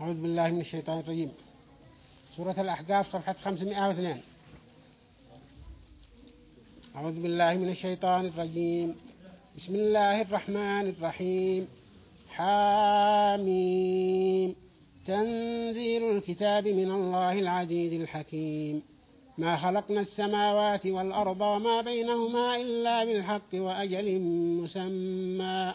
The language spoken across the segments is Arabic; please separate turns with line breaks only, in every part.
أعوذ بالله من الشيطان الرجيم سورة الأحقاف صفحة 502 أعوذ بالله من الشيطان الرجيم بسم الله الرحمن الرحيم حاميم تنزيل الكتاب من الله العزيز الحكيم ما خلقنا السماوات والأرض وما بينهما إلا بالحق وأجل مسمى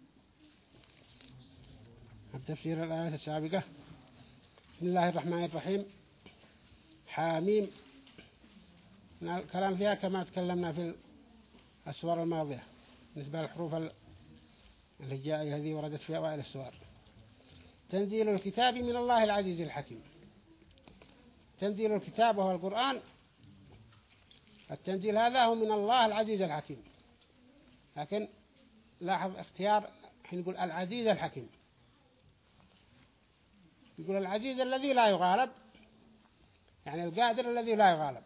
تفسير الآيات السابقة بسم الله الرحمن الرحيم حاميم الكلام فيها كما تكلمنا في السور الماضية بالنسبة للحروف الهجائية هذه وردت في أوائل السور تنزيل الكتاب من الله العزيز الحكيم تنزيل الكتاب وهو القرآن التنزيل هذا هو من الله العزيز الحكيم لكن لاحظ اختيار حين نقول العزيز الحكيم يقول العزيز الذي لا يغالب يعني القادر الذي لا يغالب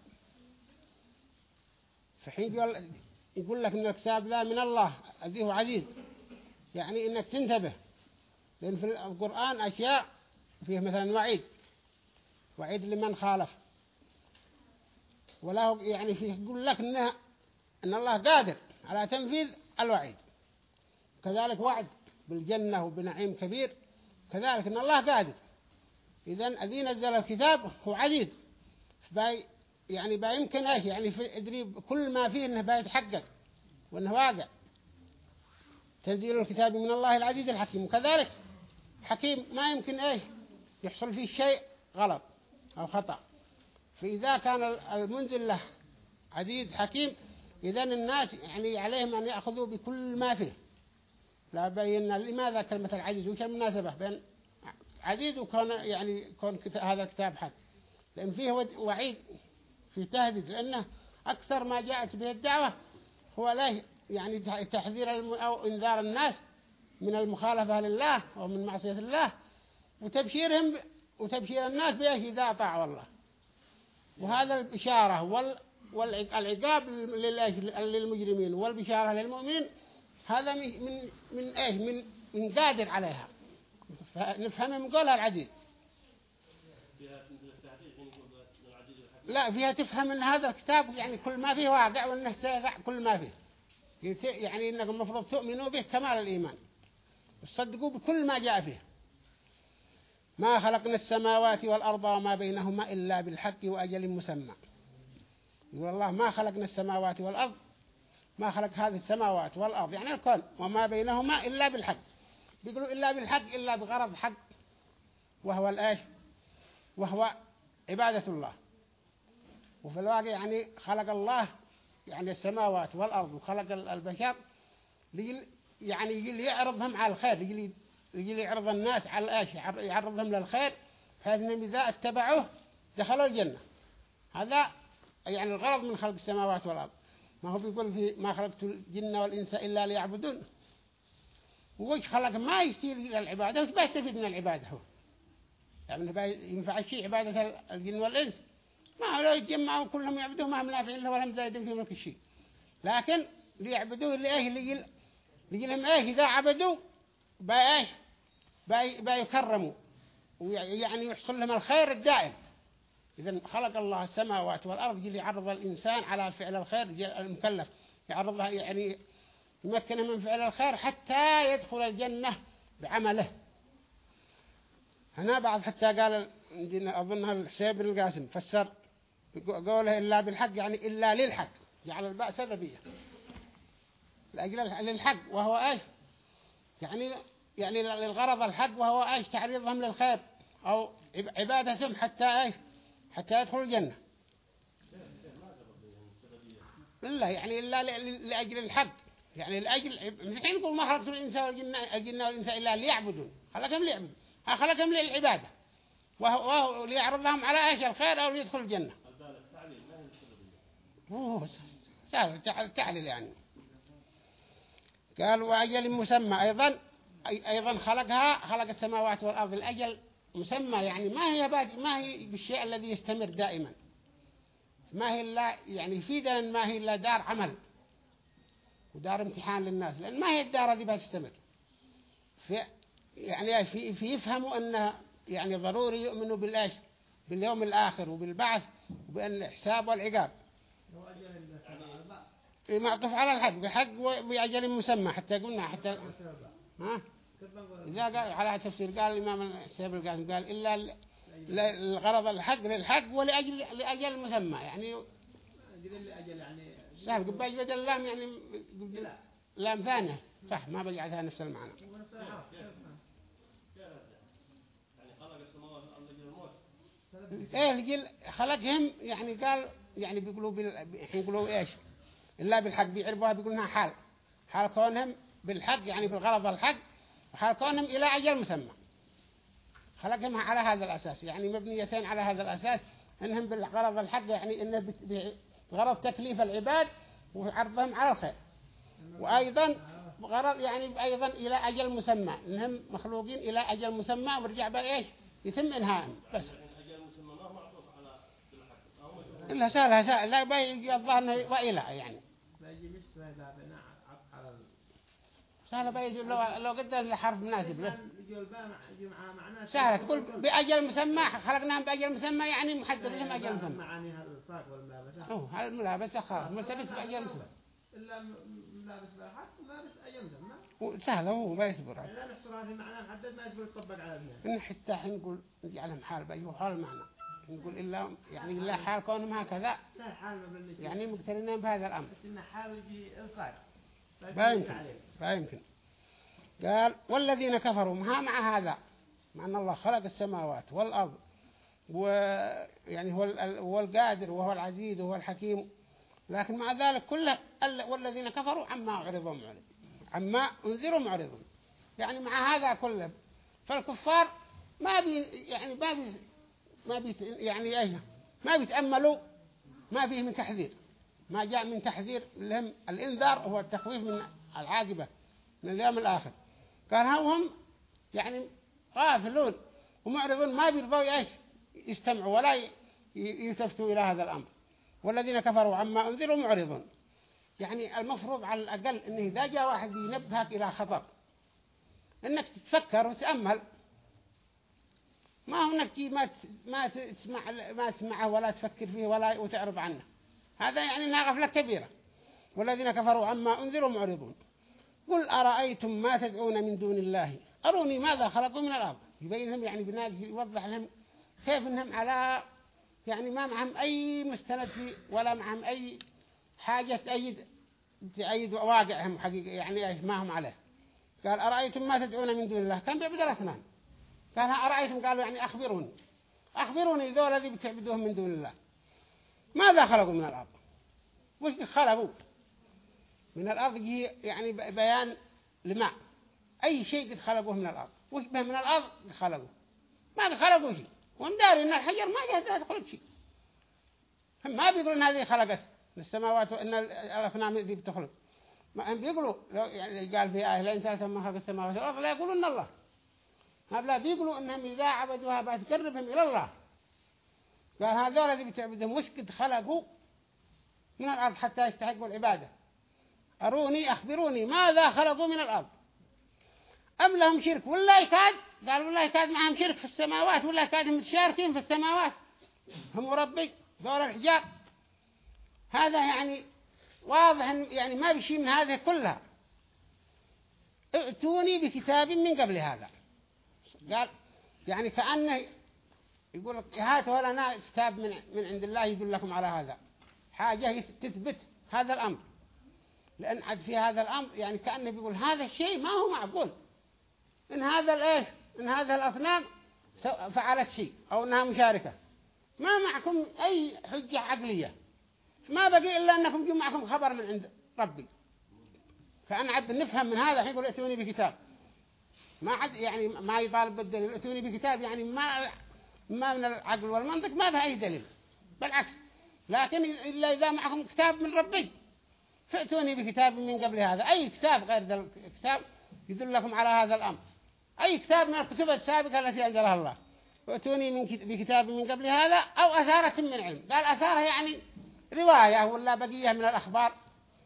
فحين يقول, يقول لك ان الكتاب ذا من الله الذي هو عزيز يعني انك تنتبه لان في القرآن اشياء فيه مثلا وعيد وعيد لمن خالف وله يعني فيه يقول لك انها ان الله قادر على تنفيذ الوعيد كذلك وعد بالجنة وبنعيم كبير كذلك ان الله قادر إذا الذي نزل الكتاب هو عزيز باي يعني باي يمكن ايش يعني في ادري كل ما فيه انه باي يتحقق وانه واقع تنزيل الكتاب من الله العزيز الحكيم وكذلك حكيم ما يمكن ايش يحصل فيه شيء غلط او خطأ فإذا كان المنزل له عزيز حكيم إذا الناس يعني عليهم أن يأخذوا بكل ما فيه لا بين لماذا كلمة العزيز وش المناسبة بين عديد وكان يعني كون هذا الكتاب حق لأن فيه وعيد في تهديد لأنه أكثر ما جاءت به الدعوة هو لا يعني تحذير أو إنذار الناس من المخالفة لله ومن معصية الله وتبشيرهم وتبشير الناس بأيه إذا طاعوا الله وهذا البشارة والعقاب للمجرمين والبشارة للمؤمنين هذا من من إيه من من قادر عليها نفهم من قولها العديد لا فيها تفهم ان هذا الكتاب يعني كل ما فيه واقع وانه سيقع كل ما فيه يعني انكم المفروض تؤمنوا به كمال الايمان تصدقوا بكل ما جاء فيه ما خلقنا السماوات والارض وما بينهما الا بالحق واجل مسمى يقول الله ما خلقنا السماوات والارض ما خلق هذه السماوات والارض يعني الكون وما بينهما الا بالحق بيقولوا إلا بالحق إلا بغرض حق وهو الإيش وهو عبادة الله وفي الواقع يعني خلق الله يعني السماوات والأرض وخلق البشر يعني يجي يعرضهم على الخير يجي يعرض الناس على الإيش يعرضهم للخير بحيث أنهم إذا اتبعوه دخلوا الجنة هذا يعني الغرض من خلق السماوات والأرض ما هو بيقول في ما خلقت الجن والإنس إلا ليعبدون ووجه خلق ما يستير إلى العبادة وش بيستفيد من العبادة هو يعني ينفع شيء عبادة الجن والإنس ما لو يتجمعوا كلهم يعبدوه ما هم نافعين له ولا مزايدين في ملك الشيء لكن يعبدوه اللي ايه اللي لهم ايه اذا عبدوا بقى ايه بقى يكرموا ويعني يحصل لهم الخير الدائم إذا خلق الله السماوات والأرض اللي يعرض الإنسان على فعل الخير المكلف يعرضها يعني يمكنه من فعل الخير حتى يدخل الجنة بعمله هنا بعض حتى قال أظنها الحسين بن القاسم فسر قوله إلا بالحق يعني إلا للحق يعني الباء سببية لأجل للحق وهو إيش يعني يعني للغرض الحق وهو إيش تعريضهم للخير أو عبادتهم حتى إيش حتى يدخل الجنة إلا يعني إلا لأجل الحق يعني الأجل حين يقول ما خلقت الإنسان والجنة والإنس إلا ليعبدون خلقهم ليعبدون خلقهم للعبادة وهو ليعرضهم على إيش الخير أو ليدخل الجنة سهل تعليل يعني قال وأجل مسمى أيضا أيضا خلقها خلق السماوات والأرض الأجل مسمى يعني ما هي بعد ما هي بالشيء الذي يستمر دائما ما هي إلا يعني في ما هي إلا دار عمل ودار امتحان للناس لأن ما هي الدار دي بتستمر في يعني في, في يفهموا أن يعني ضروري يؤمنوا بالإيش باليوم الآخر وبالبعث وبأن الحساب والعقاب إيه، معطوف على الحق بحق وبأجل مسمى حتى قلنا حتى ها إذا قال على تفسير قال الإمام السيب القاسم قال إلا الغرض الحق للحق ولأجل لأجل مسمى يعني لأجل يعني لا قباج بدل لام يعني لام ثانية صح ما بقي عليها نفس المعنى ايه الجل خلقهم يعني قال يعني بيقولوا الحين يقولوا ايش الا بالحق بيعرفوها بيقولونها حال حال كونهم بالحق يعني بالغرض الحق وحال كونهم الى اجل مسمى خلقهم على هذا الاساس يعني مبنيتين على هذا الاساس انهم بالغرض الحق يعني انه غرض تكليف العباد وعرضهم على الخير وأيضا غرض يعني أيضا إلى أجل مسمى إنهم مخلوقين إلى أجل مسمى ورجع بقى إيش يتم إنهائهم بس
إلا سالها سال لا بيجي الظهر وإلى يعني سهل بيجي لو لو
قدر الحرف مناسب له
جلبان معناه سهلة تقول بأجل مسمى خلقناهم بأجل مسمى يعني محدد لهم أجل مسمى معني الصاق والملابس أوه الملابس أخر ملتبس بأجل مسمى إلا ملابس بالحق ملابس أجل مسمى سهلة هو ما يصبر عليه يعني لا نحصرها في معناه محدد ما يصبر يطبق على الناس
حتى حين نقول يعلم حال بأيه حال معنى نقول إلا يعني إلا آه. حال كونهم هكذا
يعني مقترنين بهذا الأمر بس إن حال يجي الصاق لا يمكن
لا يمكن قال والذين كفروا ما مع هذا مع أن الله خلق السماوات والأرض ويعني هو هو القادر وهو العزيز وهو الحكيم لكن مع ذلك كله والذين كفروا عما أعرضوا معرض عما أنذروا معرض يعني مع هذا كله فالكفار ما بي يعني ما بي ما بي يعني ايه ما بيتأملوا ما فيه من تحذير ما جاء من تحذير لهم الانذار هو التخويف من العاقبة من اليوم الآخر قال هم يعني غافلون ومعرضون ما بيرضوا ايش يستمعوا ولا يلتفتوا إلى هذا الأمر والذين كفروا عما أنذروا معرضون يعني المفروض على الأقل أنه إذا جاء واحد ينبهك إلى خطر أنك تتفكر وتأمل ما هو أنك ما ما تسمع ما تسمعه ولا تفكر فيه ولا وتعرض عنه هذا يعني أنها غفلة كبيرة والذين كفروا عما أنذروا معرضون قل أرأيتم ما تدعون من دون الله أروني ماذا خلقوا من الأرض يبين لهم يعني بناء يوضح لهم كيف أنهم على يعني ما معهم أي مستند ولا معهم أي حاجة تأيد تأيد واقعهم حقيقة يعني ما هم عليه قال أرأيتم ما تدعون من دون الله كان بيعبد الأصنام قال أرأيتم قالوا يعني أخبروني أخبروني ذو الذي بتعبدوهم من دون الله ماذا خلقوا من الأرض وش خلقوا من الأرض يعني بيان لماء أي شيء قد خلقوه من الأرض وشبه من الأرض خلقوه ما خلقوا شيء وهم داري إن الحجر ما جاءت تخلق شيء هم ما بيقولوا إن هذه خلقت السماوات وإن الأفنام ذي بتخلق ما هم بيقولوا يعني قال في آه لئن سألتهم من خلق السماوات والأرض لا يقولون الله هؤلاء بيقولوا إنهم إذا عبدوها بتقربهم إلى الله قال هذول اللي بتعبدهم وش قد خلقوا من الأرض حتى يستحقوا العبادة أروني أخبروني ماذا خلقوا من الأرض أم لهم شرك ولا يكاد قال والله يكاد معهم شرك في السماوات ولا يكاد متشاركين في السماوات هم ربي دور الحجاب هذا يعني واضح يعني ما بشي من هذه كلها ائتوني بكتاب من قبل هذا قال يعني كأنه يقول هاتوا لنا كتاب من, من عند الله يدلكم على هذا حاجة تثبت هذا الأمر لأن عد في هذا الأمر يعني كأنه بيقول هذا الشيء ما هو معقول إن هذا الإيش إن هذا الأصنام فعلت شيء أو إنها مشاركة ما معكم أي حجة عقلية ما بقي إلا أنكم جوا معكم خبر من عند ربي فأنا عد نفهم من هذا الحين يقول ائتوني بكتاب ما عد يعني ما يطالب بالدليل ائتوني بكتاب يعني ما ما من العقل والمنطق ما بها أي دليل بالعكس لكن إلا إذا معكم كتاب من ربي فأتوني بكتاب من قبل هذا أي كتاب غير ذا الكتاب يدلكم على هذا الأمر أي كتاب من الكتب السابقة التي أنزلها الله فأتوني من بكتاب من قبل هذا أو أثارة من علم قال أثارة يعني رواية ولا بقية من الأخبار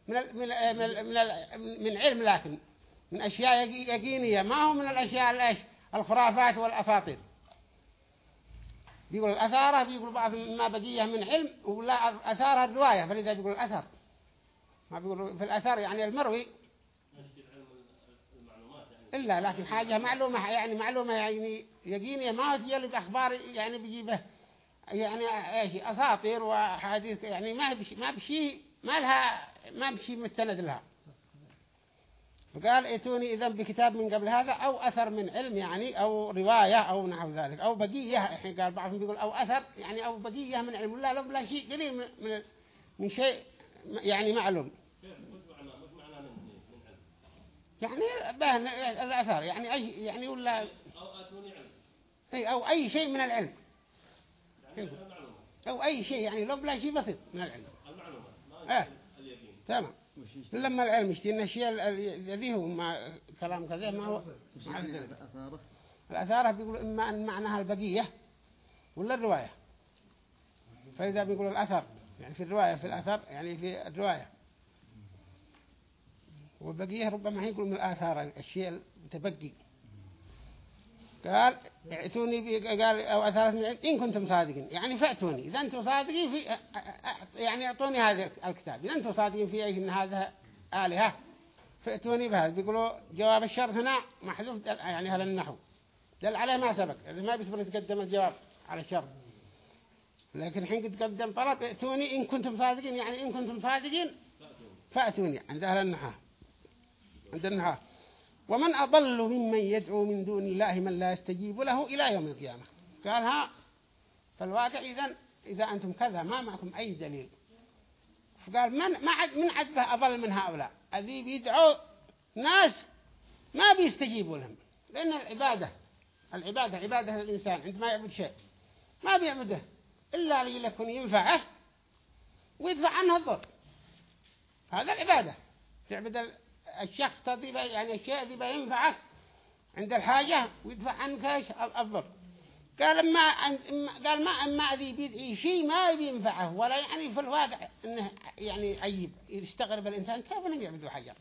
من الـ من الـ من الـ من, من علم لكن من أشياء يقينية ما هو من الأشياء الأش الخرافات والأساطير بيقول الأثارة بيقول بعض ما بقية من علم ولا أثارة الرواية فلذا بيقول الأثر ما بيقولوا في الأثر يعني المروي إلا لكن حاجة معلومة يعني معلومة يعني يقيني ما هو تجلب أخبار يعني بيجيبه يعني إيش أساطير وحديث يعني ما بشي ما بشي ما لها ما بشي مستند لها فقال ائتوني إذا بكتاب من قبل هذا أو أثر من علم يعني أو رواية أو نحو ذلك أو بقية الحين قال بعضهم بيقول أو أثر يعني أو بقية من علم الله لا لا شيء قليل من من شيء يعني معلوم يعني باهن الأثار يعني أي يعني ولا أو أتوني علم أي أو أي شيء من العلم أو أي شيء يعني لو بلا شيء بسيط من العلم
المعلومة ما آه. اليقين تمام
لما العلم يشتي إن الشيء الذي هو ما كلام كذا ما هو الأثارة الأثارة بيقولوا إما أن معناها البقية ولا الرواية فإذا بيقولوا الأثر يعني في الرواية في الأثر يعني في الرواية وبقيه ربما يقول من الآثار الشيء المتبقي قال اعتوني قال أو أثار إن كنتم صادقين يعني فأتوني إذا أنتم صادقين في يعني اعطوني هذا الكتاب إذا أنتم صادقين في أن هذا آلهة فأتوني بهذا بيقولوا جواب الشرط هنا محذوف يعني هل النحو دل عليه ما سبق ما بيصبر يتقدم الجواب على الشرط لكن حين تقدم طلب اتوني إن كنتم صادقين يعني إن كنتم صادقين فأتوني عند أهل النحو عند ومن أضل ممن يدعو من دون الله من لا يستجيب له إلى يوم القيامة قال ها فالواقع إذا إذا أنتم كذا ما معكم أي دليل فقال من ما عد من عذبه أضل من هؤلاء الذي بيدعوا ناس ما بيستجيبوا لهم لأن العبادة العبادة عبادة الإنسان عندما يعبد شيء ما بيعبده إلا ليكون ينفعه ويدفع عنه الضر هذا العبادة تعبد الشخص تضيب يعني الشيء ذي بينفعك عند الحاجة ويدفع عنك ايش الضر قال ما قال ما اما ذي بيدعي شيء ما بينفعه ولا يعني في الواقع انه يعني عيب يستغرب الانسان كيف انهم يعبدوا حجر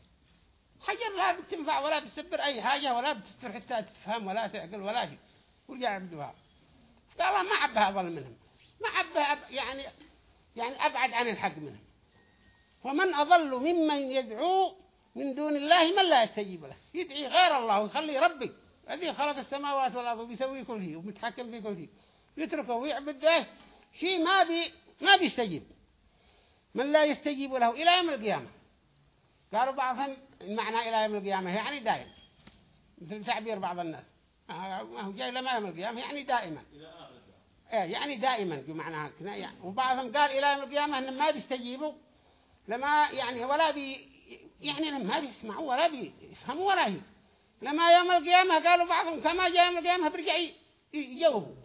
حجر لا بتنفع ولا بتسبر اي حاجة ولا بتستر حتى تفهم ولا تعقل ولا شيء ورجع يعبدوها قال ما عبها ظل منهم ما عبها يعني يعني ابعد عن الحق منهم ومن أضل ممن يدعو من دون الله من لا يستجيب له يدعي غير الله ويخلي ربي الذي خلق السماوات والأرض وبيسوي كل شيء ومتحكم في كل شيء يتركه ويعبد ده شيء ما بي ما بيستجيب من لا يستجيب له إلى يوم القيامة قالوا بعضهم المعنى إلى يوم القيامة يعني دائم مثل تعبير بعض الناس ما آه، هو جاي لما يوم القيامة يعني دائما إيه يعني دائما بمعنى يعني وبعضهم قال إلى يوم القيامة إن ما بيستجيبوا لما يعني ولا بي يعني ما بيسمعوا ولا بيفهموا ولا هي لما يوم القيامة قالوا بعضهم كما جاء يوم القيامة برجع يجاوبوا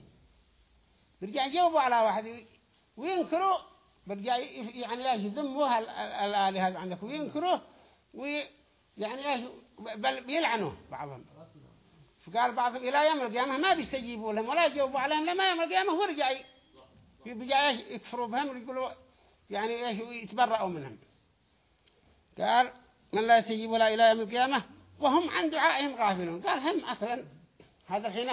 برجع يجاوبوا على واحد وينكروا برجع يعني ايش يذموها الآلهة عندك وينكروه ويعني ايش بل بيلعنوه بعضهم فقال بعضهم إلى يوم القيامة ما بيستجيبوا لهم ولا يجاوبوا عليهم لما يوم القيامة هو رجع يكفروا بهم ويقولوا يعني ايش يتبرأوا منهم قال من لا يستجيب لا إلى يوم القيامة وهم عن دعائهم غافلون قال هم أصلا هذا الحين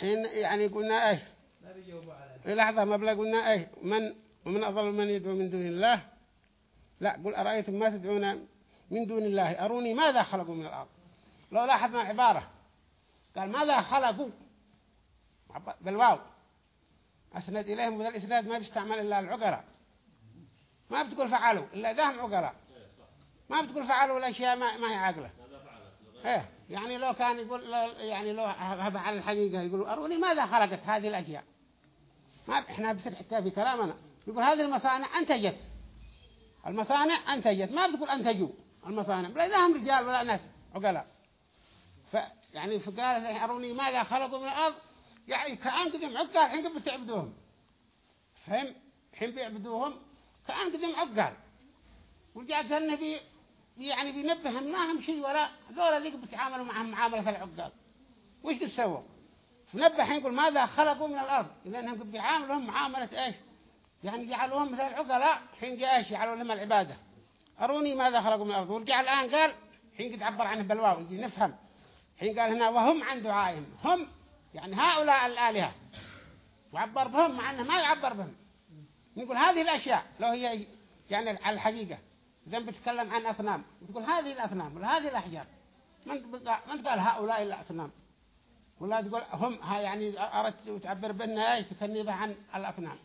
حين يعني قلنا ايه لحظة مبلغ قلنا ايه من ومن أفضل من يدعو من دون الله لا قل أرأيتم ما تدعون من دون الله أروني ماذا خلقوا من الأرض لو لاحظنا عبارة قال ماذا خلقوا بالواو أسند إليهم هذا الإسناد ما بيستعمل إلا العقراء ما بتقول فعلوا إلا ذهم عقلاء ما بتقول فعلوا الأشياء ما, ما هي عقلة إيه يعني لو كان يقول يعني لو هب على الحقيقة يقولوا أروني ماذا خلقت هذه الأشياء ما إحنا بس حتى في كلامنا يقول هذه المصانع أنتجت المصانع أنتجت ما بتقول أنتجوا المصانع لا ذهم رجال ولا ناس عقلاء ف يعني فقال أروني ماذا خلقوا من الأرض يعني كأن قدم عقل الحين بتعبدوهم فهم الحين بيعبدوهم كأن قدم عقال ورجع قال النبي يعني بينبه منهم شيء ولا ذول اللي بيتعاملوا معهم معاملة العقال وش تسووا نبه يقول ماذا خلقوا من الأرض لأنهم بيعاملهم معاملة إيش يعني جعلوهم مثل العقلاء حين جاء إيش جعلوا لهم العبادة أروني ماذا خلقوا من الأرض ورجع الآن قال حين قد عبر عنه بالواو نفهم حين قال هنا وهم عن دعائهم هم يعني هؤلاء الآلهة وعبر بهم مع أنه ما يعبر بهم نقول هذه الأشياء لو هي يعني على الحقيقة إذا بتتكلم عن أصنام تقول هذه الأصنام ولا هذه الأحجار من من قال هؤلاء الأصنام ولا تقول هم ها يعني أردت وتعبر بأنها إيش تكني به عن الأصنام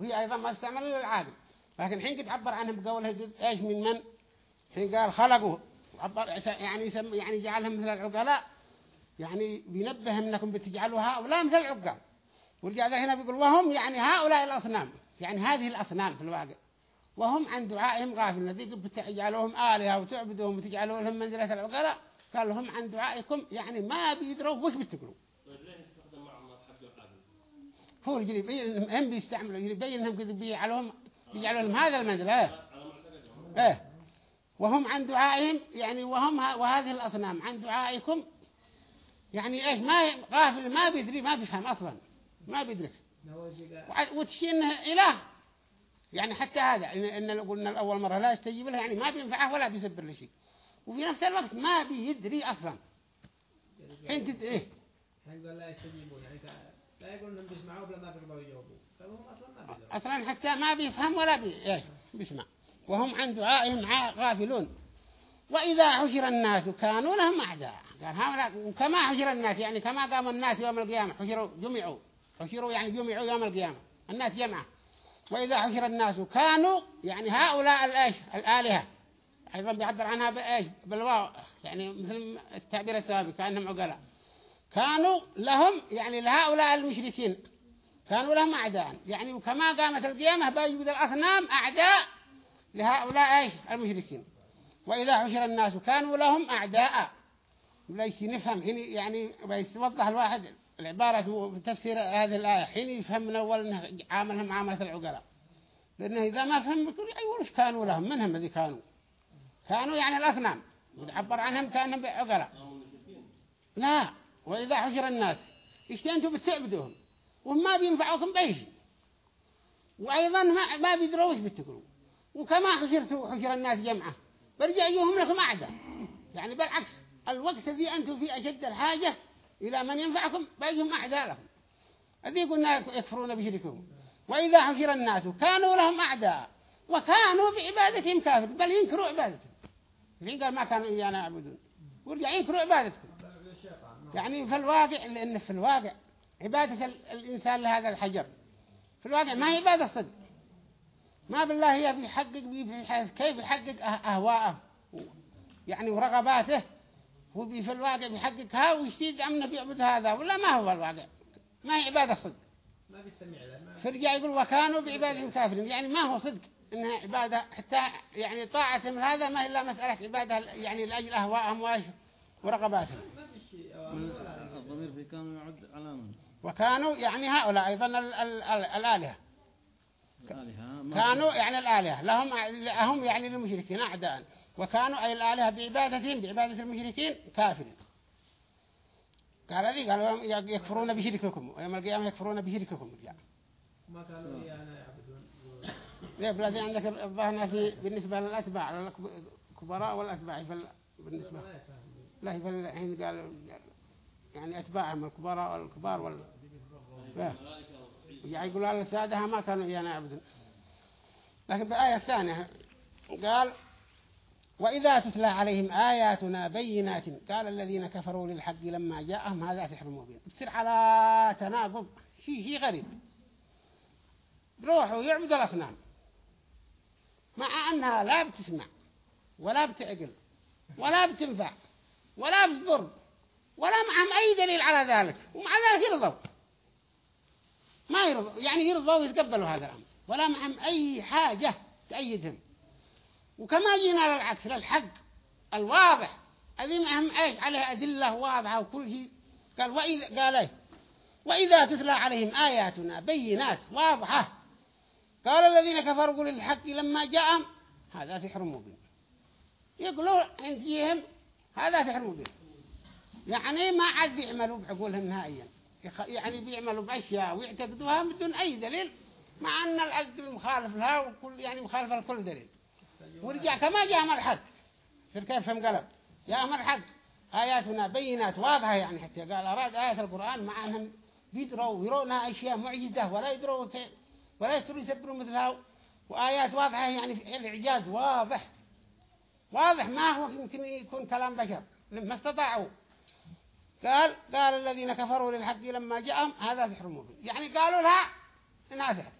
وهي أيضا ما استعمل العادي لكن حين تعبر عنهم بقولها إيش من من حين قال خلقوا عبر يعني يسمي يعني جعلهم مثل العقلاء يعني بينبه انكم بتجعلوا هؤلاء مثل العقال والجعل هنا بيقول وهم يعني هؤلاء الأصنام يعني هذه الأصنام في الواقع وهم عن دعائهم غافل ذيك بتجعلوهم آلهة وتعبدوهم وتجعلوا لهم منزلة العقلاء قال هم عن دعائكم يعني ما بيدروا وش بتقولوا هو الجليب هم بيستعملوا إنهم كذا بيجعلوهم بيجعلوا لهم هذا المنزل إيه. ايه وهم عن دعائهم يعني وهم وهذه الأصنام عن دعائكم يعني ايش ما غافل ما بيدري ما بيفهم اصلا ما بيدري وتشي إنه إله يعني حتى هذا إن, لو قلنا الأول مرة لا يستجيب له يعني ما بينفعه ولا بيسبر له شيء وفي نفس الوقت ما بيدري أصلا حين تد إيه
قال لا يقول يعني لا إنهم بيسمعوا بلا ما بيرضوا يجاوبوا فهم أصلا ما بيدروا أصلا حتى ما بيفهم ولا
بي إيه بيسمع وهم عن دعائهم غافلون وإذا حشر الناس كانوا لهم أعداء قال هؤلاء وكما حشر الناس يعني كما قام الناس يوم القيامة حشروا جمعوا حشروا يعني جمعوا يوم القيامة الناس جمعة وإذا حشر الناس كانوا يعني هؤلاء الآش الآلهة أيضا بيعبر عنها بإيش بالواو يعني مثل التعبير السابق كأنهم عقلاء كانوا لهم يعني لهؤلاء المشركين كانوا لهم أعداء يعني وكما قامت القيامة بيجود الأصنام أعداء لهؤلاء إيش المشركين وإذا حشر الناس كانوا لهم أعداء ليش نفهم يعني, يعني بيتوضح الواحد العبارة في تفسير هذه الآية حين يفهم من أول أنه عاملها معاملة العقلاء لأنه إذا ما فهم يقول أيوة وش كانوا لهم منهم الذي كانوا كانوا يعني الأثنان يعبر عنهم كأنهم عقلاء لا وإذا حشر الناس يشتي أنتم بتعبدوهم وما بينفعوكم بأي شيء وأيضا ما, ما بيدروش بتقولوا وكما حشرتوا حشر الناس جمعة برجع يجوهم لكم أعدى يعني بالعكس الوقت الذي أنتم فيه أشد الحاجة إلى من ينفعكم بيجهم أعداء لكم أذي قلنا يكفرون بشركهم وإذا حشر الناس كانوا لهم أعداء وكانوا بعبادتهم كافر بل ينكروا عبادتهم لين قال ما كانوا إيانا يعبدون ورجع ينكروا عبادتكم يعني في الواقع لأن في الواقع عبادة الإنسان لهذا الحجر في الواقع ما هي عبادة صدق ما بالله هي بيحقق كيف يحقق أه- أهواءه يعني ورغباته هو في الواقع بيحققها ويشتيد عمنا بيعبد هذا ولا ما هو الواقع ما هي عبادة صدق
ما بيسمي عليها
فرجع يقول وكانوا بعبادة الكافرين يعني ما هو صدق انها عبادة حتى يعني طاعتهم هذا ما هي الا مسألة عبادة يعني لأجل أهواءهم ورغباتهم
الضمير في كانوا يعد علامة
وكانوا يعني هؤلاء أيضا ال ال ال الآلهة
كانوا يعني
الآلهة لهم هم يعني للمشركين أعداء وكانوا أي الآلهة بعبادتهم بعبادة المشركين كافرين قال ذي قالوا يكفرون بشرككم ويوم القيامة يكفرون بشرككم يعني.
ما قالوا إيانا يعبدون ليه بلادي عندك الظهنة في
بالنسبة للأتباع الكبراء والأتباع بالنسبة لا في الحين قال يعني أتباعهم الكبراء والكبار وال
يعني يقول الله سادها
ما كانوا إيانا يعبدون لكن الآية الثانية قال وإذا تتلى عليهم آياتنا بينات قال الذين كفروا للحق لما جاءهم هذا سحر مبين تصير على تناقض شيء شيء غريب روحوا يعبدوا الأصنام مع أنها لا بتسمع ولا بتعقل ولا بتنفع ولا بتضر ولا معهم أي دليل على ذلك ومع ذلك يرضوا ما يرضوا يعني يرضوا ويتقبلوا هذا الأمر ولا معهم أي حاجة تأيدهم وكما جينا للعكس للحق الواضح أذين أهم إيش عليه أدلة واضحة وكل شيء قال وإذا قال إيه وإذا تتلى عليهم آياتنا بينات واضحة قال الذين كفروا للحق لما جاءهم هذا سحر مبين يقولوا عندهم هذا سحر مبين يعني ما عاد بيعملوا بعقولهم نهائيا يعني بيعملوا بأشياء ويعتقدوها بدون أي دليل مع أن الأجل مخالف لها وكل يعني مخالف لكل دليل ورجع كما جاء الحق سر كيف انقلب جاء الحق آياتنا بينات واضحة يعني حتى قال أراد آيات القرآن مع أنهم يدروا يرونها أشياء معجزة ولا يدروا ولا يستروا يسبروا مثلها وآيات واضحة يعني في الإعجاز واضح واضح ما هو يمكن يكون كلام بشر لما استطاعوا قال قال الذين كفروا للحق لما جاءهم هذا سحر مبين يعني قالوا لها انها سحر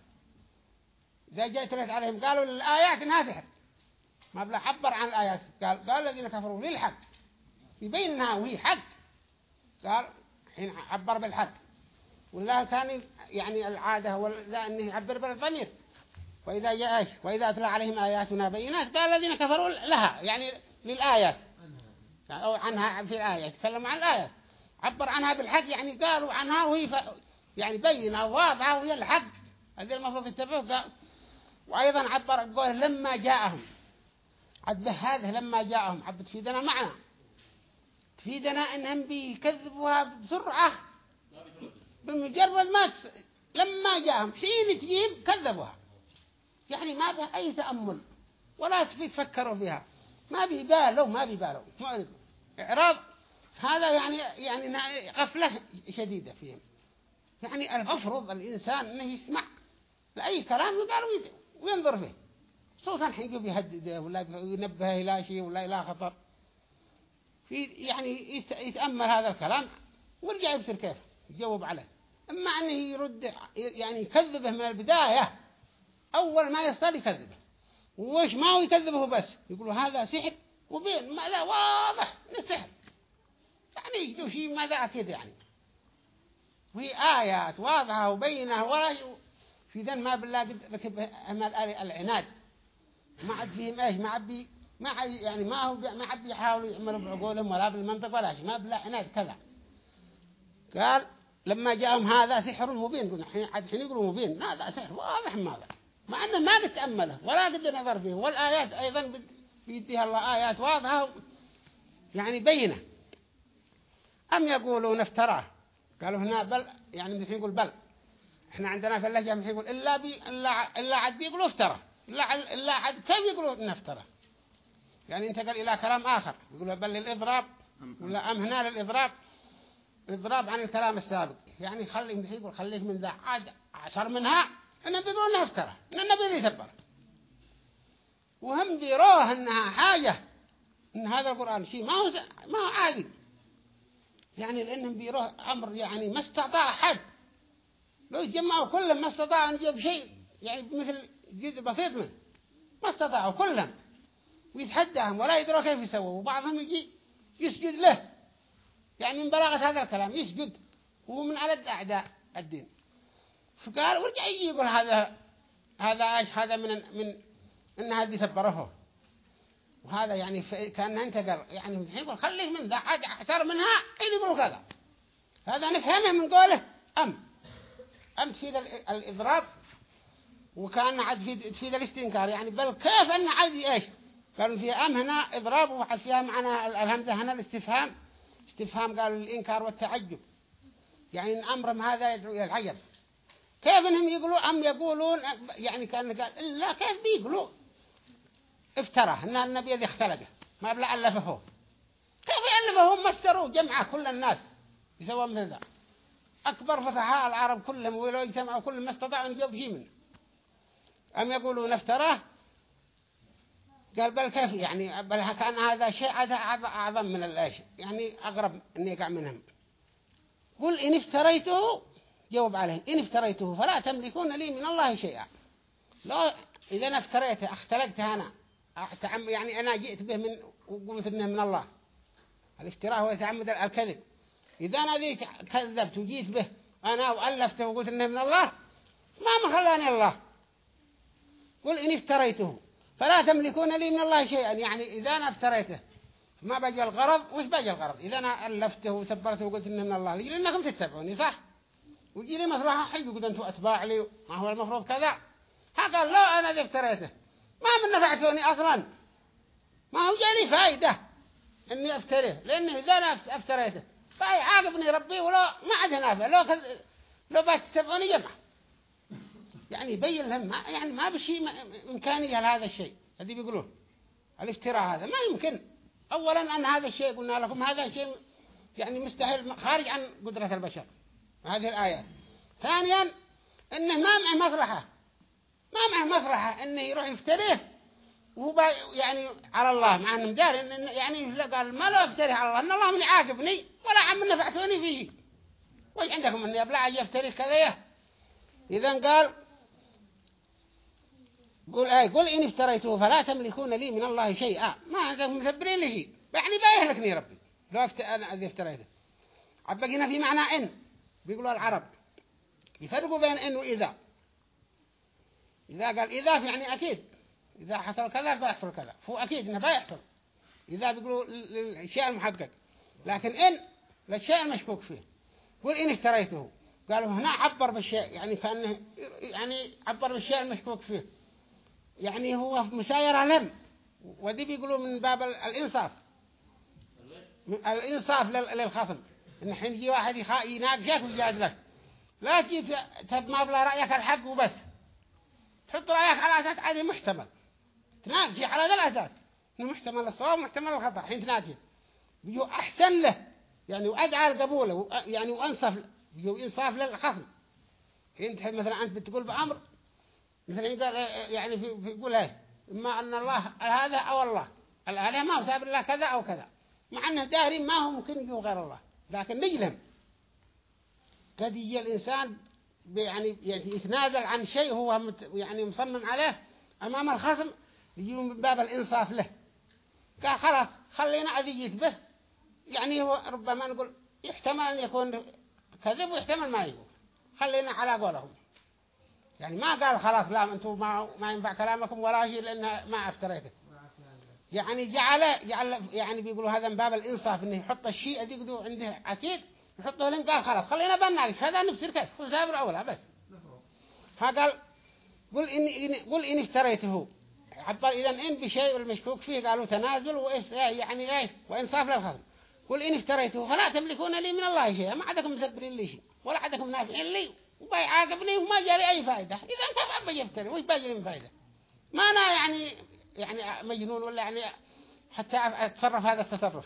إذا جاءت عليهم قالوا للآيات انها سحر ما بلا عبر عن الآيات قال قال الذين كفروا للحق يبين انها وهي حق قال حين عبر بالحق والله كان يعني العادة هو انه يعبر بالضمير وإذا جاء وإذا أتلى عليهم آياتنا بينات قال الذين كفروا لها يعني للآيات أو عنها في الآية تكلم عن الآية عبر عنها بالحق يعني قالوا عنها وهي ف... يعني بينة واضحة وهي الحق هذه المفروض يتبعه قال وأيضا عبر قوله لما جاءهم عد هذه لما جاءهم عد تفيدنا معنا تفيدنا انهم بيكذبوها بسرعة بمجرد ما لما جاءهم حين تجيب كذبوها يعني ما بها اي تأمل ولا تفكروا فيها ما بيبالوا ما بيبالوا معرضوا اعراض هذا يعني يعني غفلة شديدة فيهم يعني افرض الانسان انه يسمع لاي كلام يقال وينظر فيه صوت الحين بيهدده ولا ينبهه إلى شيء ولا إلى خطر في يعني يتأمل هذا الكلام ويرجع يبصر كيف يجاوب عليه أما أنه يرد يعني يكذبه من البداية أول ما يصل يكذبه وش ما هو يكذبه بس يقولوا هذا سحر وبين ماذا واضح واضح سحر يعني يجدوا شيء ماذا أكيد يعني وهي آيات واضحة وبينة ولا في ذن ما بالله قد ركب أمال العناد ما عاد فيهم ايش ما عاد ما عاد يعني ما هو ما عاد بيحاولوا يعملوا بعقولهم ولا بالمنطق ولا شيء ما بلا عناد كذا قال لما جاءهم هذا سحر مبين قلنا الحين عاد الحين يقولوا مبين هذا سحر واضح ماذا مع انه ما بتأمله ولا قد نظر فيه والآيات ايضا بيديها الله آيات واضحة يعني بينة أم يقولون افتراه قالوا هنا بل يعني مثل يقول بل احنا عندنا في اللهجة مثل يقول إلا, بي إلا, إلا عاد بيقولوا افتراه لا عد كيف يقولوا نفتره يعني انتقل إلى كلام آخر يقولوا بل للإضراب ولا أم هنا للإضراب الإضراب عن الكلام السابق يعني خلي يقول خليك من ذا عاد عشر منها أنا بدون نفتره أن النبي يتبر وهم بيروه أنها حاجة أن هذا القرآن شيء ما هو ما هو عادي يعني لأنهم بيروه أمر يعني ما استطاع حد لو جمعوا كلهم ما استطاع أن يجيب شيء يعني مثل جزء بسيط منه ما استطاعوا كلهم ويتحداهم ولا يدروا كيف يسووا وبعضهم يجي يسجد له يعني من بلاغة هذا الكلام يسجد وهو من على أعداء الدين فقال ورجع يجي يقول هذا هذا ايش هذا من من ان هذه سبره وهذا يعني كان انتقر يعني يقول خليه من ذا حاجة احسر منها اين يقولوا كذا هذا نفهمه من قوله ام ام تفيد الاضراب وكان عاد تفيد الاستنكار يعني بل كيف أن عاد إيش قالوا في أم هنا إضراب وحد فيها معنا الهمزة هنا الاستفهام استفهام قالوا الإنكار والتعجب يعني أمرهم هذا يدعو إلى العجب كيف انهم يقولوا ام يقولون يعني كان قال لا كيف بيقولوا افترى ان النبي ذي اختلقه ما بلا الفه هو كيف هم مستروا جمعه كل الناس يسوون مثل ذا اكبر فتحاء العرب كلهم ولو اجتمعوا كلهم ما استطاعوا ان يجوا منه أم يقولون افتراه قال بل كيف يعني بل كان هذا شيء هذا أعظم من الأشياء يعني أقرب أن يقع منهم قل إن افتريته جاوب عليهم إن افتريته فلا تملكون لي من الله شيئا لو إذا أنا افتريته اختلقته أنا يعني أنا جئت به من وقلت إنه من الله الافتراء هو تعمد الكذب إذا أنا ذي كذبت وجيت به أنا وألفته وقلت إنه من الله ما مخلاني الله قل إن افتريته فلا تملكون لي من الله شيئا يعني إذا أنا افتريته ما بقى الغرض وش بقى الغرض إذا أنا ألفته وسبرته وقلت إنه من الله لجل لأنكم تتبعوني صح وجي لي مصلحة حي وقلت أنتوا أتباع لي ما هو المفروض كذا هكذا لو أنا ذي افتريته ما من نفعتوني أصلا ما هو جاني فايدة إني أفتريه لأنه إذا أنا افتريته فعاقبني ربي ولو ما عاد نافع لو, كذ... لو بتتبعوني جمع يعني يبين لهم ما يعني ما بشيء إمكانية لهذا الشيء هذي بيقولوه الافتراء هذا ما يمكن أولا أن هذا الشيء قلنا لكم هذا الشيء يعني مستحيل خارج عن قدرة البشر هذه الآيات ثانيا انه ما معه مصلحة ما معه مصلحة انه يروح يفتريه وهو يعني على الله مع انه مداري يعني قال ما لو افتريه على الله ان الله من يعاقبني ولا عم نفعتوني فيه وش عندكم اني ابلع يفتريه افتريه كذا اذا قال قل اي آه، قل إن افتريته فلا تملكون لي من الله شيئا ما عندكم مثبرين لي شيء يعني يهلكني ربي لو افت... أنا إذا افتريته عبقينا في معنى إن بيقولوا العرب يفرقوا بين إن وإذا إذا قال إذا يعني أكيد إذا حصل كذا بيحصل كذا فهو أكيد إنه بيحصل إذا بيقولوا للشيء المحقق لكن إن للشيء المشكوك فيه قل إن افتريته قالوا هنا عبر بالشيء يعني كأنه يعني عبر بالشيء المشكوك فيه يعني هو مسايرة لهم ودي بيقولوا من باب الإنصاف الإنصاف للخصم إن حين يجي واحد يناقشك ويجادلك لا تجي ما بلا رأيك الحق وبس تحط رأيك على أساس عادي محتمل تناقشي على ذا الأساس محتمل الصواب محتمل الخطأ حين تناقشي بيو أحسن له يعني وأدعى القبوله يعني وأنصف بيو إنصاف للخصم حين مثلا أنت بتقول بأمر مثل يقول يعني في يقول ايه اما ان الله هذا او الله الآله ما هو ثابت الله كذا او كذا مع انه داري ما هو ممكن يجوا غير الله لكن نجلم قد يجي الانسان يعني, يعني يتنازل عن شيء هو يعني مصمم عليه امام الخصم يجي من باب الانصاف له قال خلاص خلينا اذي به يعني هو ربما نقول يحتمل ان يكون كذب ويحتمل ما يقول خلينا على قولهم يعني ما قال خلاص لا انتم ما ما ينفع كلامكم ولا شيء لان ما افتريته يعني جعل جعل يعني بيقولوا هذا من باب الانصاف انه يحط الشيء ذي قدو عنده اكيد يحطه لين قال خلاص خلينا بنعرف هذا نفسر كيف وزاب الاولى بس ها قال قل إن قل إن افتريته عبر إذا إن بشيء المشكوك فيه قالوا تنازل وإيش يعني إيش وإنصاف للخصم قل إن افتريته فلا تملكون لي من الله شيء ما عندكم مسبرين لي شيء ولا عندكم نافعين لي وبيعاقبني وما جاري أي فائدة إذا كيف بجبتني وش بجري من فائدة ما أنا يعني يعني مجنون ولا يعني حتى أتصرف هذا التصرف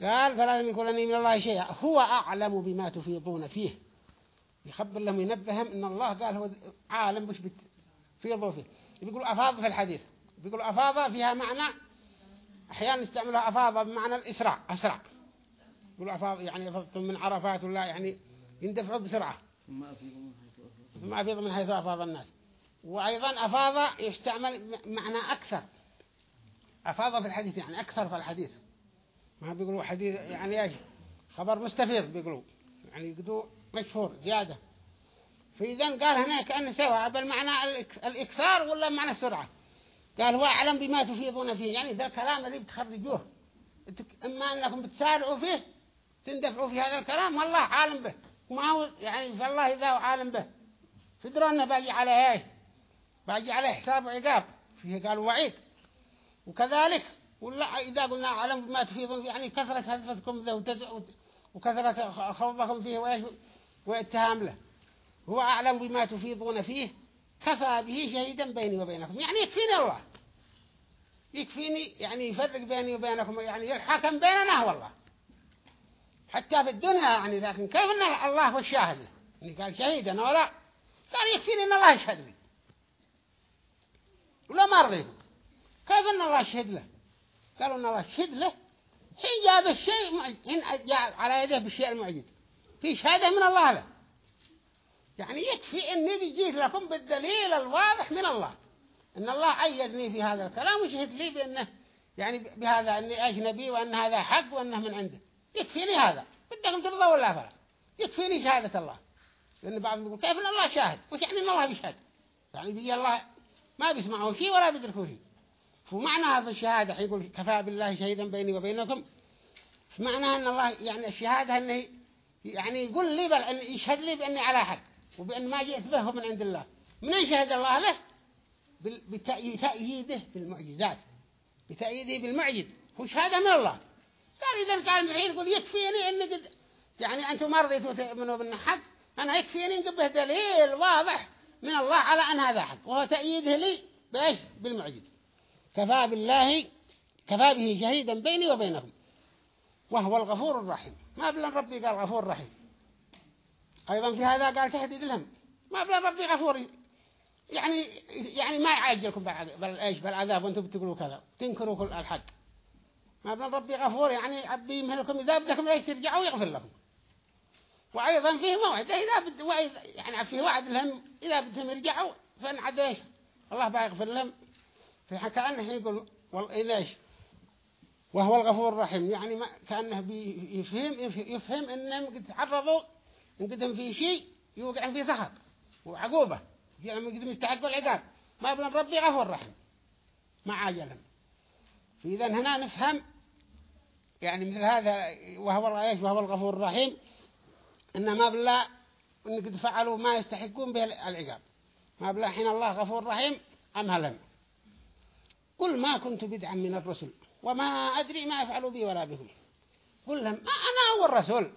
قال فلازم أني من الله شيء هو أعلم بما تفيضون فيه يخبر لهم ينبههم إن الله قال هو عالم بش بتفيضوا فيه يقول أفاض في الحديث يقول أفاض فيها معنى أحيانا يستعملها أفاض بمعنى الإسراع أسرع يقول أفاض يعني فضتم من عرفات ولا يعني يندفعوا بسرعة ثم أفيض من حيث أفاض الناس وأيضا أفاض يستعمل معنى أكثر أفاض في الحديث يعني أكثر في الحديث ما بيقولوا حديث يعني إيش خبر مستفيض بيقولوا يعني يقدوا مشهور زيادة فإذا قال هنا كأن بل معنى الإكثار ولا معنى السرعة قال هو أعلم بما تفيضون فيه يعني ذا الكلام اللي بتخرجوه إما أنكم بتسارعوا فيه تندفعوا في هذا الكلام والله عالم به وما هو يعني فالله إذا عالم به فدروا أنه باجي عليه إيه باجي عليه حساب وعقاب فيه قالوا وعيد وكذلك ولا إذا قلنا عالم بما تفيضون يعني كثرة هدفتكم وكثرة خوضكم فيه وإيش واتهام له هو أعلم بما تفيضون فيه كفى به شهيدا بيني وبينكم يعني يكفيني الله يكفيني يعني يفرق بيني وبينكم يعني الحكم بيننا هو الله حتى في الدنيا يعني لكن كيف أن الله هو الشاهد له يعني قال شهيدا ولا قال يكفيني أن الله يشهد لي ولا ما رضيت كيف أن الله يشهد له قالوا أن الله يشهد له حين جاب الشيء حين جاء على يده بالشيء المعجز في شهادة من الله له يعني يكفي أني جيت لكم بالدليل الواضح من الله أن الله أيدني في هذا الكلام وشهد لي بأنه يعني بهذا أني أجنبي وأن هذا حق وأنه من عنده يكفيني هذا بدكم ترضى ولا فلا يكفيني شهادة الله لأن بعضهم يقول كيف إن الله شاهد وش يعني إن الله بيشهد يعني بيجي الله ما بيسمعوا شيء ولا بيدركوا شيء فمعنى في الشهادة يقول كفى بالله شهيدا بيني وبينكم معناها أن الله يعني الشهادة أنه يعني يقول لي بل أن يشهد لي بأني على حق وبأن ما جئت به من عند الله من شهد الله له بتأييده بالمعجزات بتأييده بالمعجز هو شهادة من الله قال إذا قال الحين يقول يكفيني إن قد يعني أنتم ما رضيتوا منه بالحق أنا يكفيني إن به دليل واضح من الله على أن هذا حق وهو تأييده لي بإيش بالمعجد كفى بالله كفى به شهيدا بيني وبينهم وهو الغفور الرحيم ما بلا ربي قال غفور رحيم أيضا في هذا قال تهديد لهم ما بلا ربي غفور يعني يعني ما يعجلكم بالعذاب بالعذاب وانتم بتقولوا كذا تنكروا كل الحق ما بين ربي غفور يعني أبي يمهلكم إذا بدكم إيش ترجعوا يغفر لكم وأيضا فيه موعد إذا بد وإذا يعني في وعد لهم إذا بدهم يرجعوا فنعد إيش الله بيغفر لهم في حكى أنه يقول والإيش وهو الغفور الرحيم يعني ما كأنه بيفهم يفهم إنهم قد تعرضوا وقدم في شيء يوقع في سخط وعقوبة يعني قدم يستحقوا العقاب ما بين ربي غفور رحيم ما عاجلهم فإذا هنا نفهم يعني مثل هذا وهو ايش وهو الغفور الرحيم انما بالله انك تفعلوا ما يستحقون به العقاب ما بالله حين الله غفور رحيم امهلهم قل ما كنت بدعا من الرسل وما ادري ما يفعلوا بي ولا بكم قل لهم ما انا اول رسول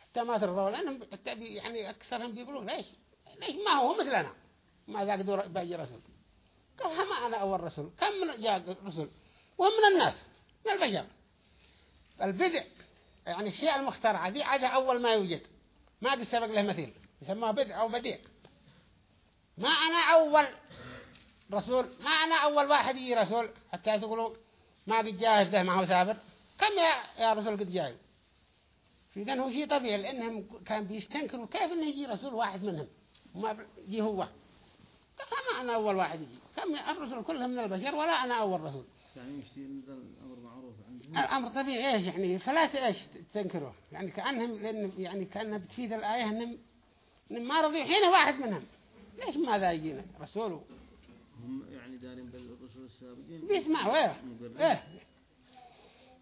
حتى ما ترضوا لانهم حتى يعني اكثرهم بيقولوا ليش ليش ما هو مثلنا ما ذاك دور باقي رسول قال ما انا اول رسول كم من جاء رسل ومن الناس من البشر البدع يعني الشيء المخترع دي عادة أول ما يوجد ما سبق له مثيل يسموها بدع أو بديع ما أنا أول رسول ما أنا أول واحد يجي رسول حتى تقولوا ما قد جاهز ده ما هو سابر كم يا, يا رسول قد في ذن هو شيء طبيعي لأنهم كان بيستنكروا كيف إنه يجي رسول واحد منهم وما يجي هو ما أنا أول واحد يجي كم الرسل كلهم من البشر ولا أنا أول رسول
يعني الأمر معروف عندهم. الأمر
طبيعي إيه يعني إيش يعني فلا إيش تنكروه يعني كأنهم لأن يعني كأنها بتفيد الآية أنهم ما رضيوا حين واحد منهم ليش ماذا يجينا رسوله هم يعني دارين بالرسول السابقين بيسمعوا وين؟ إيه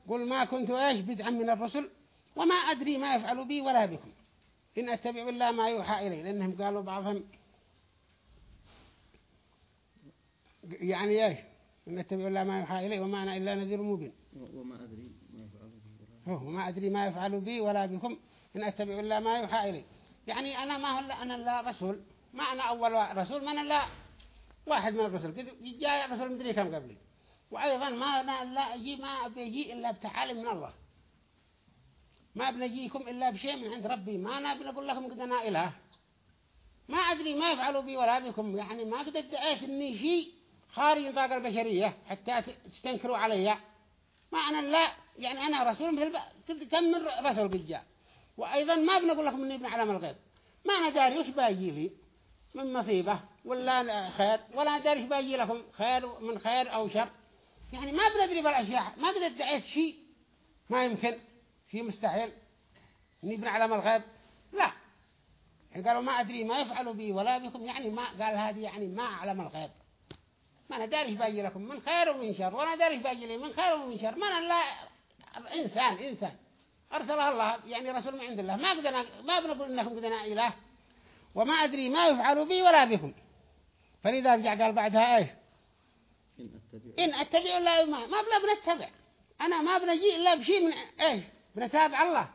قل ما كنت إيش بدعا من الرسل وما أدري ما يفعلوا بي ولا بكم إن أتبع إلا ما يوحى إلي لأنهم قالوا بعضهم يعني إيش إن أتبع إلا ما يوحى إليه وما أنا إلا نذير مبين وما أدري ما يفعل بكم. وما أدري ما يفعل بي ولا بكم إن أتبع إلا ما يوحى إليه يعني أنا ما هو أنا لا رسول ما أنا أول رسول ما أنا لا واحد من الرسل جاء رسول مدري كم قبلي وأيضا ما أنا لا أجي ما بيجي إلا بتحالي من الله ما بنجيكم إلا بشيء من عند ربي ما أنا بنقول لكم قد أنا إله ما أدري ما يفعلوا بي ولا بكم يعني ما قد ادعيت إني شيء خارج نطاق البشرية حتى تستنكروا عليها ما أنا لا يعني أنا رسول مثل كم من رسول قد جاء وأيضا ما بنقول لكم إني ابن علام الغيب ما أنا داري وش باجي لي من مصيبة ولا خير ولا داري وش باجي لكم خير من خير أو شر يعني ما بندري بالأشياء ما قد ادعيت شيء ما يمكن شيء مستحيل إني ابن علام الغيب لا يعني قالوا ما أدري ما يفعلوا بي ولا بكم يعني ما قال هذه يعني ما أعلم الغيب ما أنا داري باجي لكم من خير ومن شر وأنا داري باجي لي من خير ومن شر ما أنا لا إنسان إنسان أرسله الله يعني رسول من عند الله ما قدنا ما بنقول إنكم قدنا إله وما أدري ما يفعلوا بي ولا بكم فلذا رجع قال بعدها إيش إن أتبع الله ما ما بلا بنتبع أنا ما بنجي إلا بشيء من إيش بنتابع الله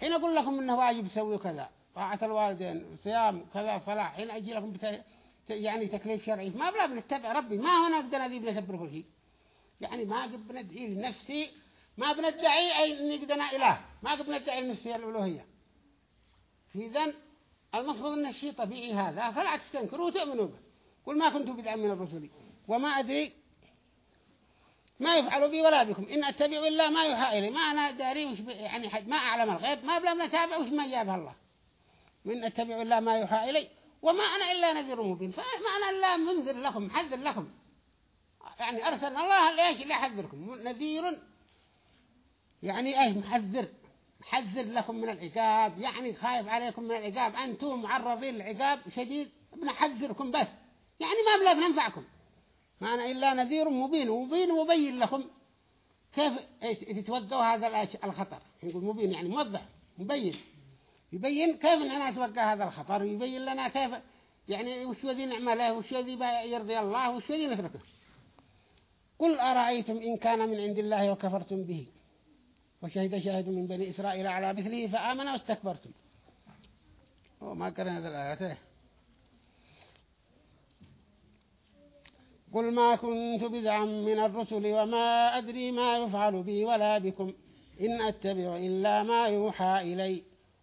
حين أقول لكم إنه واجب سوي كذا طاعة الوالدين صيام كذا صلاة حين أجي لكم بتهيئ يعني تكليف شرعي ما بلا بنتبع ربي ما هنا قدنا ذي بنتبره شيء يعني ما قد بندعي لنفسي ما بندعي أي إني قدنا إله ما قد بندعي لنفسي الألوهية إذا المفروض أن الشيء طبيعي هذا فلا تستنكروا وتؤمنوا به قل ما كنتم بدعا من الرسل وما أدري ما يفعل بي ولا بكم إن أتبعوا إلا ما يوحى إلي ما أنا داري وش يعني حد ما أعلم الغيب ما بلا بنتابع وش ما جابه الله من أتبعوا إلا ما يوحى إلي وما أنا إلا نذير مبين فما أنا إلا منذر لكم محذر لكم يعني أرسل الله ليش ليحذركم نذير يعني إيه محذر محذر لكم من العقاب يعني خايف عليكم من العقاب أنتم معرضين للعقاب شديد بنحذركم بس يعني ما بلا بننفعكم ما أنا إلا نذير مبين مبين مبين لكم كيف تتودوا هذا الخطر يقول مبين يعني موضح مبين يبين كيف أنا أتوقع هذا الخطر ويبين لنا كيف يعني وش ذي نعمله وش ذي يرضي الله وش ذي نتركه قل أرأيتم إن كان من عند الله وكفرتم به وشهد شاهد من بني إسرائيل على مثله فآمنوا واستكبرتم وما كان هذا الآيات قل ما كنت بدعا من الرسل وما أدري ما يفعل بي ولا بكم إن أتبع إلا ما يوحى إلي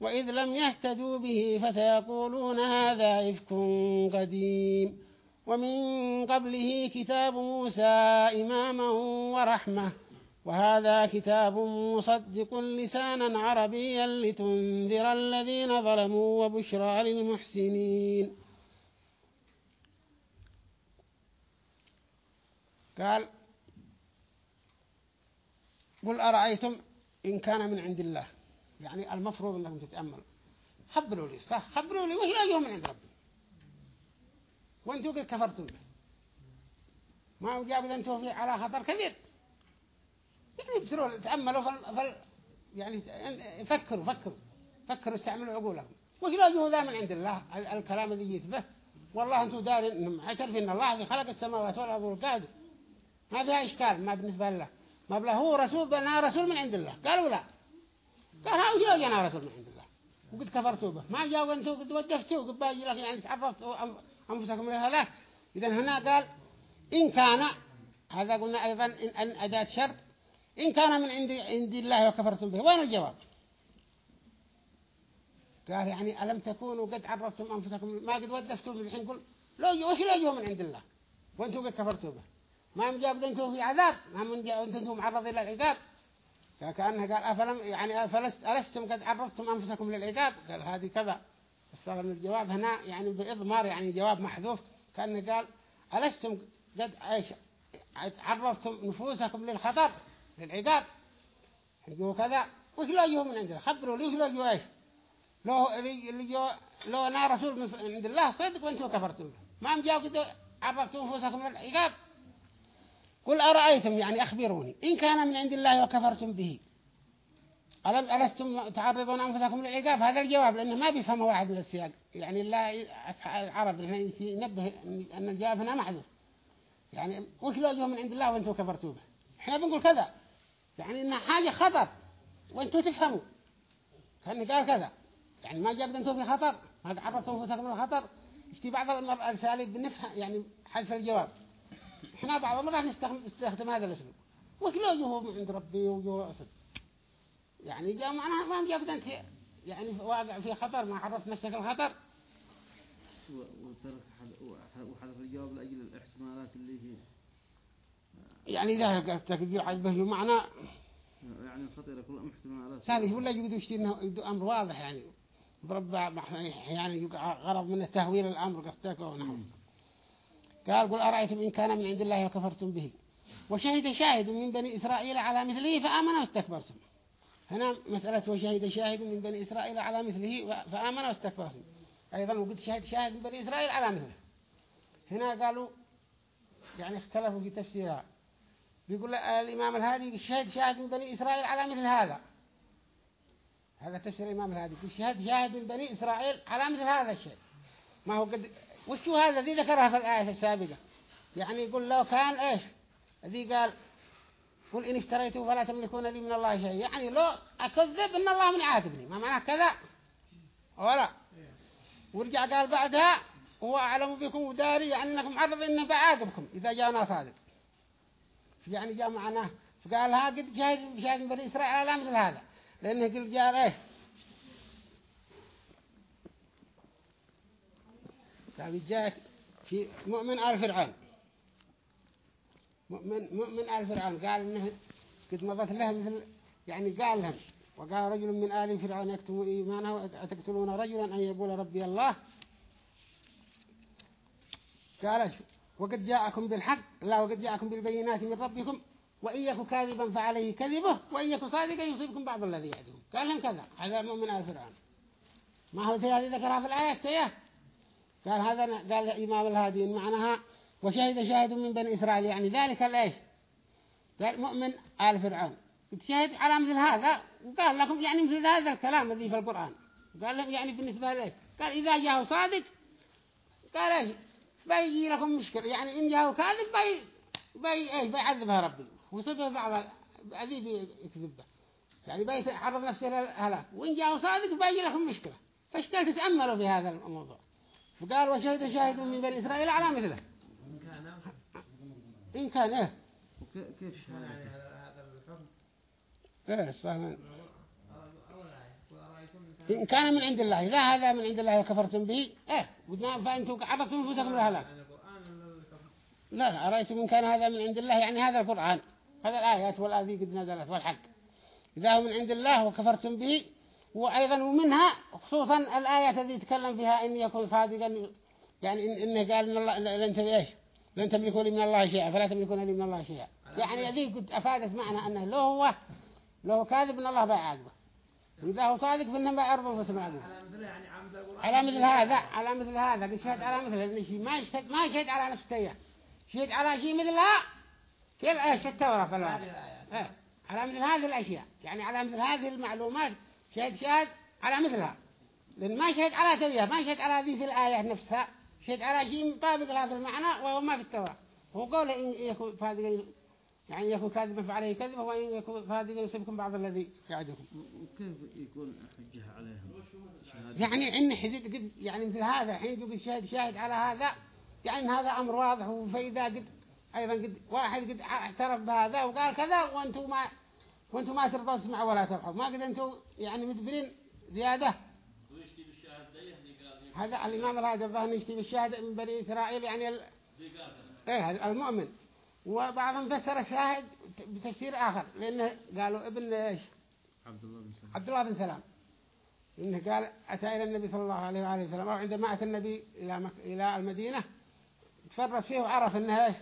وإذ لم يهتدوا به فسيقولون هذا إفك قديم ومن قبله كتاب موسى إماما ورحمة وهذا كتاب مصدق لسانا عربيا لتنذر الذين ظلموا وبشرى للمحسنين قال قل أرأيتم إن كان من عند الله يعني المفروض انكم تتأملوا خبروا لي صح خبروا لي وهي ايهم من عند ربي وانتوا قد كفرتم به ما وجاب اذا انتوا في على خطر كبير يعني بسروا تأملوا فال, فال يعني فكروا فكروا فكروا استعملوا عقولكم وجلاجه ذا من عند الله الكلام الذي جيت به والله انتم دارين انهم اعترفوا ان الله خلق السماوات والارض والقادر ما فيها اشكال ما بالنسبه لله ما بلا هو رسول بل رسول من عند الله قالوا لا قال هؤلاء جانا رسول من عند الله وقد كفرتوا به ما جاءوا أنتوا قد ودفتوا قد باجي لك يعني تعرفتوا أنفسكم لا إذا هنا قال إن كان هذا قلنا أيضا إن, أداة شر إن كان من عند عند الله وكفرتم به وين الجواب قال يعني ألم تكونوا قد عرفتم أنفسكم ما قد ودفتم الحين قل لو وش لا من عند الله وانتوا قد كفرتوا به ما هم انتم في عذاب ما هم انتم معرضين للعذاب كأنه قال أفلم يعني أفلست ألستم قد عرضتم أنفسكم للعقاب قال هذه كذا استغرب من الجواب هنا يعني بإضمار يعني جواب محذوف كأنه قال ألستم قد إيش عرضتم نفوسكم للخطر للعقاب يجوا كذا وش لا يجوا من عندنا خبروا ليش لا يجوا إيش لو لو لو أنا رسول من عند الله صدق وأنتم كفرتم ما مجاوا قد عرفتم نفوسكم للعقاب قل أرأيتم يعني أخبروني إن كان من عند الله وكفرتم به ألستم تعرضون أنفسكم للعقاب هذا الجواب لأنه ما بيفهم واحد من السياق يعني لا العرب ينبه أن الجواب هنا معذور يعني وكلوا وجهه من عند الله وانتم كفرتوا به احنا بنقول كذا يعني إن حاجة خطر وانتم تفهموا كان قال كذا يعني ما جاب انتم في خطر ما تعرضتم أنفسكم للخطر في بعض الأساليب بنفهم يعني حذف الجواب احنا بعض المرات نستخدم هذا الاسلوب وكله وجوه عند ربي وجوه اسد يعني جاء معنا ما مجابد أنت يعني واقع في خطر ما عرف نفسك الخطر
وحذف الجواب لأجل الاحتمالات اللي فيه
يعني إذا تقدير عجبه معنى
يعني الخطيرة كل
احتمالات ثاني ولا يبدو يشتي إنه يبدو أمر واضح يعني ضرب يعني يقع غرض من تهويل الأمر قصدك ونحن قال قل أرأيتم إن كان من عند الله وكفرتم به وشهد شاهد من بني إسرائيل على مثله فآمنوا واستكبرتم هنا مسألة وشهد شاهد من بني إسرائيل على مثله فآمنوا واستكبرتم أيضا وقد شهد شاهد من بني إسرائيل على مثله هنا قالوا يعني اختلفوا في تفسيرها بيقول آه، الإمام الهادي شهد شاهد من بني إسرائيل على مثل هذا هذا تفسير الإمام الهادي شهد شاهد من بني إسرائيل على مثل هذا الشيء ما هو قد وشو هذا ذي ذكرها في الآية السابقة يعني يقول لو كان إيش ذي قال قل إن اشتريته فلا تملكون لي من الله شيء يعني لو أكذب إن الله من عاتبني ما معنى كذا ولا ورجع قال بعدها هو أعلم بكم وداري يعني أنكم عرض إن بعاقبكم إذا جاءنا صادق يعني جاء معناه فقال ها قد شاهد بشاهد بني إسرائيل على مثل هذا لأنه قل جاء إيش تعبير طيب، جاءت في مؤمن آل فرعون مؤمن, مؤمن آل فرعون قال إنه قد مضت له مثل يعني قال لهم وقال رجل من آل فرعون يكتم إيمانه أتقتلون رجلا أن يقول ربي الله قال وقد جاءكم بالحق لا وقد جاءكم بالبينات من ربكم وإن كاذبا فعليه كذبه وإن صادقا يصيبكم بعض الذي يعدهم قال لهم كذا هذا مؤمن آل فرعون ما هو في هذه ذكرها في الآيات تيه قال هذا قال الإمام الهادي معناها وشهد شاهد من بني إسرائيل يعني ذلك ليش قال مؤمن آل فرعون تشهد على مثل هذا وقال لكم يعني مثل هذا الكلام الذي في القرآن قال لهم يعني بالنسبة ليش قال إذا جاءه صادق قال ايش بيجي لكم مشكلة يعني إن جاءه كاذب بي بي ايش بيعذبها ربي وصدق بعض الذي بيكذبه يعني بيتعرض نفسه للهلاك وإن جاءه صادق بيجي لكم مشكلة فاشكال تتأملوا في هذا الموضوع فقال وشهد شاهد من بني إسرائيل على مثله
إن كان إيه كيف شهد هذا
الحكم
إيه إن كان من عند الله
إذا هذا من عند الله وكفرتم به إيه ودنا فأنتم عرضتم أنفسكم الهلاك لا أرأيتم إن كان هذا من عند الله يعني هذا القرآن هذا الآيات والآذي قد نزلت والحق إذا هو من عند الله وكفرتم به وأيضا ومنها خصوصا الآية التي يتكلم فيها إن يكون صادقا يعني إنه قال إن الله لن تبي إيش لن تملكوا لي من الله شيئا فلا تملكون لي من الله شيئا يعني هذه قد أفادت معنى أنه لو هو لو كاذب إن الله بيعاقبه وإذا هو صادق فإنه بيعرضه في سمع على مثل هذا على مثل هذا قد شهد على مثل هذا شيء ما شهد ما شهد على نفسه شهد على شيء مثلها كيف الآية التوراة في الواقع إيه، على مثل هذه الأشياء يعني على مثل هذه المعلومات شهد شهد على مثلها لأن ما شهد على تبيه ما شهد على ذي في الآية نفسها شهد على شيء مطابق لها في المعنى وهو ما في التوراة هو قول إن يكون فاذق يعني يكون كاذبا فعليه كذبة وإن يكون فاذق يصيبكم بعض الذي يعدكم كيف
يكون حجه عليهم يعني إن
حديد قد يعني مثل هذا حين يقول الشهد شاهد على هذا يعني هذا أمر واضح وفإذا قد أيضا قد واحد قد اعترف بهذا وقال كذا وأنتم ما وانتم ما ترضوا تسمعوا ولا تلحظوا ما قد انتم يعني مدبرين زيادة
هذا الإمام
الهادي الظهن يشتي بالشاهد من بني إسرائيل يعني ال... ايه المؤمن وبعضهم فسر الشاهد بتفسير آخر لأنه قالوا ابن ايش عبد الله بن سلام عبد الله بن سلام إنه قال أتى إلى النبي صلى الله عليه وآله وسلم أو عندما أتى النبي إلى مك... إلى المدينة تفرس فيه وعرف إنه إيش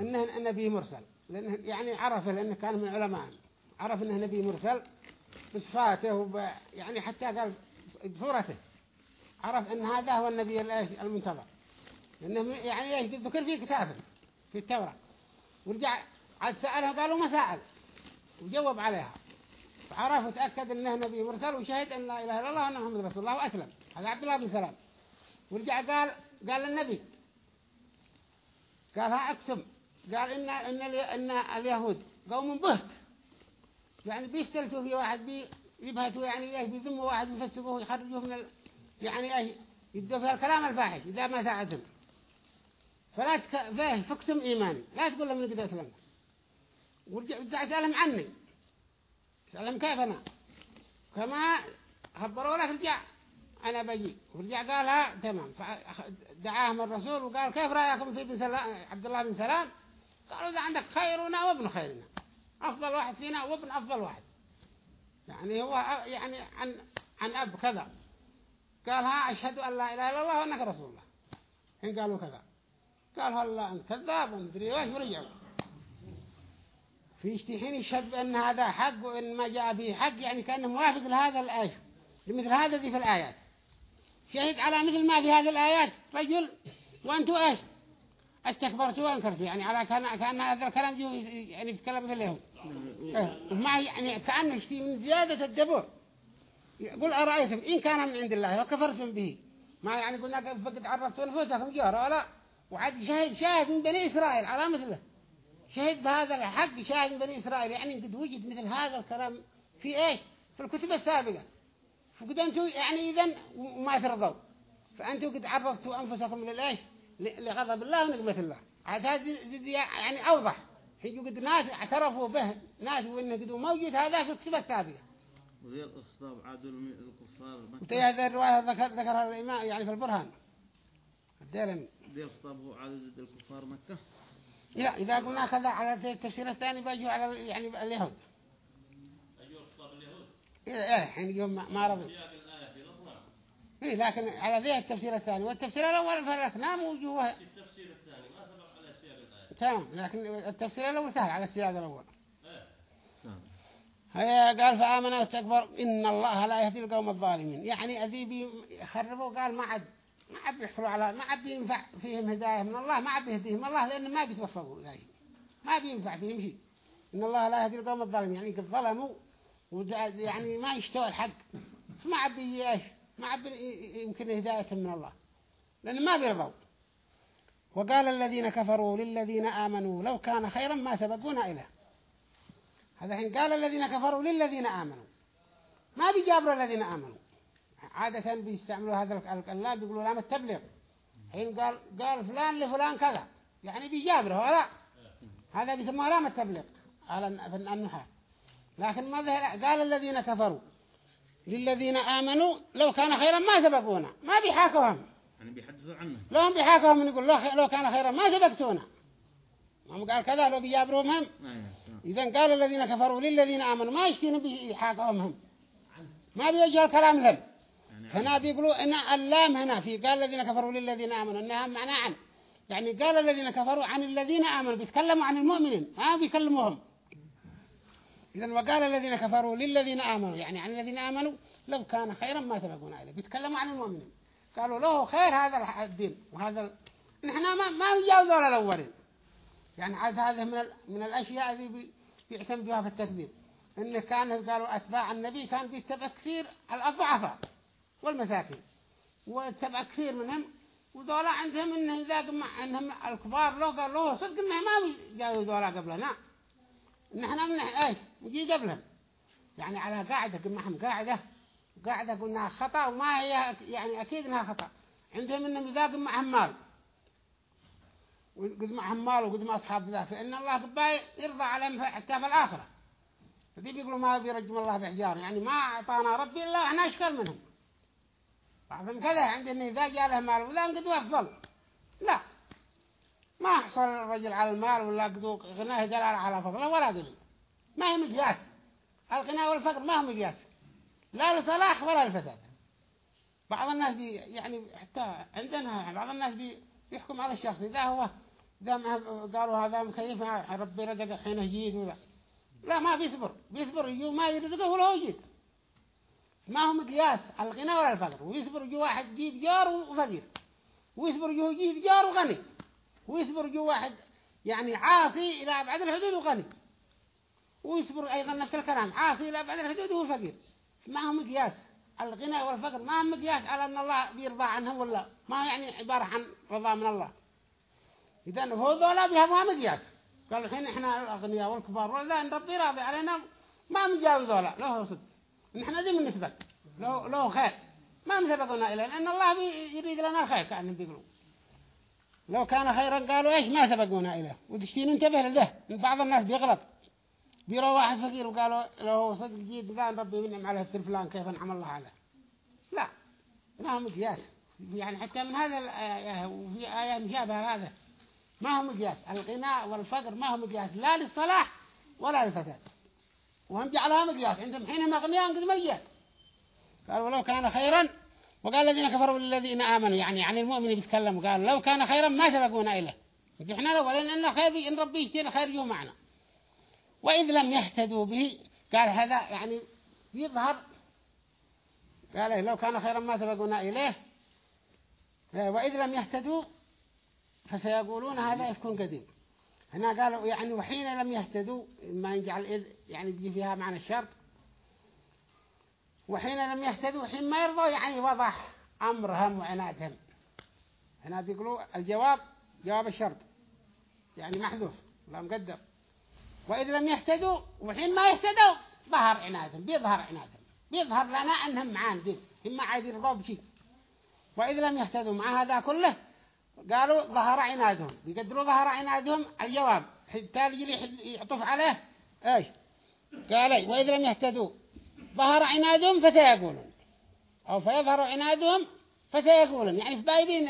إنه النبي مرسل لأنه يعني عرفه لأنه كان من علماء عرف أنه نبي مرسل بصفاته وب... يعني حتى قال بصورته عرف أن هذا هو النبي المنتظر لأنه يعني ايش ذكر في كتابه في التوراة ورجع عاد سأله قالوا ما سأل وجوب عليها فعرف وتأكد أنه نبي مرسل وشهد أن لا إله إلا الله وأن محمد رسول الله وأسلم هذا عبد الله بن سلام ورجع قال قال للنبي قال ها اكتم قال إن, إن, إن اليهود قوم بهت يعني بيستلتوا في واحد بي يعني إيه بيذموا واحد يفسقوه ويخرجوه من ال... يعني إيه يدوا في الكلام الفاحش إذا ما ساعدهم فلا تك... فيه فكتم إيماني لا تقول لهم إني قد أسلمت ورجع أسألهم عني أسألهم كيف أنا كما خبروا لك رجع أنا بجي ورجع قالها تمام فدعاهم الرسول وقال كيف رأيكم في بن سلام عبد الله بن سلام قالوا إذا عندك خيرنا وابن خيرنا أفضل واحد فينا وابن أفضل واحد يعني هو يعني عن عن أب كذا قال ها أشهد أن لا إله إلا الله وأنك رسول الله حين قالوا كذا قال هلا أنت كذاب ومدري وإيش ورجعوا في حين يشهد بأن هذا حق وإن ما جاء فيه حق يعني كأنه موافق لهذا الآية لمثل هذا ذي في الآيات شهد على مثل ما في هذه الآيات رجل وأنتوا إيش استكبرت وانكرت يعني على كان كان هذا الكلام جو يعني يتكلم في اليهود إيه. ما يعني كأنه في من زيادة الدبور يقول أرأيتم إن كان من عند الله وكفرتم به ما يعني قلنا فقد عرفتوا نفوسكم جهر ولا وعد شاهد شاهد من بني إسرائيل على مثله شهد بهذا الحق شاهد من بني إسرائيل يعني قد وجد مثل هذا الكلام في إيش في الكتب السابقة فقد انتم يعني إذا ما ترضوا فانتم قد عرفتوا أنفسكم للإيش لغضب الله ونقمة الله هذا يعني أوضح حيث قد ناس اعترفوا به ناس وإنه قدوا موجود هذا في الكتب السابقة
وذي عادل من الكفار متى هذا الرواية ذكر
ذكرها الإمام يعني في البرهان الديرمي
ذي الخطاب هو عادل ضد الكفار مكة
لا إذا قلنا كذا على التفسير الثاني بيجوا على يعني اليهود
أيوه الخطاب اليهود إيه, إيه، يعني الحين يوم ما رضوا
إيه لكن على ذي التفسير الثاني والتفسير الأول فالأثنام وجوه
التفسير الثاني ما سبق على السياق الآية تمام
لكن التفسير الأول سهل على السياق الأول
إيه. نعم.
هي قال فآمنا واستكبر إن الله لا يهدي القوم الظالمين يعني أذي بيخربوا قال ما عد ما عد بيحصلوا على ما عد بينفع فيهم هداية من الله ما عد بيهديهم الله لأن ما بيتوفقوا إليه ما بينفع فيهم شيء إن الله لا يهدي القوم الظالمين يعني قد ظلموا يعني ما يشتوى الحق ما عد بيجي عبر يمكن هداية من الله لأن ما بيرضوا وقال الذين كفروا للذين آمنوا لو كان خيرا ما سبقونا إليه هذا حين قال الذين كفروا للذين آمنوا ما بيجابروا الذين آمنوا عادة بيستعملوا هذا اللام بيقولوا لام التبليغ حين قال قال فلان لفلان كذا يعني بيجابره هذا هذا بيسموه لام التبليغ قال في النحاة لكن ماذا قال الذين كفروا للذين آمنوا لو كان خيرا ما سبقونا ما بيحاكوهم
يعني بيحدثوا عنه
لو بيحاكوهم يقول لو كان خيرا ما سبقتونا هم قال كذا لو بيجابروهم هم آه، إذا قال الذين كفروا للذين آمنوا ما يشتين بيحاكوهم هم ما بيوجه الكلام ذم يعني هنا بيقولوا إن اللام هنا في قال الذين كفروا للذين آمنوا إنها معنى عن يعني قال الذين كفروا عن الذين آمنوا بيتكلموا عن المؤمنين ما بيكلموهم إذا وقال الذين كفروا للذين آمنوا يعني عن الذين آمنوا لو كان خيرا ما سبقونا إليه بيتكلموا عن المؤمنين قالوا له خير هذا الدين وهذا ال... نحن ما ما جاءوا ولا الأولين يعني عاد هذه من ال... من الأشياء اللي بيعتمد بها في التكذيب إن كان قالوا أتباع النبي كان بيتبع كثير الأضعفاء والمساكين واتبع كثير منهم وذولا عندهم إن إذا إنهم الكبار لو قالوا صدق إنه ما بيجاوز ولا قبلنا نحن من إيش وجي قبلهم يعني على قاعدة هم قاعدة قاعدة قلناها خطأ وما هي يعني أكيد إنها خطأ عندهم إنهم إذا قم عمال وقد مع مال وقد مع أصحاب ذا فإن الله قباي يرضى على حتى في الآخرة فدي بيقولوا ما بيرجم الله بحجار يعني ما أعطانا ربي إلا إحنا أشكال منهم بعضهم كذا عندهم إذا جاء له مال وذا قد وفضل لا ما حصل الرجل على المال ولا قد غناه جلال على فضله ولا قدوا ما هي مقياس الغنى والفقر ما هو مقياس لا لصلاح ولا لفساد بعض الناس بي يعني حتى عندنا بعض الناس بي يحكم على الشخص إذا هو إذا قالوا هذا مكيف ربي رجل حين جيد ولا لا ما بيصبر بيصبر يجو ما يرزقه ولا يجيد ما هو مقياس الغنى ولا الفقر ويصبر يجو واحد جيد جار وفقير ويصبر يجو جيد جار وغني ويصبر يجو واحد يعني عاصي إلى أبعد الحدود وغني ويصبر أيضا نفس الكلام عاصي إلى بعد الحدود وهو فقير ما هو مقياس الغنى والفقر ما هو مقياس على أن الله بيرضى عنهم ولا ما يعني عبارة عن رضا من الله إذا هو ذولا بها ما مقياس قال الحين إحنا الأغنياء والكبار ولا إن ربي راضي علينا ما مقياس ذولا لا هو صدق نحن ذي من نسبك لو, له خير ما مسبقنا إليه لأن الله يريد لنا الخير كأنهم بيقولوا لو كان خيرا قالوا إيش ما سبقونا إليه ودشتين انتبه لده بعض الناس بيغلط بيروح واحد فقير وقالوا له صدق جيد قال ربي منعم على السر فلان كيف نعم الله عليه لا ما هو مقياس يعني حتى من هذا الآية آه، وفي آية مشابهة هذا ما هو مقياس الغناء والفقر ما هو مقياس لا للصلاح ولا للفساد وهم جعلها مقياس عندهم حينهم أغنياء قد مليان قال ولو كان خيرا وقال الذين كفروا للذين آمنوا يعني يعني المؤمن يتكلم قال لو كان خيرا ما سبقونا إليه نحن الأولين إن خير إن ربي يشتري خير يوم معنا وإذ لم يهتدوا به قال هذا يعني يظهر قال لو كان خيرا ما سبقونا إليه وإذ لم يهتدوا فسيقولون هذا يكون قديم هنا قالوا يعني وحين لم يهتدوا ما يجعل إذ يعني بيجي فيها معنى الشرط وحين لم يهتدوا حين ما يرضوا يعني وضح أمرهم وعنادهم هنا بيقولوا الجواب جواب الشرط يعني محذوف لا مقدر وإذا لم يهتدوا وحين ما يهتدوا ظهر عنادهم بيظهر عنادهم بيظهر لنا أنهم معاندين هم عادي عاد يرضوا بشيء وإذا لم يهتدوا مع هذا كله قالوا ظهر عنادهم يقدروا ظهر عنادهم الجواب حتى يجي يعطف عليه أي قال اي وإذا لم يهتدوا ظهر عنادهم فسيقولون أو فيظهر عنادهم فسيقولون يعني بايبين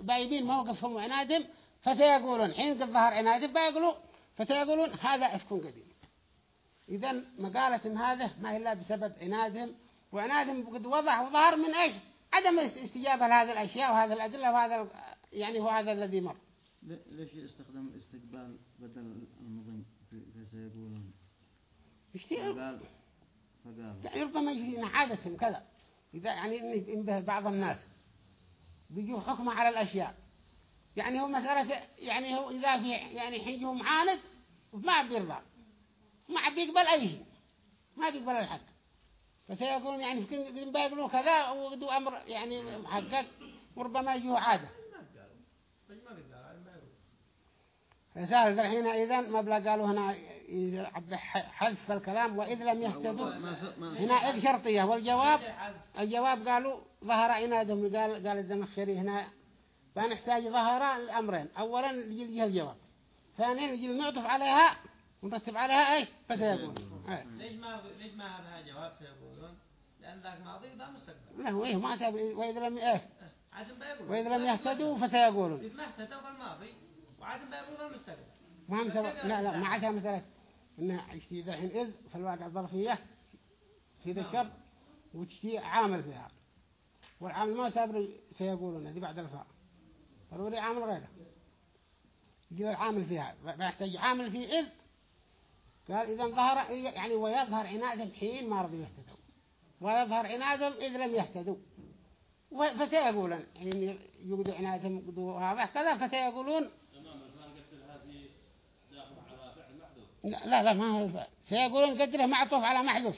بايبين موقفهم وعنادهم فسيقولون حين قد ظهر عنادهم بيقولوا فسيقولون هذا إفك قديم إذا مقالتهم هذا ما هي إلا بسبب عنادهم وعنادهم قد وضح وظهر من إيش عدم الاستجابة لهذه الأشياء وهذه الأدلة وهذا يعني هو هذا الذي مر
ليش يستخدم الاستقبال بدل المضي فسيقولون فقال يعني
ربما يجينا نحادثهم كذا إذا يعني انبه بعض الناس بيجوا حكمه على الأشياء يعني هو مسألة يعني هو إذا في يعني حجه معاند ما بيرضى ما بيقبل أي شيء ما بيقبل الحق فسيقولون يعني يمكن بيقولوا كذا وقدوا أمر يعني حقك وربما يجوا عادة فسأل ذا الحين إذن مبلغ قالوا هنا حذف الكلام وإذ لم يهتدوا
هنا إذ شرطية والجواب
الجواب قالوا ظهر عنادهم قال قال الزمخشري هنا فنحتاج ظهر الأمرين أولا يجي الجواب ثانيا يجي المعطف عليها ونرتب عليها ايش بس يقول إيه.
ليش ما ليش ما هذا جواب سيقولون لأن ذاك ماضي ذا مستقبل لا هو إيه، ما سيب
وإذا لم إيه, إيه. وإذا لم يهتدوا فسيقولون
إذا ما اهتدوا فالماضي وعاد بيقولوا ذا مستقبل
ما سبب لا لا ما عادها مثلا إن اشتي الحين إذ في الواقع الظرفية في نعم. ذكر وتشتي عامل فيها والعامل ما سابر سيقولون هذه بعد الفاق ضروري عامل غيره يجيب العامل فيها بيحتاج عامل في إذ قال إذا ظهر يعني ويظهر عنادهم حين ما رضوا يهتدوا ويظهر عنادهم إذ لم يهتدوا فتى يقولون يعني يقضوا عنادهم هذا كذا فتى يقولون لا لا ما هو سيقولون قدره معطوف على محذوف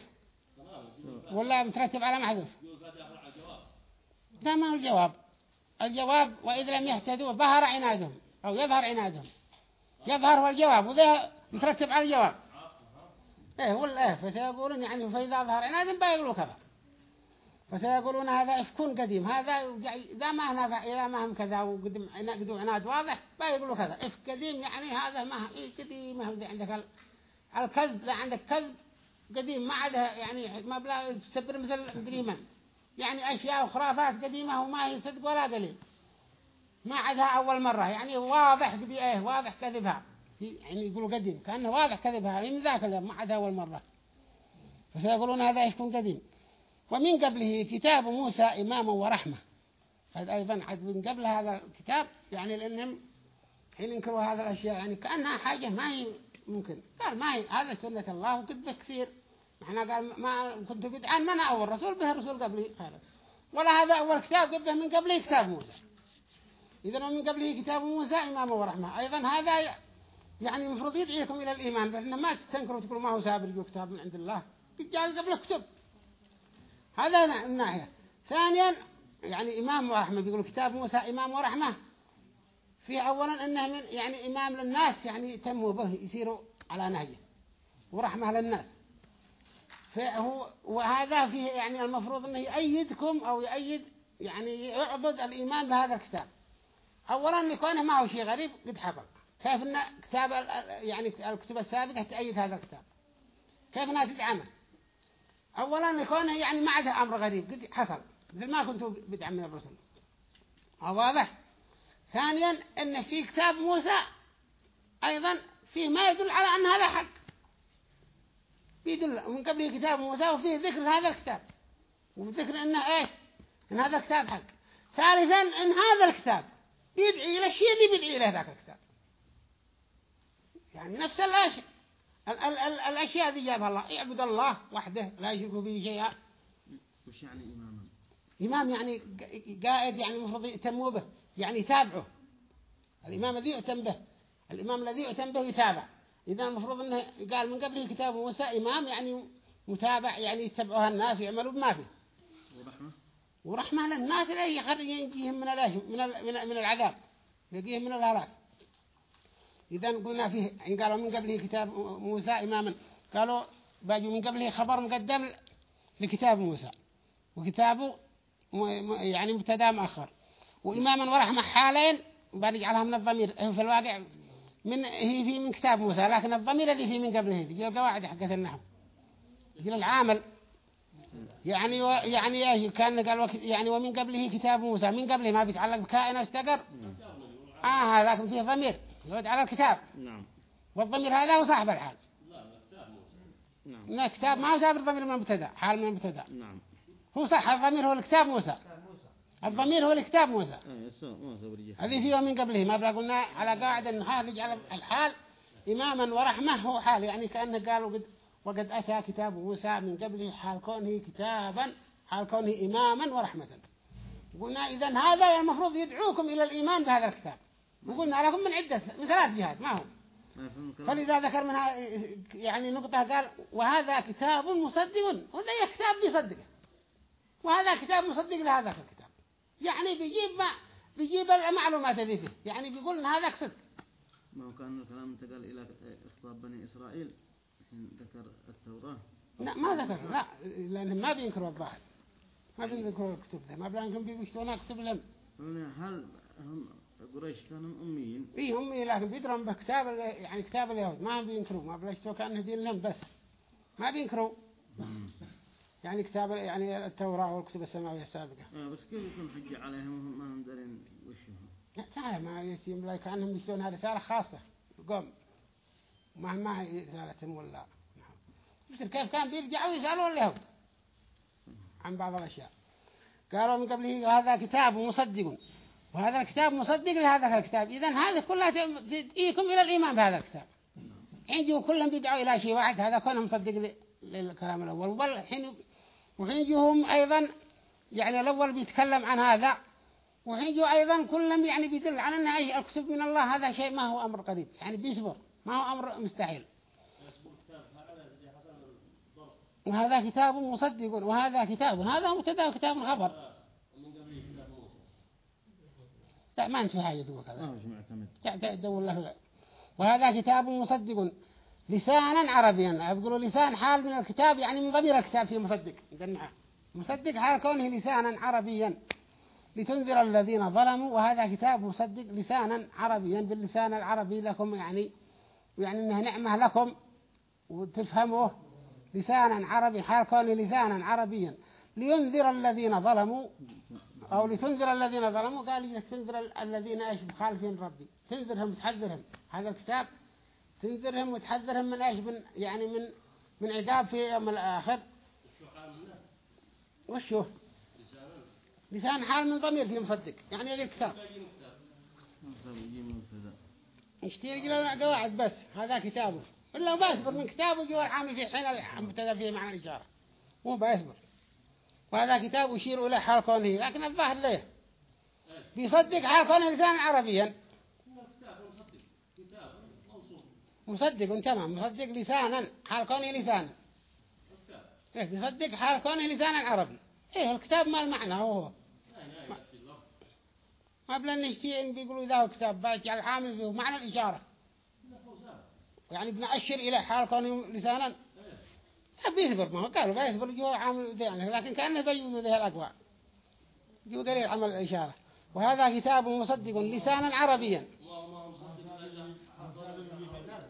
ولا مترتب على محذوف لا ما هو الجواب الجواب وإذا لم يهتدوا ظهر عنادهم أو يظهر عنادهم يظهر هو الجواب وذا مترتب على الجواب إيه ولا إيه فسيقولون يعني فإذا ظهر عنادهم بيقولوا كذا فسيقولون هذا إفكون قديم هذا إذا ما هنا إذا ما هم كذا وقدم نقدوا عناد واضح بيقولوا كذا إف قديم يعني هذا ما إيه قديم ما عندك الكذب عندك كذب قديم ما عاد يعني ما بلا تسبر مثل قديما يعني أشياء وخرافات قديمة وما هي صدق ولا دليل ما عدها أول مرة يعني واضح بإيه واضح كذبها يعني يقولوا قديم كأنه واضح كذبها من ذاك اليوم ما عدها أول مرة فسيقولون هذا يكون قديم ومن قبله كتاب موسى إماما ورحمة هذا أيضا عاد من قبل هذا الكتاب يعني لأنهم حين ينكروا هذا الأشياء يعني كأنها حاجة ما هي ممكن قال ما هي هذا سنة الله وكذب كثير احنا قال ما كنت قد ما انا اول رسول به رسول قبلي خير ولا هذا اول كتاب قبله من قبله كتاب موسى اذا من قبله كتاب موسى امام ورحمه ايضا هذا يعني مفروض يدعيكم الى الايمان بان ما تستنكروا تقولوا ما هو سابق كتاب من عند الله قد جاء قبل كتب هذا الناحيه ثانيا يعني امام ورحمه بيقولوا كتاب موسى امام ورحمه في اولا انه من يعني امام للناس يعني تموا به يسيروا على نهجه ورحمه للناس فهو وهذا فيه يعني المفروض أنه يأيدكم أو يأيد يعني يعضد الإيمان بهذا الكتاب أولا لكونه ما هو شيء غريب قد حصل كيف أن كتاب يعني الكتب السابقة تأيد هذا الكتاب كيف أنها تدعمه أولا لكونه يعني ما عدا أمر غريب قد حصل مثل ما كنتوا بدعم من الرسل واضح ثانيا أن في كتاب موسى أيضا فيه ما يدل على أن هذا حق يدل من قبله كتاب موسى وفيه ذكر هذا الكتاب وذكر انه ايه ان هذا الكتاب حق ثالثا ان هذا الكتاب يدعي الى الشيء اللي بيدعي الى ذاك الكتاب يعني نفس الاشياء ال ال ال الاشياء اللي جابها الله يعبد الله وحده لا يشرك به شيئا
وش يعني اماما
امام يعني قائد يعني المفروض يهتموا به يعني يتابعه الامام الذي يؤتم به الامام الذي يؤتم به يتابع إذا المفروض أنه قال من قبله كتاب موسى إمام يعني متابع يعني يتبعوها الناس ويعملوا بما فيه ورحمة ورحمة للناس لا يخرج ينجيهم من من من العذاب يجيهم من الهلاك إذا قلنا فيه إن قالوا من قبله كتاب موسى إماما قالوا باجوا من قبله خبر مقدم لكتاب موسى وكتابه يعني مبتدا مؤخر وإماما ورحمة حالين بنجعلها من الضمير في الواقع من هي في من كتاب موسى لكن الضمير الذي فيه من قبله يجي القواعد حقت النحو يجي العامل يعني و يعني إيه؟ كان قال يعني ومن قبله كتاب موسى من قبله ما بيتعلق بكائن استقر آه لكن فيه ضمير يعود على الكتاب نعم والضمير هذا هو صاحب الحال نعم كتاب ما هو صاحب ضمير من المبتدا حال من المبتدا نعم هو صح الضمير هو الكتاب موسى الضمير هو الكتاب موسى
آه، هذه في يوم
قبله ما بلا قلنا على قاعدة أن هذا يجعل الحال إماما ورحمة هو حال يعني كأنه قال وقد, وقد أتى كتاب موسى من قبله حال كونه كتابا حال كونه إماما ورحمة قلنا إذا هذا المفروض يدعوكم إلى الإيمان بهذا الكتاب وقلنا لكم من عدة من ثلاث جهات ما هو فلذا ذكر منها يعني نقطة قال وهذا كتاب مصدق وهذا كتاب بيصدقه وهذا كتاب مصدق لهذا الكتاب يعني بيجيب ما بيجيب المعلومات هذه فيه يعني بيقول ان هذا صدق
ما هو كان الكلام انتقل الى خطاب بني اسرائيل ذكر التوراة
لا ما ذكر لا لان ما بينكروا الظاهر ما بينكروا الكتب ده ما بينكروا بيشتون كتب لهم هل هم قريش كانوا أميين إيه أمي لكن بيدرهم بكتاب يعني كتاب اليهود ما بينكروا ما بيشتوا كأنه دين لهم بس ما بينكروا يعني كتاب يعني التوراة والكتب السماوية السابقة
آه بس كيف يكون حجة عليهم وهم
ما هم دارين وشهم تعالى ما يسيم لا كأنهم هذا رسالة خاصة قوم ما ما هي رسالتهم ولا مثل كيف كان بيرجعوا يسألوا اليهود عن بعض الأشياء قالوا من قبله هذا كتاب مصدق وهذا الكتاب مصدق لهذا الكتاب إذن هذا كلها تدعيكم إلى الإيمان بهذا الكتاب نعم. عندي وكلهم بيدعوا إلى شيء واحد هذا كونهم مصدق للكلام الأول والحين وحينجهم أيضا يعني الأول بيتكلم عن هذا وحينجوا أيضا كلهم يعني بيدل على أن أي الكتب من الله هذا شيء ما هو أمر قريب يعني بيصبر ما هو أمر مستحيل وهذا كتاب مصدق وهذا كتاب هذا مبتدا كتاب خبر لا ما انت في حاجه تقول كذا تدور له وهذا كتاب مصدق لسانا عربيا يقولوا لسان حال من الكتاب يعني من ضمير الكتاب في مصدق مصدق حال كونه لسانا عربيا لتنذر الذين ظلموا وهذا كتاب مصدق لسانا عربيا باللسان العربي لكم يعني يعني انه نعمه لكم وتفهموه لسانا عربي حال كونه لسانا عربيا لينذر الذين ظلموا أو لتنذر الذين ظلموا قال لتنذر الذين ايش مخالفين ربي تنذرهم تحذرهم هذا الكتاب تنذرهم وتحذرهم من ايش من يعني من من عذاب في يوم الآخر وش هو لسان حال من ضمير في مصدق يعني الكتاب يشتري لنا قواعد بس هذا كتابه إلا بيصبر من كتابه جوا العامل في حين المبتدا فيه معنى الإشارة مو بيصبر وهذا كتاب يشير إلى حال كونه لكن الظاهر ليه
بيصدق حال كونه لسان عربيا
مصدق تمام مصدق لسانا حالكوني لسانا إيه مصدق حال لسانا عربي إيه الكتاب ما المعنى هو ما بلا نشتين بيقولوا إذا هو كتاب باجي الحامل فيه معنى الإشارة يعني بنأشر إلى حال لسانا لسانا بيصبر ما هو قالوا بيصبر جوا عامل يعني لكن كأنه بيجوز ذي الأقوى جوا قليل عمل الإشارة وهذا كتاب مصدق لسانا عربيا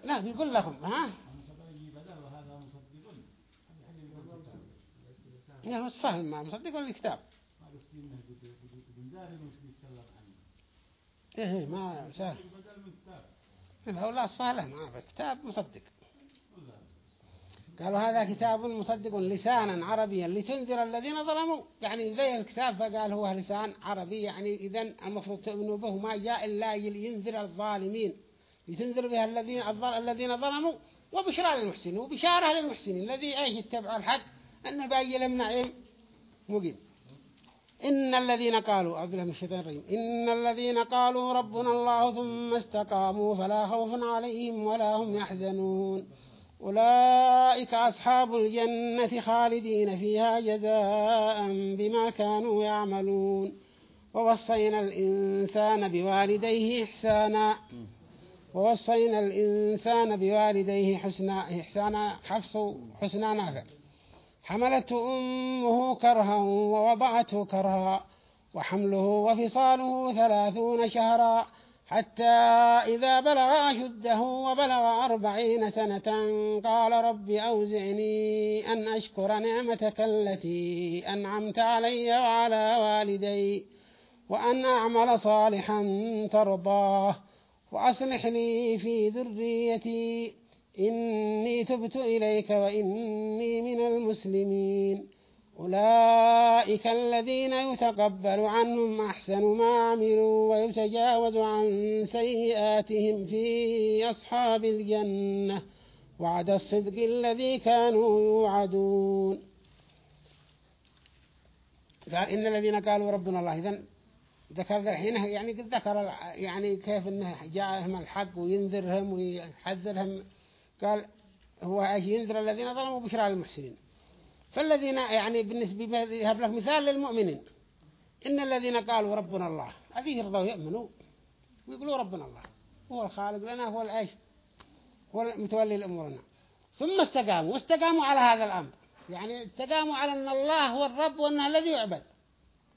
لا بيقول لكم ها يا مش فاهم ما مصدق ولا الكتاب
ايه ما سهل هو لا صالح ما كتاب مصدق قالوا هذا كتاب مصدق لسانا عربيا لتنذر الذين ظلموا يعني زي الكتاب فقال هو لسان عربي يعني اذا المفروض تؤمنوا به ما جاء إلا ينذر الظالمين يتنذر بها الذين الذين ظلموا وبشرى للمحسنين وبشارة للمحسنين الذي ايش يتبع الحق ان باقي لم نعيم مقيم إن الذين قالوا أعوذ بالله من الشيطان الرجيم إن الذين قالوا ربنا الله ثم استقاموا فلا خوف عليهم ولا هم يحزنون أولئك أصحاب الجنة خالدين فيها جزاء بما كانوا يعملون ووصينا الإنسان بوالديه إحسانا ووصينا الإنسان بوالديه حسنا إحسانا حفص حسنا نافع حملته أمه كرها ووضعته كرها وحمله وفصاله ثلاثون شهرا حتى إذا بلغ أشده وبلغ أربعين سنة قال رب أوزعني أن أشكر نعمتك التي أنعمت علي وعلى والدي وأن أعمل صالحا ترضاه وأصلح لي في ذريتي إني تبت إليك وإني من المسلمين أولئك الذين يتقبل عنهم أحسن ما عملوا ويتجاوز عن سيئاتهم في أصحاب الجنة وعد الصدق الذي كانوا يوعدون قال إن الذين قالوا ربنا الله إذن ذكر الحين يعني قد ذكر يعني كيف انه جاءهم الحق وينذرهم ويحذرهم قال هو ينذر الذين ظلموا بشرى للمحسنين فالذين يعني بالنسبة يهب لك مثال للمؤمنين إن الذين قالوا ربنا الله هذه يرضوا يؤمنوا ويقولوا ربنا الله هو الخالق لنا هو العيش هو المتولي لأمورنا ثم استقاموا واستقاموا على هذا الأمر يعني استقاموا على أن الله هو الرب وأنه الذي يعبد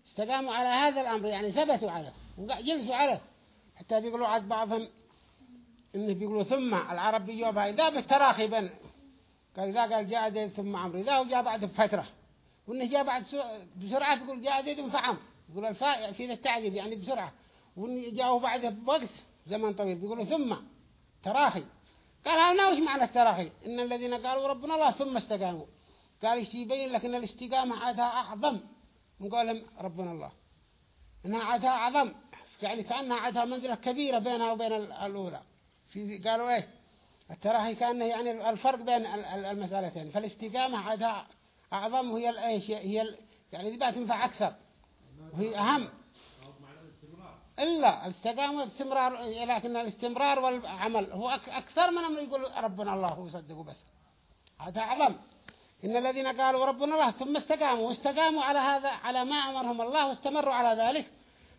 استقاموا على هذا الأمر يعني ثبتوا عليه وجلسوا عليه حتى بيقولوا عاد بعضهم إنه بيقولوا ثم العرب بيجوبها إذا بالتراخي بين قال إذا قال جاء زيد ثم عمر إذا وجاء بعد بفترة وإنه جاء بعد بسرعة بيقول جاء زيد فعم يقول الفاء في التعجب يعني بسرعة وإن جاءوا بعده بوقت زمن طويل بيقولوا ثم تراخي قال هنا وش معنى التراخي إن الذين قالوا ربنا الله ثم استقاموا قال يبين لك إن الاستقامة عادها أعظم نقولهم ربنا الله انها عتا عظم يعني كأنها عتا منزلة كبيرة بينها وبين الأولى في قالوا ايه التراهي كأنه يعني الفرق بين المسألتين فالاستقامة عتا أعظم هي الايش هي يعني دي بقى تنفع أكثر وهي أهم إلا الاستقامة استمرار لكن الاستمرار والعمل هو أكثر من أن يقول ربنا الله ويصدقه بس هذا أعظم إن الذين قالوا ربنا الله ثم استقاموا واستقاموا على هذا على ما أمرهم الله واستمروا على ذلك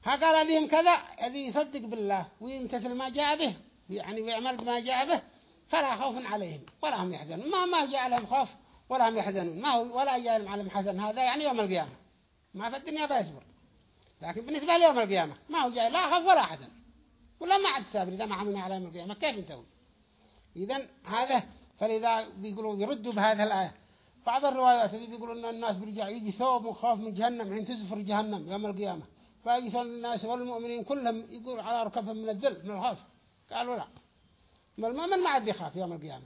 ها قال لهم كذا الذي يصدق بالله ويمتثل ما جاء به يعني ويعمل بما جاء به فلا خوف عليهم ولا هم يحزنون ما ما جاء لهم خوف ولا هم يحزنون ما هو ولا جاء لهم علم هذا يعني يوم القيامة ما في الدنيا بيصبر لكن بالنسبة ليوم القيامة ما هو جاء لا خوف ولا حزن ولا ما عاد سابر إذا ما عملنا على يوم القيامة كيف نسوي إذا هذا فلذا بيقولوا يردوا بهذه الآية بعض الروايات اللي بيقولوا ان الناس بيرجع يجي ثوب وخاف من جهنم حين تزفر جهنم يوم القيامة فيجي الناس والمؤمنين كلهم يقول على ركبهم من الذل من الخوف قالوا لا ما المؤمن ما عاد يخاف يوم القيامة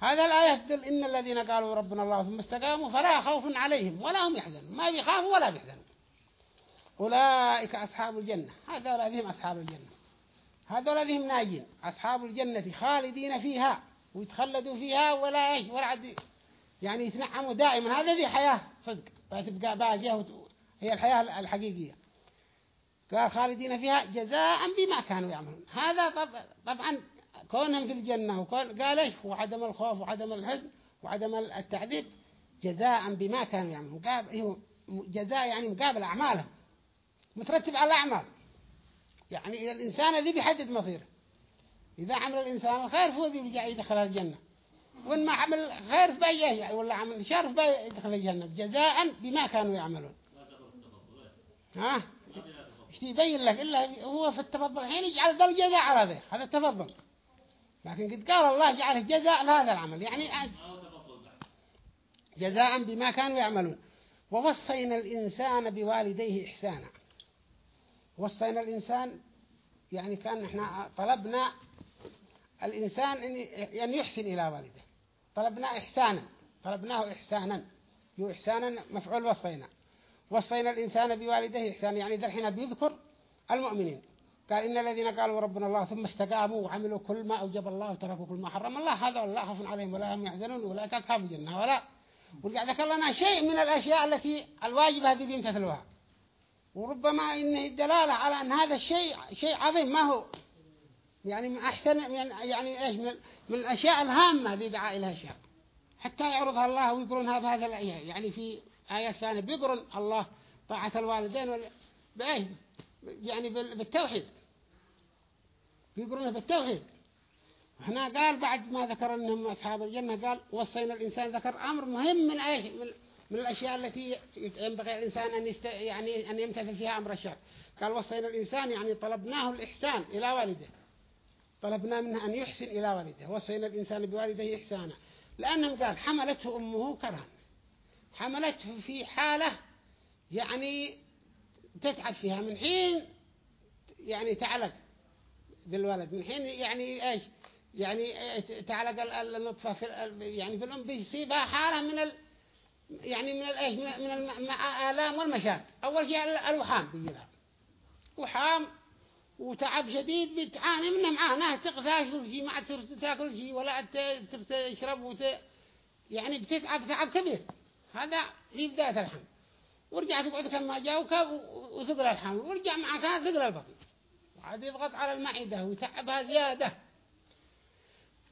هذا الآية تقول إن الذين قالوا ربنا الله ثم استقاموا فلا خوف عليهم ولا هم يحزنون ما بيخافوا ولا بيحزنون أولئك أصحاب الجنة هذا الذين أصحاب الجنة هذا الذين ناجين أصحاب الجنة خالدين فيها ويتخلدوا فيها ولا إيش ولا عدي يعني يتنعموا دائما هذا ذي حياة صدق فتبقى باجية هي الحياة الحقيقية قال خالدين فيها جزاء بما كانوا يعملون هذا طبعا كونهم في الجنة وكون قال ايش وعدم الخوف وعدم الحزن وعدم التعذيب جزاء بما كانوا يعملون إيه جزاء يعني مقابل أعمالهم مترتب على الأعمال يعني الإنسان ذي بيحدد مصيره إذا عمل الإنسان الخير فهو ذي بيجعي يدخل الجنة
وإن ما عمل
غير في بيه يعني ولا عمل شر في بيه يدخل الجنة جزاء بما كانوا يعملون ها ايش يبين لك إلا هو في التفضل الحين يجعل ذا الجزاء على ذا هذا التفضل لكن قد قال الله جعله جزاء لهذا العمل يعني جزاء بما كانوا يعملون ووصينا الإنسان بوالديه إحسانا وصينا الإنسان يعني كان احنا طلبنا الإنسان أن يحسن إلى والده طلبنا إحسانا طلبناه إحسانا يو إحسانا مفعول وصينا وصينا الإنسان بوالديه إحسانا يعني ذا الحين بيذكر المؤمنين قال إن الذين قالوا ربنا الله ثم استقاموا وعملوا كل ما أوجب الله وتركوا كل ما حرم الله هذا ولا خوف عليهم ولا هم يحزنون ولا تكهفوا جنة ولا ورجع ذكر لنا شيء من الأشياء التي الواجب هذه بيمتثلوها وربما إنه الدلالة على أن هذا الشيء شيء عظيم ما هو يعني من أحسن من يعني إيش من, من الأشياء الهامة هذه دعا إليها الشعب حتى يعرضها الله ويقرنها بهذا الآية يعني في آية ثانية بيقرن الله طاعة الوالدين بإيه يعني بالتوحيد بيقرنها بالتوحيد هنا قال بعد ما ذكر أنهم أصحاب الجنة قال وصينا الإنسان ذكر أمر مهم من إيه من, من الأشياء التي ينبغي الإنسان أن يست يعني أن يمتثل فيها أمر الشر قال وصينا الإنسان يعني طلبناه الإحسان إلى والده طلبنا منه أن يحسن إلى والده وصينا الإنسان بوالده إحسانا لأنه قال حملته أمه كرها حملته في حالة يعني تتعب فيها من حين يعني تعلق بالولد من حين يعني ايش يعني تعلق النطفة في يعني في الأم بيصيبها حالة من ال يعني من الايش من الآلام والمشاكل أول شيء الوحام لها وحام وتعب شديد بتعاني منه معاه ناه تقذاش وشي ما تاكل شيء ولا تشرب وت... يعني بتتعب تعب كبير هذا في بداية الحمل ورجع تقعد كما جاوك وثقل الحمل ورجع معك ثقل البطن وعاد يضغط على المعدة ويتعبها زيادة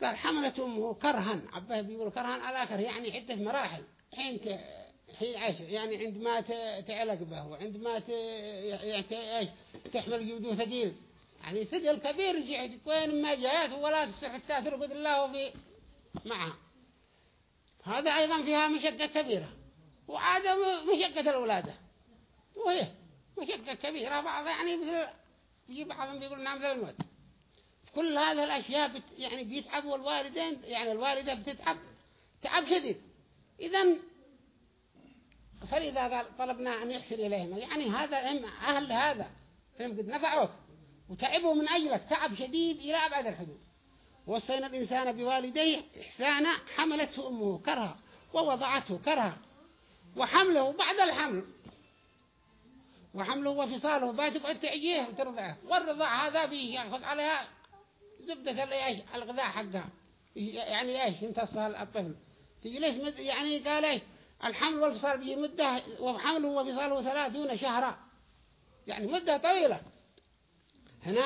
قال حملت أمه كرهن عباه بيقول كرهن على آخر يعني عدة مراحل حين حين عشر يعني عندما تعلق به وعندما يعني تحمل جوده ثقيل يعني ثقل كبير رجعت وين ما جاءت ولا تصح تربط الله في معها هذا أيضا فيها مشقة كبيرة وعاد مشقة الولادة وهي مشقة كبيرة بعض يعني مثل يجي بعضهم بيقول نعم مثل الموت كل هذه الأشياء بت يعني بيتعب والوالدين يعني الوالدة بتتعب تعب شديد إذا فلذا قال طلبنا أن يحسن إليهم يعني هذا أهل هذا هم قد نفعوك وتعبوا من أجلك تعب شديد إلى أبعد الحدود وصينا الإنسان بوالديه إحسانا حملته أمه كرها ووضعته كرها وحمله بعد الحمل وحمله وفصاله بتقعد تعجيه وترضعه والرضاع هذا يأخذ يعني عليها زبدة الغذاء حقها يعني ايش يمتصها الطفل تجلس يعني قال ايش الحمل والفصال بمدة وحمله وفصاله ثلاثون شهرا يعني مدة طويلة هنا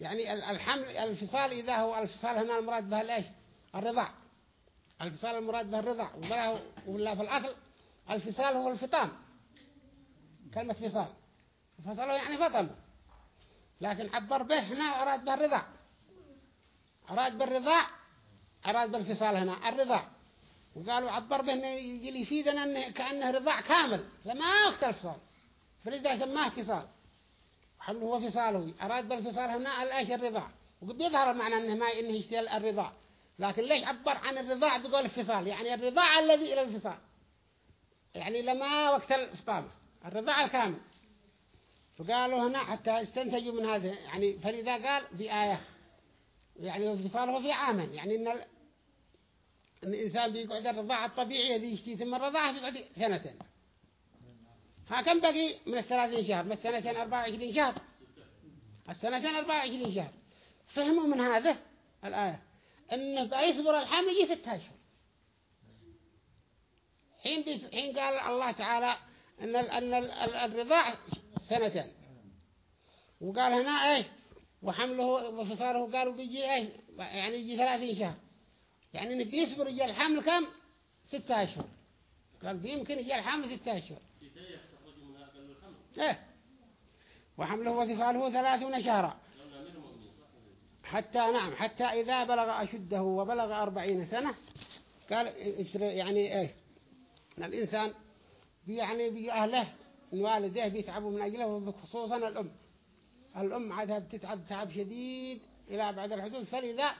يعني الحمل الفصال إذا هو الفصال هنا المراد به ليش الرضاع الفصال المراد به الرضاع ولا ولا في الأصل الفصال هو الفطام كلمة فصال فصله يعني فطم لكن عبر به هنا أراد به الرضاع أراد بالرضاع أراد بالفصال هنا الرضاع وقالوا عبر به انه يفيدنا انه كأنه رضاع كامل لما اختلف فلذلك ما اتصال حل هو فصاله أراد بالفصال هنا الأشي الرضاع وقد يظهر معنى أنه ما إنه يشتي الرضاع لكن ليش عبر عن الرضاع بقول الفصال يعني الرضاع الذي إلى الفصال يعني لما وقت الإقامة الرضاع الكامل فقالوا هنا حتى استنتجوا من هذا يعني فلذا قال في آية يعني الفصال هو في عاما يعني إن الإنسان بيقعد الرضاعة الطبيعية اللي يشتي ثم الرضاعة بيقعد سنتين ها كم بقي من الثلاثين شهر من السنتين أربعة وعشرين شهر السنتين أربعة وعشرين شهر فهموا من هذا الآية أنه بيصبر الحمل يجي ستة أشهر حين بيس... حين قال الله تعالى أن ال... أن الرضاع سنتين وقال هنا إيه وحمله وفصاله قالوا بيجي إيه يعني يجي ثلاثين شهر يعني إنه بيصبر يجي الحمل كم ستة أشهر كان بيمكن يجي الحمل ستة أشهر إيه وحمله وثفاله ثلاثون شهرا حتى نعم حتى إذا بلغ أشده وبلغ أربعين سنة قال يعني إيه أن الإنسان يعني بأهله من والديه بيتعبوا من أجله وخصوصا الأم الأم عادها بتتعب تعب شديد إلى بعد الحدود فلذا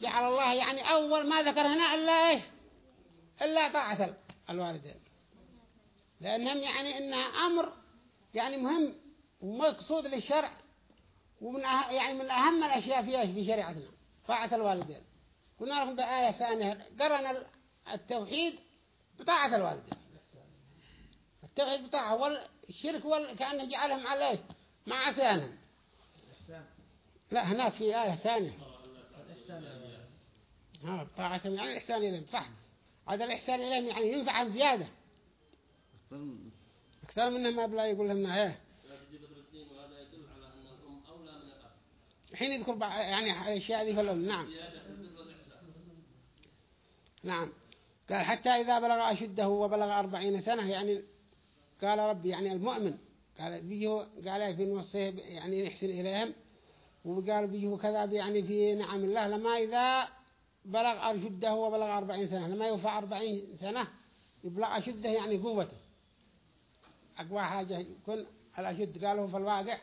جعل الله يعني أول ما ذكر هنا إلا إيه إلا طاعة الوالدين لأنهم يعني إنها أمر يعني مهم ومقصود للشرع ومن أه يعني من أهم الأشياء فيها في شريعتنا طاعة الوالدين قلنا لكم بآية ثانية قرنا التوحيد بطاعة الوالدين التوحيد بطاعة والشرك وال... كأنه جعلهم عليه مع عصيانهم لا هناك في آية ثانية ها طاعتهم يعني الإحسان إليهم صح هذا الإحسان إليهم يعني ينفعهم زيادة أكثر منه ما بلا يقول لهم إيه حين يذكر يعني الأشياء هذه فلهم نعم نعم قال حتى إذا بلغ أشده وبلغ أربعين سنة يعني قال ربي يعني المؤمن قال بيجوا قال في نوصيه يعني نحسن إليهم وقال بيجه كذا يعني في نعم الله لما إذا بلغ أشده وبلغ أربعين سنة لما يوفى أربعين سنة يبلغ أشده يعني قوته أقوى حاجة يكون الأشد قالوا في الواقع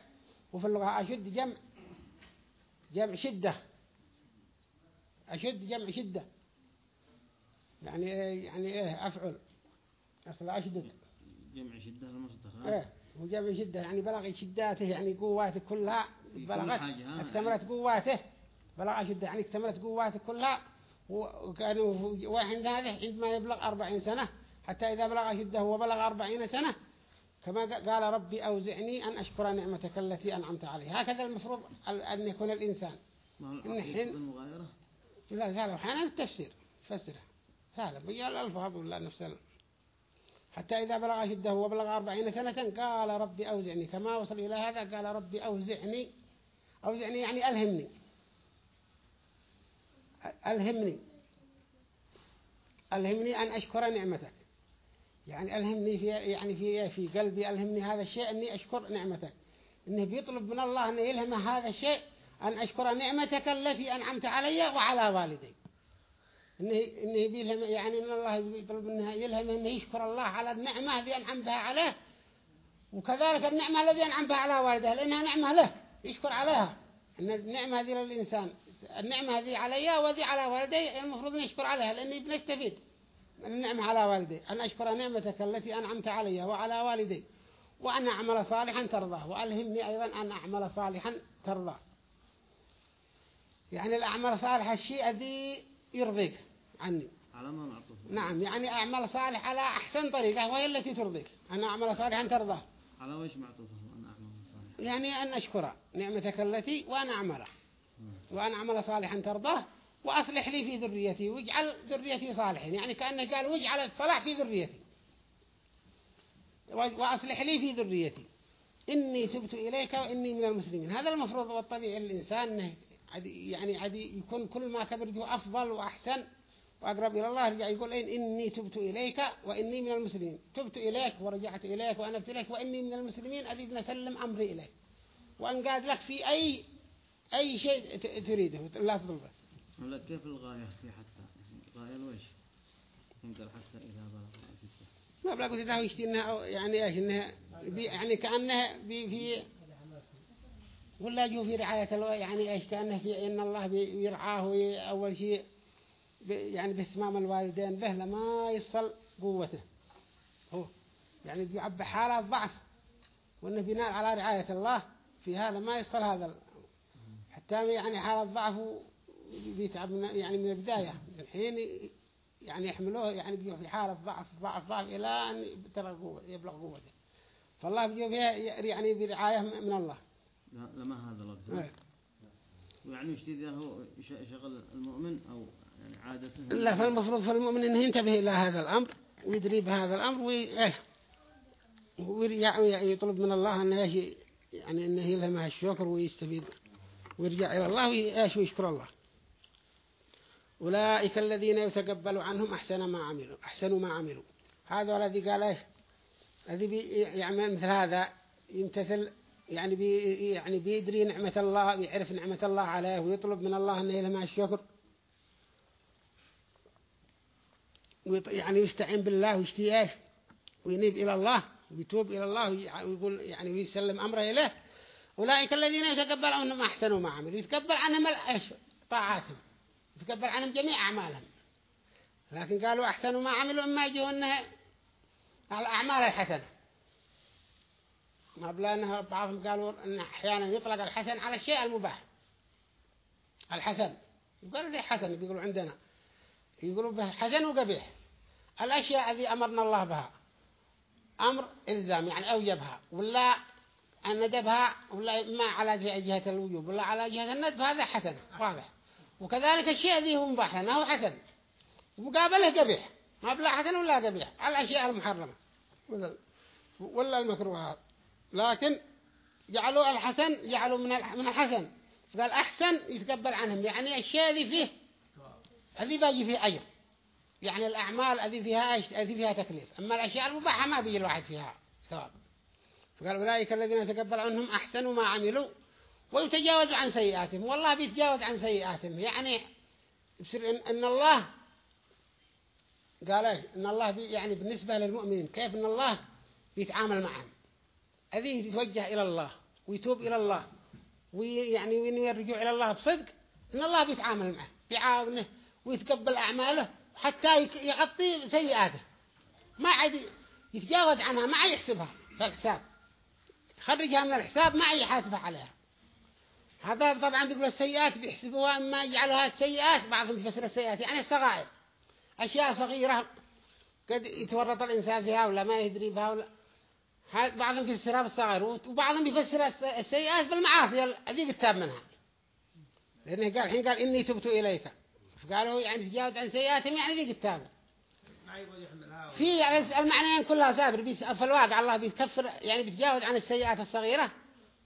وفي اللغة أشد جمع جمع شدة أشد جمع شدة يعني إيه، يعني إيه أفعل أصل أشدد
جمع شدة المصدر إيه
وجمع شدة يعني بلغ شداته يعني قواته كلها بلغت يعني. اكتملت قواته بلغ أشده يعني اكتملت قواته كلها وكانوا واحد هذا عندما يبلغ أربعين سنة حتى إذا بلغ أشده وبلغ أربعين سنة كما قال ربي أوزعني أن أشكر نعمتك التي أنعمت علي هكذا المفروض أن يكون الإنسان إن حين لا سالوا حين التفسير فسره سالوا بيال الألفاظ ولا نفس حتى إذا بلغ أشده وبلغ أربعين سنة قال ربي أوزعني كما وصل إلى هذا قال ربي أوزعني أو يعني يعني ألهمني ألهمني ألهمني أن أشكر نعمتك يعني ألهمني في يعني في في قلبي ألهمني هذا الشيء إني أشكر نعمتك إنه بيطلب من الله إنه يلهمه هذا الشيء أن أشكر نعمتك التي أنعمت علي وعلى والدي إنه إنه بيلهم يعني إن الله يطلب منها يلهمه إنه يشكر الله على النعمة التي أنعم بها عليه وكذلك النعمة التي أنعم بها على والده لأنها نعمة له يشكر عليها أن النعمة هذه للإنسان النعمة هذه علي وذي على والدي المفروض نشكر عليها لأني بنستفيد من النعمة على والدي أن أشكر نعمتك التي أنعمت علي وعلى والدي وأن أعمل صالحا ترضاه وألهمني أيضا أن أعمل صالحا ترضاه يعني الأعمال صالحة الشيء الذي يرضيك عني
على ما نعم يعني
أعمل صالح على أحسن طريقة وهي التي ترضيك أنا أعمل صالحا ترضاه
على وش معطوفة
يعني أن أشكر نعمتك التي وأن أعمله وأن أعمل صالحا ترضاه وأصلح لي في ذريتي واجعل ذريتي صالحين يعني كأنه قال واجعل الصلاح في ذريتي وأصلح لي في ذريتي إني تبت إليك وإني من المسلمين هذا المفروض والطبيعي الإنسان يعني يكون كل ما كبر جو أفضل وأحسن وأقرب إلى الله رجع يقول إن إني تبت إليك وإني من المسلمين تبت إليك ورجعت إليك وأنبت إليك وإني من المسلمين أريد أن أسلم أمري إليك وأن قاد لك في أي أي شيء تريده لا تطلبه
ولا كيف الغاية في حتى غاية الوجه تنقل حتى إذا بلغ
ما بلغت إذا يشتي إنها يعني إيش إنها يعني كأنها بي في ولا جو في رعاية الله يعني إيش كأنه في إن الله بيرعاه أول شيء يعني باهتمام الوالدين به لما يصل قوته هو يعني بيعب حالة ضعف وانه بناء على رعاية الله في هذا ما يصل هذا حتى يعني حالة ضعف بيتعب يعني من البداية الحين يعني يحملوه يعني بيو في حالة ضعف ضعف ضعف إلى أن ترى قوة يبلغ قوته فالله بيو فيها يعني برعاية من الله
لا ما هذا الله نعم. يعني يشتد هو شغل المؤمن أو إلا فالمفروض لا فالمفروض فالمؤمن أنه ينتبه إلى هذا
الأمر ويدري بهذا الأمر ويطلب يعني ويرجع من الله أنه يعني أنه يلهمها الشكر ويستفيد ويرجع إلى الله ويأش ويشكر الله أولئك الذين يتقبل عنهم أحسن ما عملوا أحسن ما عملوا هذا الذي قال إيه الذي يعمل يعني مثل هذا يمتثل يعني بي يعني بيدري نعمة الله بيعرف نعمة الله عليه ويطلب من الله أنه يلهمها الشكر يعني يستعين بالله ويشتي وينيب إلى الله ويتوب إلى الله ويقول يعني ويسلم أمره إليه أولئك الذين يتقبل عنهم أحسنوا ما عملوا يتقبل عنهم إيش طاعاتهم يتقبل عنهم جميع أعمالهم لكن قالوا أحسنوا ما عملوا إما يجوا أنها الأعمال الحسنة بلا أنها بعضهم قالوا أن أحيانا يطلق الحسن على الشيء المباح الحسن وقالوا لي حسن بيقولوا عندنا يقولوا به حسن وقبيح الأشياء هذه أمرنا الله بها أمر إلزام يعني أوجبها ولا ندبها ولا ما على جهة الوجوب ولا على جهة الندب هذا حسن واضح وكذلك الشيء ذي هو مباح لأنه هو حسن مقابله قبيح ما بلا حسن ولا قبيح على الأشياء المحرمة ولا المكروهات لكن جعلوا الحسن جعلوا من الحسن قال أحسن يتقبل عنهم يعني الشيء ذي فيه هذه باجي فيها أجر يعني الأعمال هذه فيها هذه فيها تكليف أما الأشياء المباحة ما بيجي الواحد فيها ثواب فقال أولئك الذين تقبل عنهم أحسن ما عملوا ويتجاوز عن سيئاتهم والله بيتجاوز عن سيئاتهم يعني يصير إن, إن الله قال إيش إن الله يعني بالنسبة للمؤمنين كيف إن الله بيتعامل معهم هذه يتوجه إلى الله ويتوب إلى الله ويعني يرجع إلى الله بصدق إن الله بيتعامل معه بيعاونه ويتقبل أعماله حتى يغطي سيئاته ما عاد يتجاوز عنها ما يحسبها في الحساب تخرجها من الحساب ما يحاسبها عليها هذا طبعا بيقولوا السيئات بيحسبوها ما يجعلها سيئات بعضهم يفسر السيئات يعني الصغائر أشياء صغيرة قد يتورط الإنسان فيها ولا ما يدري بها ولا بعضهم يفسرها بالصغائر وبعضهم يفسر السيئات بالمعاصي هذه قتاب منها لأنه قال الحين قال إني تبت إليك فقالوا يعني تجاوز عن سيئاتهم يعني ذي التابع
في يعني المعنيين
كلها سابر في الواقع الله بيكفر يعني بيتجاوز عن السيئات الصغيرة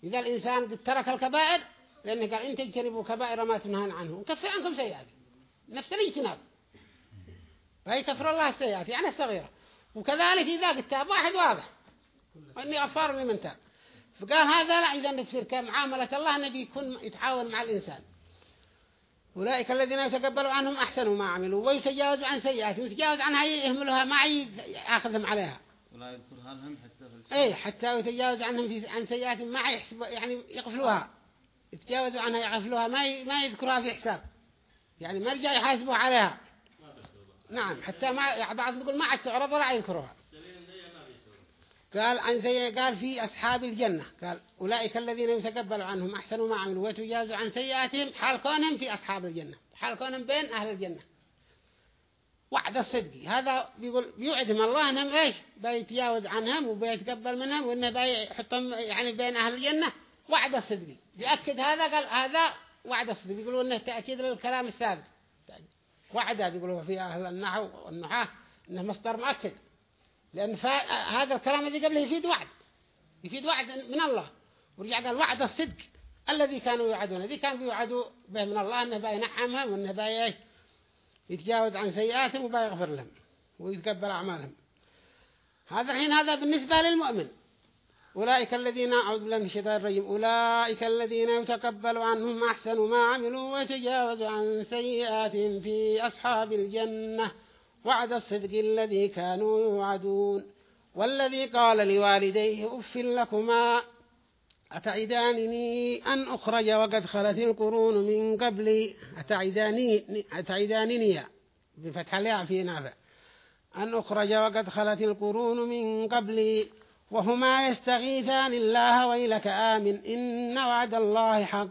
إذا الإنسان قد ترك الكبائر لأنه قال إن تجتنبوا كبائر ما تنهون عنه نكفر عنكم سيئات نفس الاجتناب كفر الله السيئات يعني الصغيرة وكذلك إذا قد تاب واحد واضح وإني غفار لمن تاب فقال هذا لا إذا نفسر كمعاملة الله أنه بيكون يتعاون مع الإنسان أولئك الذين يتقبلوا عنهم أحسنوا ما عملوا ويتجاوزوا عن سيئاتهم ويتجاوز عنها يهملها ما يأخذهم عليها
ولا يذكرها حتى في
أي حتى يتجاوز عنهم في عن سيئاتهم ما يحسب يعني يقفلوها يتجاوزوا عنها يقفلوها ما ما يذكرها في حساب يعني ما رجع يحاسبوه عليها نعم حتى ما بعض يقول ما عاد تعرض ولا يذكرها قال عن سيئة قال في أصحاب الجنة قال أولئك الذين يتقبل عنهم أحسن ما عملوا وتجاوز عن سيئاتهم حلقونهم في أصحاب الجنة حلقونهم بين أهل الجنة وعد الصدق هذا بيقول بيوعدهم الله انهم ايش بيتجاوز عنهم وبيتقبل منهم وانه بيحطهم يعني بين اهل الجنة وعد الصدق بيأكد هذا قال هذا وعد الصدق بيقولوا انه تأكيد للكلام السابق وعده بيقولوا في اهل النحو والنحاة انه مصدر مؤكد لأن هذا الكلام الذي قبله يفيد وعد يفيد وعد من الله ورجع قال وعد الصدق الذي كانوا يوعدون الذي كان يوعدوا به من الله أنه بينعمهم وأنه بي يتجاوز عن سيئاتهم وبيغفر لهم ويتقبل أعمالهم هذا الحين هذا بالنسبة للمؤمن أولئك الذين أعوذ بالله من الشيطان الرجيم أولئك الذين يتقبل عنهم أحسن ما عملوا ويتجاوز عن سيئاتهم في أصحاب الجنة وعد الصدق الذي كانوا يوعدون والذي قال لوالديه أف لكما أتعدانني أن أخرج وقد خلت القرون من قبلي أتعداني أتعدانني بفتح الياء في نافع أن أخرج وقد خلت القرون من قبلي وهما يستغيثان الله ويلك آمن إن وعد الله حق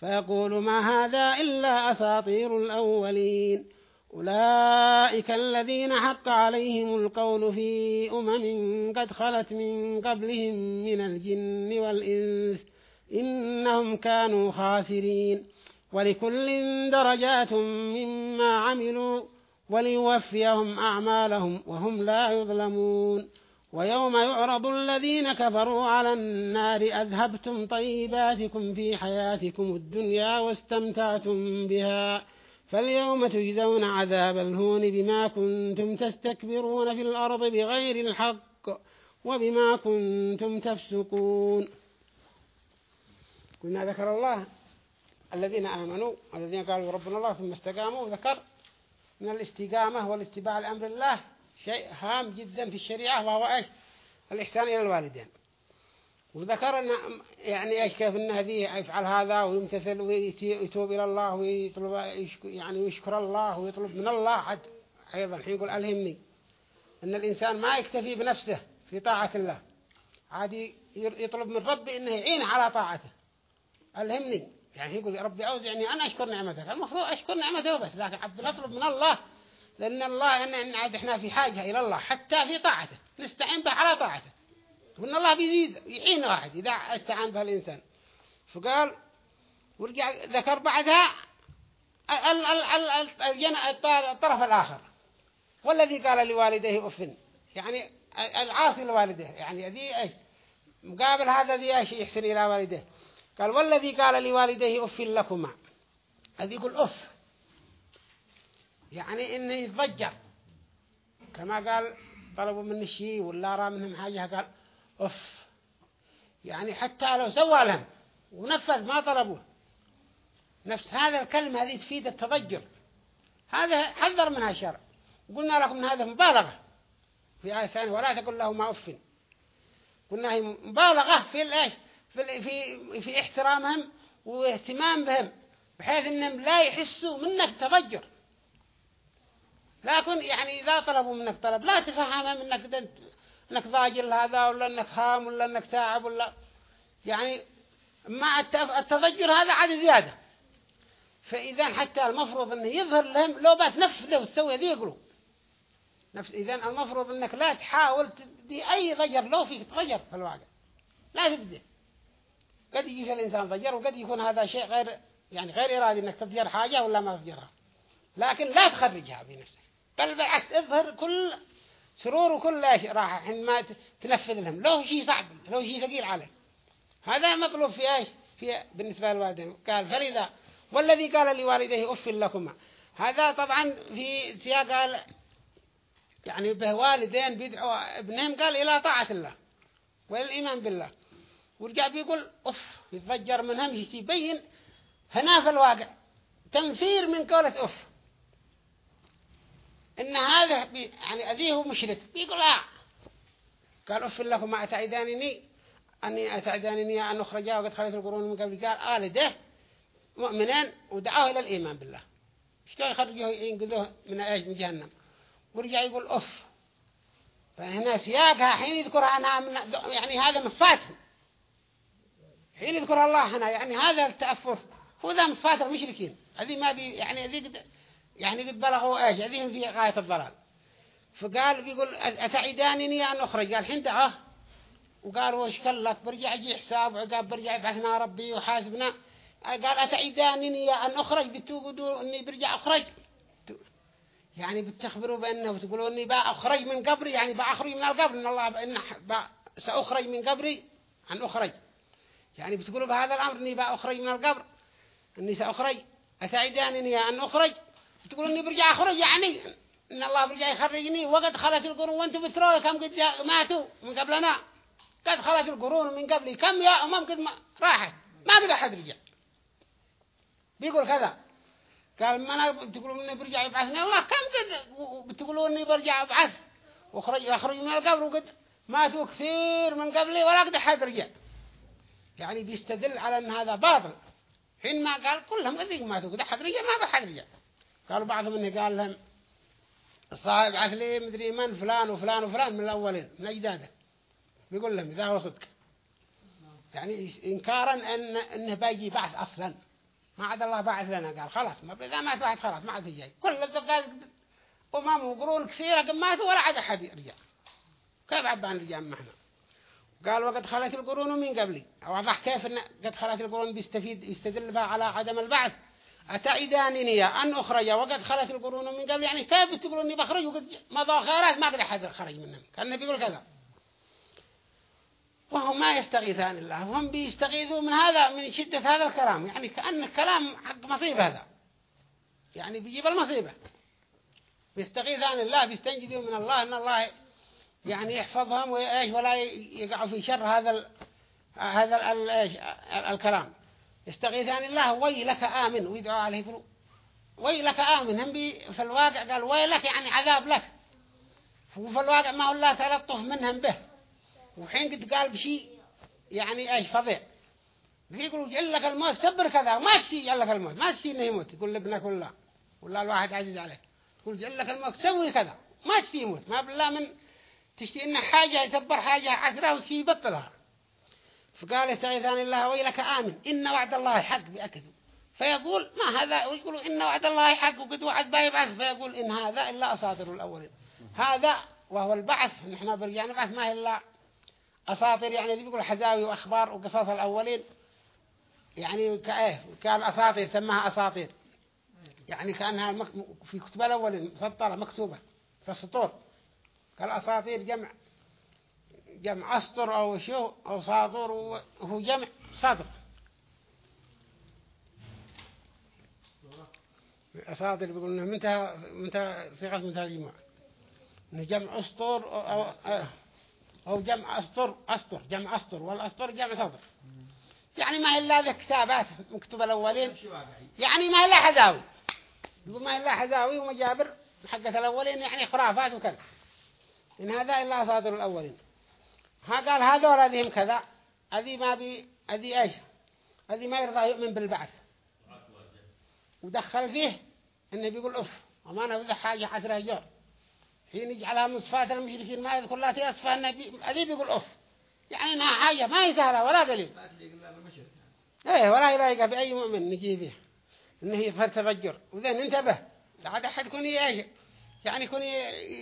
فيقول ما هذا إلا أساطير الأولين أولئك الذين حق عليهم القول في أمم قد خلت من قبلهم من الجن والإنس إنهم كانوا خاسرين ولكل درجات مما عملوا وليوفيهم أعمالهم وهم لا يظلمون ويوم يعرض الذين كفروا على النار أذهبتم طيباتكم في حياتكم الدنيا واستمتعتم بها فاليوم تجزون عذاب الهون بما كنتم تستكبرون في الأرض بغير الحق وبما كنتم تفسقون كنا ذكر الله الذين آمنوا والذين قالوا ربنا الله ثم استقاموا ذكر من الاستقامة والاتباع لأمر الله شيء هام جدا في الشريعة وهو إيش الإحسان إلى الوالدين وذكر أن يعني إيش كيف أن هذه يفعل هذا ويمتثل ويتوب إلى الله ويطلب يعني ويشكر الله ويطلب من الله حد أيضا الحين يقول ألهمني أن الإنسان ما يكتفي بنفسه في طاعة الله عادي يطلب من ربي أنه يعين على طاعته ألهمني يعني يقول يا ربي أوزعني أنا أشكر نعمتك المفروض أشكر نعمته بس لكن عبد أطلب من الله لأن الله إن عاد إحنا في حاجة إلى الله حتى في طاعته نستعين به على طاعته وان الله بيزيد يعين واحد اذا استعان به الانسان فقال ورجع ذكر بعدها الطرف الاخر والذي قال لوالديه اف يعني العاصي لوالده يعني ذي ايش مقابل هذا ذي ايش يحسن الى والده قال والذي قال لوالديه اف لكما هذه يقول اف يعني انه يتضجر كما قال طلبوا مني شيء ولا رأى منهم حاجة قال أوف. يعني حتى لو سوى لهم ونفذ ما طلبوه نفس هذا الكلمة هذه تفيد التضجر هذا حذر منها الشرع قلنا لكم من هذا مبالغة في آية ثانية ولا تقل ما أف قلنا هي مبالغة في الإيش في في في احترامهم واهتمام بهم بحيث انهم لا يحسوا منك تفجر لكن يعني إذا طلبوا منك طلب لا تفهمهم انك انك ضاجل هذا ولا انك هام ولا انك تعب ولا يعني مع التضجر هذا عاد زيادة فإذا حتى المفروض انه يظهر لهم لو بتنفذه وتسوي ذي يقولوا نفس إذا المفروض انك لا تحاول تدي أي ضجر لو فيك تضجر في الواقع لا تبدي قد يجي الإنسان ضجر وقد يكون هذا شيء غير يعني غير إرادي انك تضجر حاجة ولا ما تضجرها لكن لا تخرجها بنفسك بل بالعكس اظهر كل سرور وكل راحة حين ما تنفذ لهم لو شيء صعب لو شيء ثقيل عليه هذا مطلوب في ايش في بالنسبة للوالدين قال فريدا والذي قال لوالديه أف لكما هذا طبعا في سياق قال يعني به والدين بيدعوا ابنهم قال إلى طاعة الله والإيمان بالله ورجع بيقول أف يتفجر منهم يبين هنا في الواقع تنفير من قولة أف إن هذا بي يعني أذيه مشرك بيقول لا آه. قال أفل لكم أتعدانني أني أتعدانني أن أخرجا وقد خليت القرون من قبل قال آل آه، ده مؤمنين ودعوه إلى الإيمان بالله اشتوا يخرجوه ينقذوه من أيش من جهنم ورجع يقول أف فهنا سياقها حين يذكرها أنا من يعني هذا مفاته حين يذكر الله هنا يعني هذا التأفف هو ذا مفاته مشركين هذه ما بي يعني هذه يعني قد بلغوا ايش هذين في غاية الضلال فقال بيقول أتعدانني أن أخرج قال حين دعاه وقال وش كلك برجع اجي حساب وعقاب برجع يبعثنا ربي وحاسبنا قال أتعدانني أن أخرج بتوقدوا أني برجع أخرج يعني بتخبروا بأنه بتقولوا أني بأخرج من قبري يعني بأخرج من القبر إن الله بأن سأخرج من قبري أن أخرج يعني بتقولوا بهذا الأمر أني بأخرج من القبر أني سأخرج أتعدانني أن أخرج تقول إني برجع أخرج يعني إن الله برجع يخرجني وقد خلت القرون وأنتم بتروا كم قد ماتوا من قبلنا قد خلت القرون من قبلي كم يا أمم قد ما راحت ما بقى حد رجع بيقول كذا قال ما أنا بتقولوا إني برجع يبعثني الله كم قد بتقولوا إني برجع أبعث وخرج أخرج من القبر وقد ماتوا كثير من قبلي ولا قد حد رجع يعني بيستدل على أن هذا باطل حين ما قال كلهم قد ماتوا قد حد رجع ما بحد رجع قالوا بعضهم انه قال لهم الصاحب لي مدري من فلان وفلان وفلان من الأولين من أجداده بيقول لهم إذا هو صدق يعني إنكارا إن إنه بيجي بعث أصلا ما عاد الله باعث لنا قال خلاص ما إذا مات واحد خلاص ما عاد جاي كل الدقائق أمم وقرون كثيرة ماتوا ولا عاد أحد يرجع كيف عبان رجع محنا قال وقد خلت القرون من قبلي وضح كيف إن قد خلت القرون بيستفيد يستدل بها على عدم البعث أتعدانني أن أخرج وقد خلت القرون من قبل يعني كيف بتقول إني بخرج وقد مضى خيرات ما قد أحد خرج منهم كان النبي يقول كذا وهم ما يستغيثان الله هم بيستغيثوا من هذا من شدة هذا الكلام يعني كأن الكلام حق مصيبة هذا يعني بيجيب المصيبة بيستغيثان الله بيستنجدوا من الله أن الله يعني يحفظهم ولا يقعوا في شر هذا ال هذا ال الكلام استغيثان الله ويلك آمن ويدعو عليه فلو ويلك آمن هم في الواقع قال ويلك يعني عذاب لك وفي الواقع ما هو الله تلطف منهم به وحين قد قال بشيء يعني ايش فظيع يقولوا جل لك الموت سبر كذا ما تشي جل لك الموت ما تشي انه يموت يقول لابنك ولا ولا الواحد عزيز عليك يقول جل لك الموت سوي كذا ما تشي يموت ما بالله من تشتي انه حاجة يسبر حاجة عسرة وشي يبطلها فقال استعيذان الله ويلك آمن إن وعد الله حق بأكد فيقول ما هذا ويقولوا إن وعد الله حق وقد وعد بعث فيقول إن هذا إلا أساطير الأولين هذا وهو البعث نحن برجع نبعث ما هي إلا أساطير يعني ذي بيقول حزاوي وأخبار وقصص الأولين يعني كأيه كان أساطير سماها أساطير يعني كأنها في كتب الأولين مسطرة مكتوبة في السطور كالأساطير جمع جمع أسطر أو شو أو صادر وهو جمع صدق أصادر بيقول إنه منتهى منتهى صيغة منتهى الجمع إنه جمع أسطر أو أو جمع أسطر أسطر جمع أسطر والأسطر جمع صدر يعني ما إلا ذا كتابات مكتوبة الأولين يعني ما إلا حزاوي يقول ما إلا حزاوي ومجابر حقة الأولين يعني خرافات وكذا إن هذا إلا صادر الأولين ها قال هذول أذيهم كذا هذه ما بي هذه إيش هذه ما يرضى يؤمن بالبعث ودخل فيه إنه بيقول أف وما نبذ حاجة حسرة جوع حين يجعلها من صفات المشركين ما يذكر لا تيصفى إنه بي... أذي بيقول أف يعني إنها حاجة ما يسهلها ولا قليل ايه ولا يلاقى بأي مؤمن نجيبه إنه يظهر تفجر وذين انتبه عاد أحد يكون ايش يعني يكون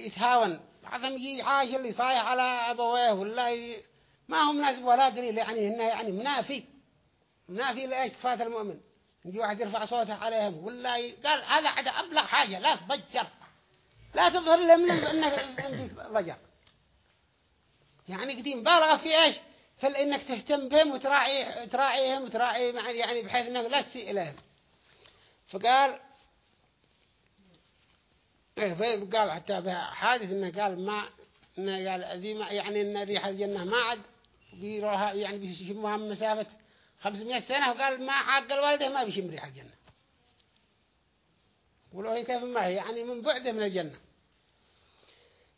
يتهاون بعضهم يجي اللي صايح على أبويه ولا ما هم ناس ولا دليل يعني هنا يعني منافي منافي لأيش فات المؤمن يجي واحد يرفع صوته عليهم ولا قال هذا حدا أبلغ حاجة لا تضجر لا تظهر لهم أنك ضجر يعني قديم بالغ في إيش فلإنك تهتم بهم وتراعي تراعيهم وتراعي يعني بحيث أنك لا تسيء إليهم فقال إيه، قال حتى في حادث إنه قال ما إنه قال ذي ما يعني إن ريح الجنة ما عاد بيروها يعني بيشمها من مسافة 500 سنة وقال ما حق الوالده ما بيشم ريح الجنة ولو هي كيف ما هي يعني من بعده من الجنة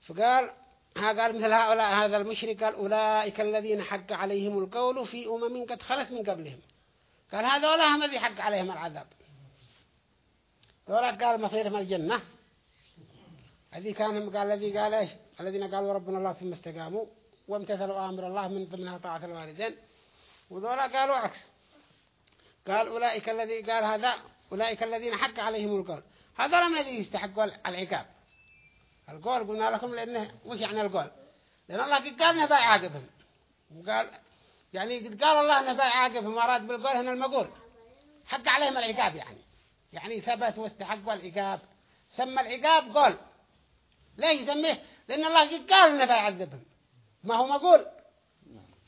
فقال ها قال مثل هؤلاء هذا المشرك قال أولئك الذين حق عليهم القول في أمم قد خلت من قبلهم قال هذا ولا هم الذي حق عليهم العذاب ذولا قال مصيرهم الجنة الذي كان قال الذي قال إيش الذين قالوا ربنا الله ثم استقاموا وامتثلوا أمر الله من ضمنها طاعة الوالدين وذولا قالوا عكس قال أولئك الذي قال هذا أولئك الذين حق عليهم القول هذا لم الذي يستحقوا العقاب القول قلنا لكم لأنه وش يعني القول لأن الله قد قال نبا عاقبهم وقال يعني قد قال الله نبا عاقبهم أراد بالقول هنا المقول حق عليهم العقاب يعني يعني ثبت واستحقوا العقاب سمى العقاب قول لا يسميه لأن الله قد قال إنه بيعذبهم ما هو مقول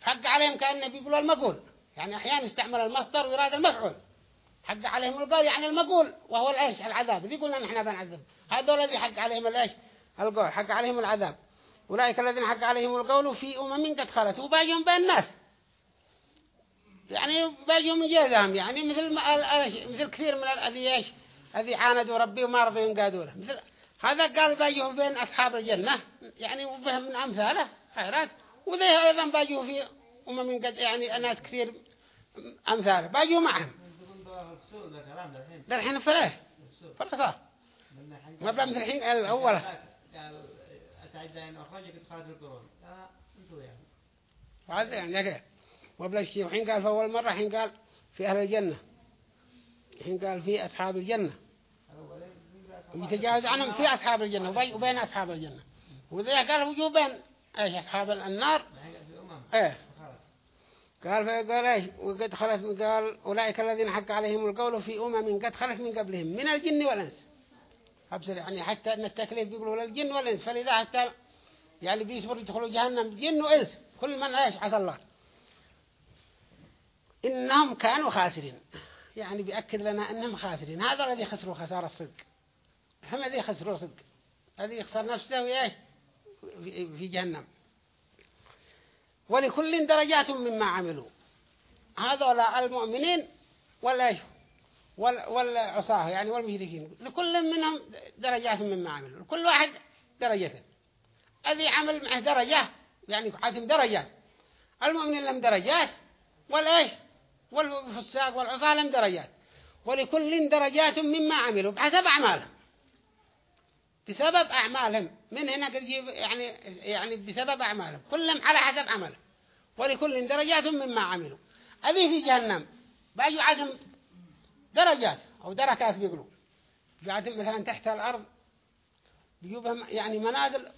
حق عليهم كأنه بيقولوا المقول يعني أحيانا يستعمل المصدر ويراد المفعول حق عليهم القول يعني المقول وهو الإيش العذاب ذي قلنا نحن بنعذب هذول الذي حق عليهم الإيش القول حق عليهم العذاب أولئك الذين حق عليهم القول في أمم قد خلت وباجهم بين الناس يعني باجهم من يعني مثل مثل كثير من الذي إيش الذي عاندوا ربي وما رضي ينقادوا له مثل هذا قال باجوه بين أصحاب الجنة يعني وفهم من أمثاله خيرات وذي أيضا باجوه في أمم قد يعني ناس كثير أمثاله باجوه معهم
ده الحين فلاه
صار ما بلا مثل الحين الأول
هذا يعني يقرأ
ما بلا شيء وحين قال أول مرة حين قال في أهل الجنة حين قال في أصحاب الجنة ويتجاوز عنهم في أصحاب الجنة وبين أصحاب الجنة وذا قال وجوه بين ايش أصحاب النار ايه قال فقال ايش وقد خلت من قال أولئك الذين حق عليهم القول في أمم قد خلت من قبلهم من الجن والإنس أبصر يعني حتى أن التكليف بيقولوا للجن والإنس فلذا حتى يعني بيصبر يدخلوا جهنم جن وإنس كل من ايش عسى الله إنهم كانوا خاسرين يعني بيأكد لنا أنهم خاسرين هذا الذي خسروا خسارة الصدق هم اللي خسروا صدق هذه يخسر نفسه وياه في جهنم ولكل درجات مما عملوا هذول المؤمنين ولا ولا عصاه يعني والمشركين لكل منهم درجات مما عملوا لكل واحد درجة الذي عمل معه درجة يعني حاتم درجات المؤمنين لهم درجات والإيش والفساق والعصاه لهم درجات ولكل درجات مما عملوا بحسب أعمالهم بسبب أعمالهم من هنا تجيب يعني يعني بسبب أعمالهم كلهم على حسب عمله ولكل درجات مما عملوا هذه في جهنم بيجوا عدم درجات أو دركات بيقولوا قاعدين مثلا تحت الأرض بيجوبهم يعني منازل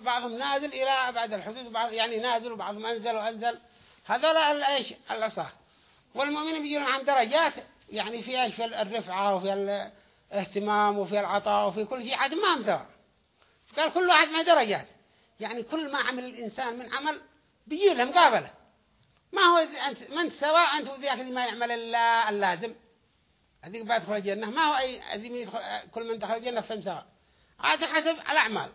بعضهم نازل إلى بعد الحدود بعض يعني نازل وبعضهم أنزل وأنزل هذول الإيش الأصح والمؤمنين بيجون عن درجات يعني في إيش في الرفعة وفي اهتمام وفي العطاء وفي كل شيء عاد ما هم سوا قال كل واحد ما درجات يعني كل ما عمل الإنسان من عمل بيجي له مقابلة ما هو أنت من سوا أنت وذاك اللي ما يعمل إلا اللازم هذيك بعد تخرج الجنة ما هو أي هذي من كل من دخل الجنة فهم سوا عاد حسب الأعمال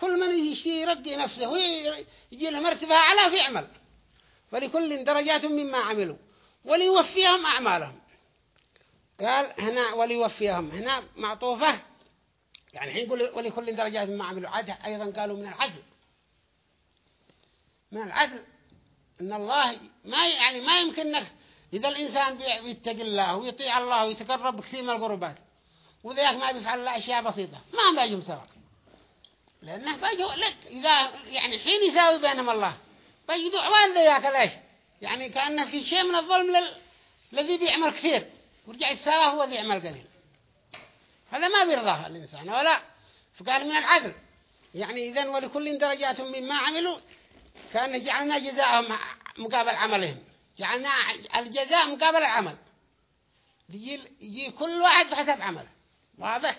كل من يشي يرقي نفسه ويجي له مرتبة أعلى في عمل ولكل درجات مما عملوا وليوفيهم أعمالهم قال هنا وليوفيهم هنا معطوفة يعني حين يقول ولكل درجات ما عملوا عدل أيضا قالوا من العدل من العدل إن الله ما يعني ما يمكنك إذا الإنسان بيتق الله ويطيع الله ويتقرب كثير من القربات وذاك ما بيفعل لا أشياء بسيطة ما بيجوا سواء لأنه بيجوا لك إذا يعني حين يساوي بينهم الله بيجوا عوان ذاك ليش يعني كأنه في شيء من الظلم لل... الذي بيعمل كثير ورجع يتساوى هو ذي عمل قليل هذا ما بيرضاه الإنسان ولا فقال من العدل يعني إذن ولكل درجات مما عملوا كان جعلنا جزاءهم مقابل عملهم جعلنا الجزاء مقابل العمل يجي, يجي كل واحد بحسب عمله واضح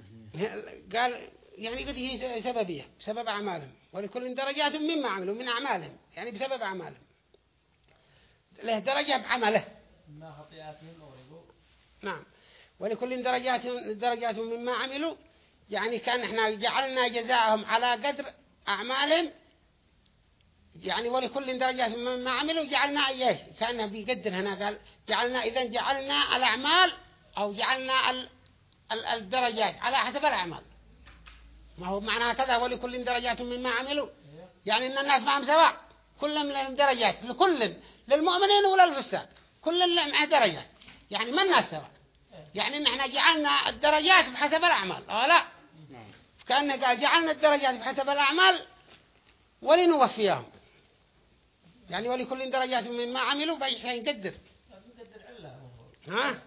قال يعني قد هي سببية بسبب أعمالهم ولكل درجات مما عملوا من أعمالهم يعني بسبب أعمالهم له درجة بعمله
ما خطيئات من
نعم ولكل درجات درجات مما عملوا يعني كان احنا جعلنا جزاءهم على قدر أعمالهم يعني ولكل درجات مما عملوا جعلنا ايش كان بيقدر هنا قال جعلنا اذا جعلنا الأعمال أو جعلنا ال ال الدرجات على حسب الأعمال ما هو معنى كذا ولكل درجات مما عملوا يعني ان الناس معهم سواء كلهم لهم درجات لكل للمؤمنين وللفساد كل لهم درجات يعني ما الناس سواء يعني ان احنا جعلنا الدرجات بحسب الاعمال اه لا كأنه قال جعلنا الدرجات بحسب الاعمال ولنوفيهم يعني ولكل درجات من ما عملوا شيء نقدر
ها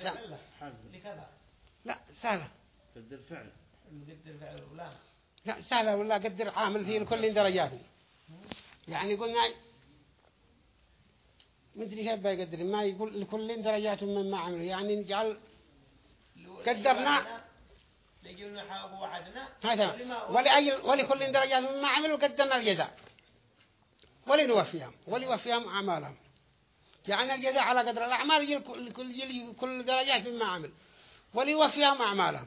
لا
لا سهلة
قدر فعل نقدر فعل ولا
لا سهلة ولا قدر عامل في لكل درجاته يعني قلنا مدري كيف بيقدر ما يقول لكل درجات مما عملوا يعني نجعل قدرنا
ولأي ولكل درجات مما
عملوا قدرنا الجزاء ولنوفيهم وليوفيهم أعمالهم يعني الجزاء على قدر الأعمال كل كل درجات مما عمل وليوفيهم أعمالهم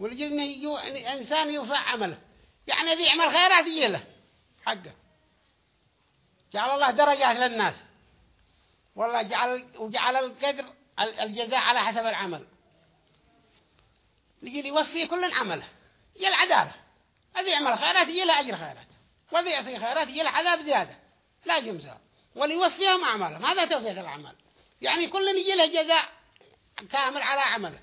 إنه يجو إنسان يوفى عمله يعني ذي يعمل خيرات يجي له حقه جعل الله درجات للناس والله جعل وجعل القدر الجزاء على حسب العمل يجي يوفي كل عمله هي العدالة الذي يعمل خيرات يجي له أجر خيرات والذي يعصي خيرات يجي له عذاب زيادة لا جمزة وليوفيهم اعماله ماذا توفيت توفية العمل يعني كل يجي له جزاء كامل على عمله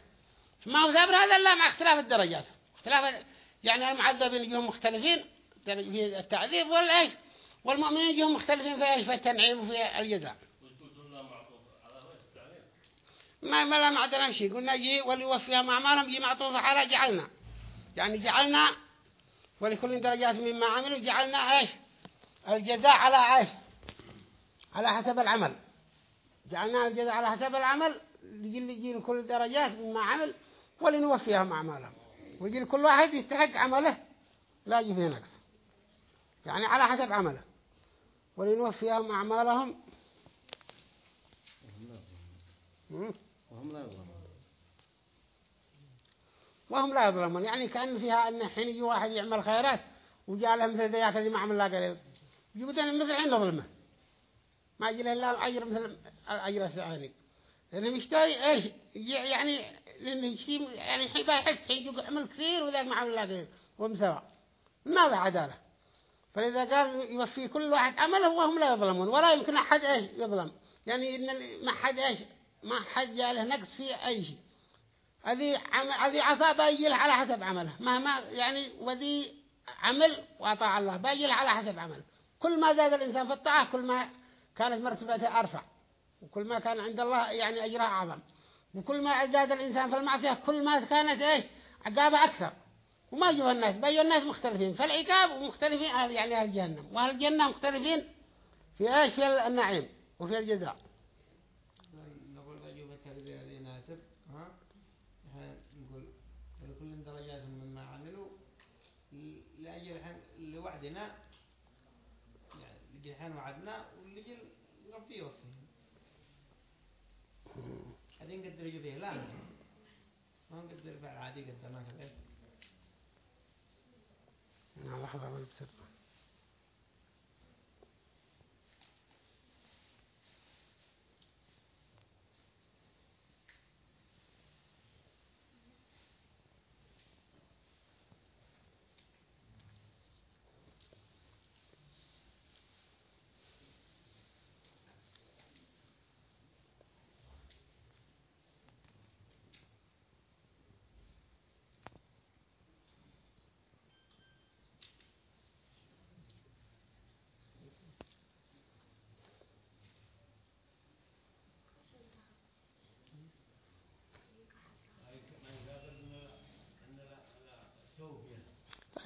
ما هو ثابر هذا إلا مع اختلاف الدرجات اختلاف يعني المعذبين يجيهم مختلفين في التعذيب والأيش والمؤمنين يجيهم مختلفين في التنعيم وفي الجزاء ما ما لا معدنا شيء قلنا جي وليوفيهم اعمالهم جي معطوفه على جعلنا يعني جعلنا ولكل درجات مما عملوا جعلنا ايش الجزاء على ايش على حسب العمل جعلنا الجزاء على حسب العمل لجي لكل درجات مما عمل ولنوفيهم اعمالهم ويجي لكل واحد يستحق عمله لا يجي فيه نقص يعني على حسب عمله ولنوفيهم اعمالهم
Mm-hmm. وهم لا يظلمون
وهم لا يظلمون يعني كأن فيها أن حين يجي واحد يعمل خيرات وجاء له مثل ذياك ذي ما عمل لا قليل يقولون مثل عين ظلمه ما يجي له إلا الأجر مثل الأجر الثاني لأنه مشتاي إيش يعني لأنه شيء يعني الحين بايحك حين يجي عمل كثير وذاك ما عمل لا قليل وهم سواء ما عدالة فلذا قال يوفي كل واحد عمله وهم لا يظلمون ولا يمكن أحد إيش يظلم يعني إن ما حد إيش ما حد له نقص في أي شيء هذه عم... هذه عصابة يجي على حسب عمله مهما يعني وذي عمل وأطاع الله بيجي على حسب عمله كل ما زاد الإنسان في الطاعة كل ما كانت مرتبته أرفع وكل ما كان عند الله يعني أجره أعظم وكل ما زاد الإنسان في المعصية كل ما كانت إيه عقابة أكثر وما يجوا الناس بيجوا الناس مختلفين فالعقاب مختلفين يعني أهل جهنم وأهل الجنة مختلفين في إيش في النعيم وفي الجزاء
وحدنا نجي يعني الحين وعدنا واللي ونجي ربي يوفيه هذي نقدر يقضيه لا ما نقدر بعد عادي قدرناها غير نعم، لحظة ما بسر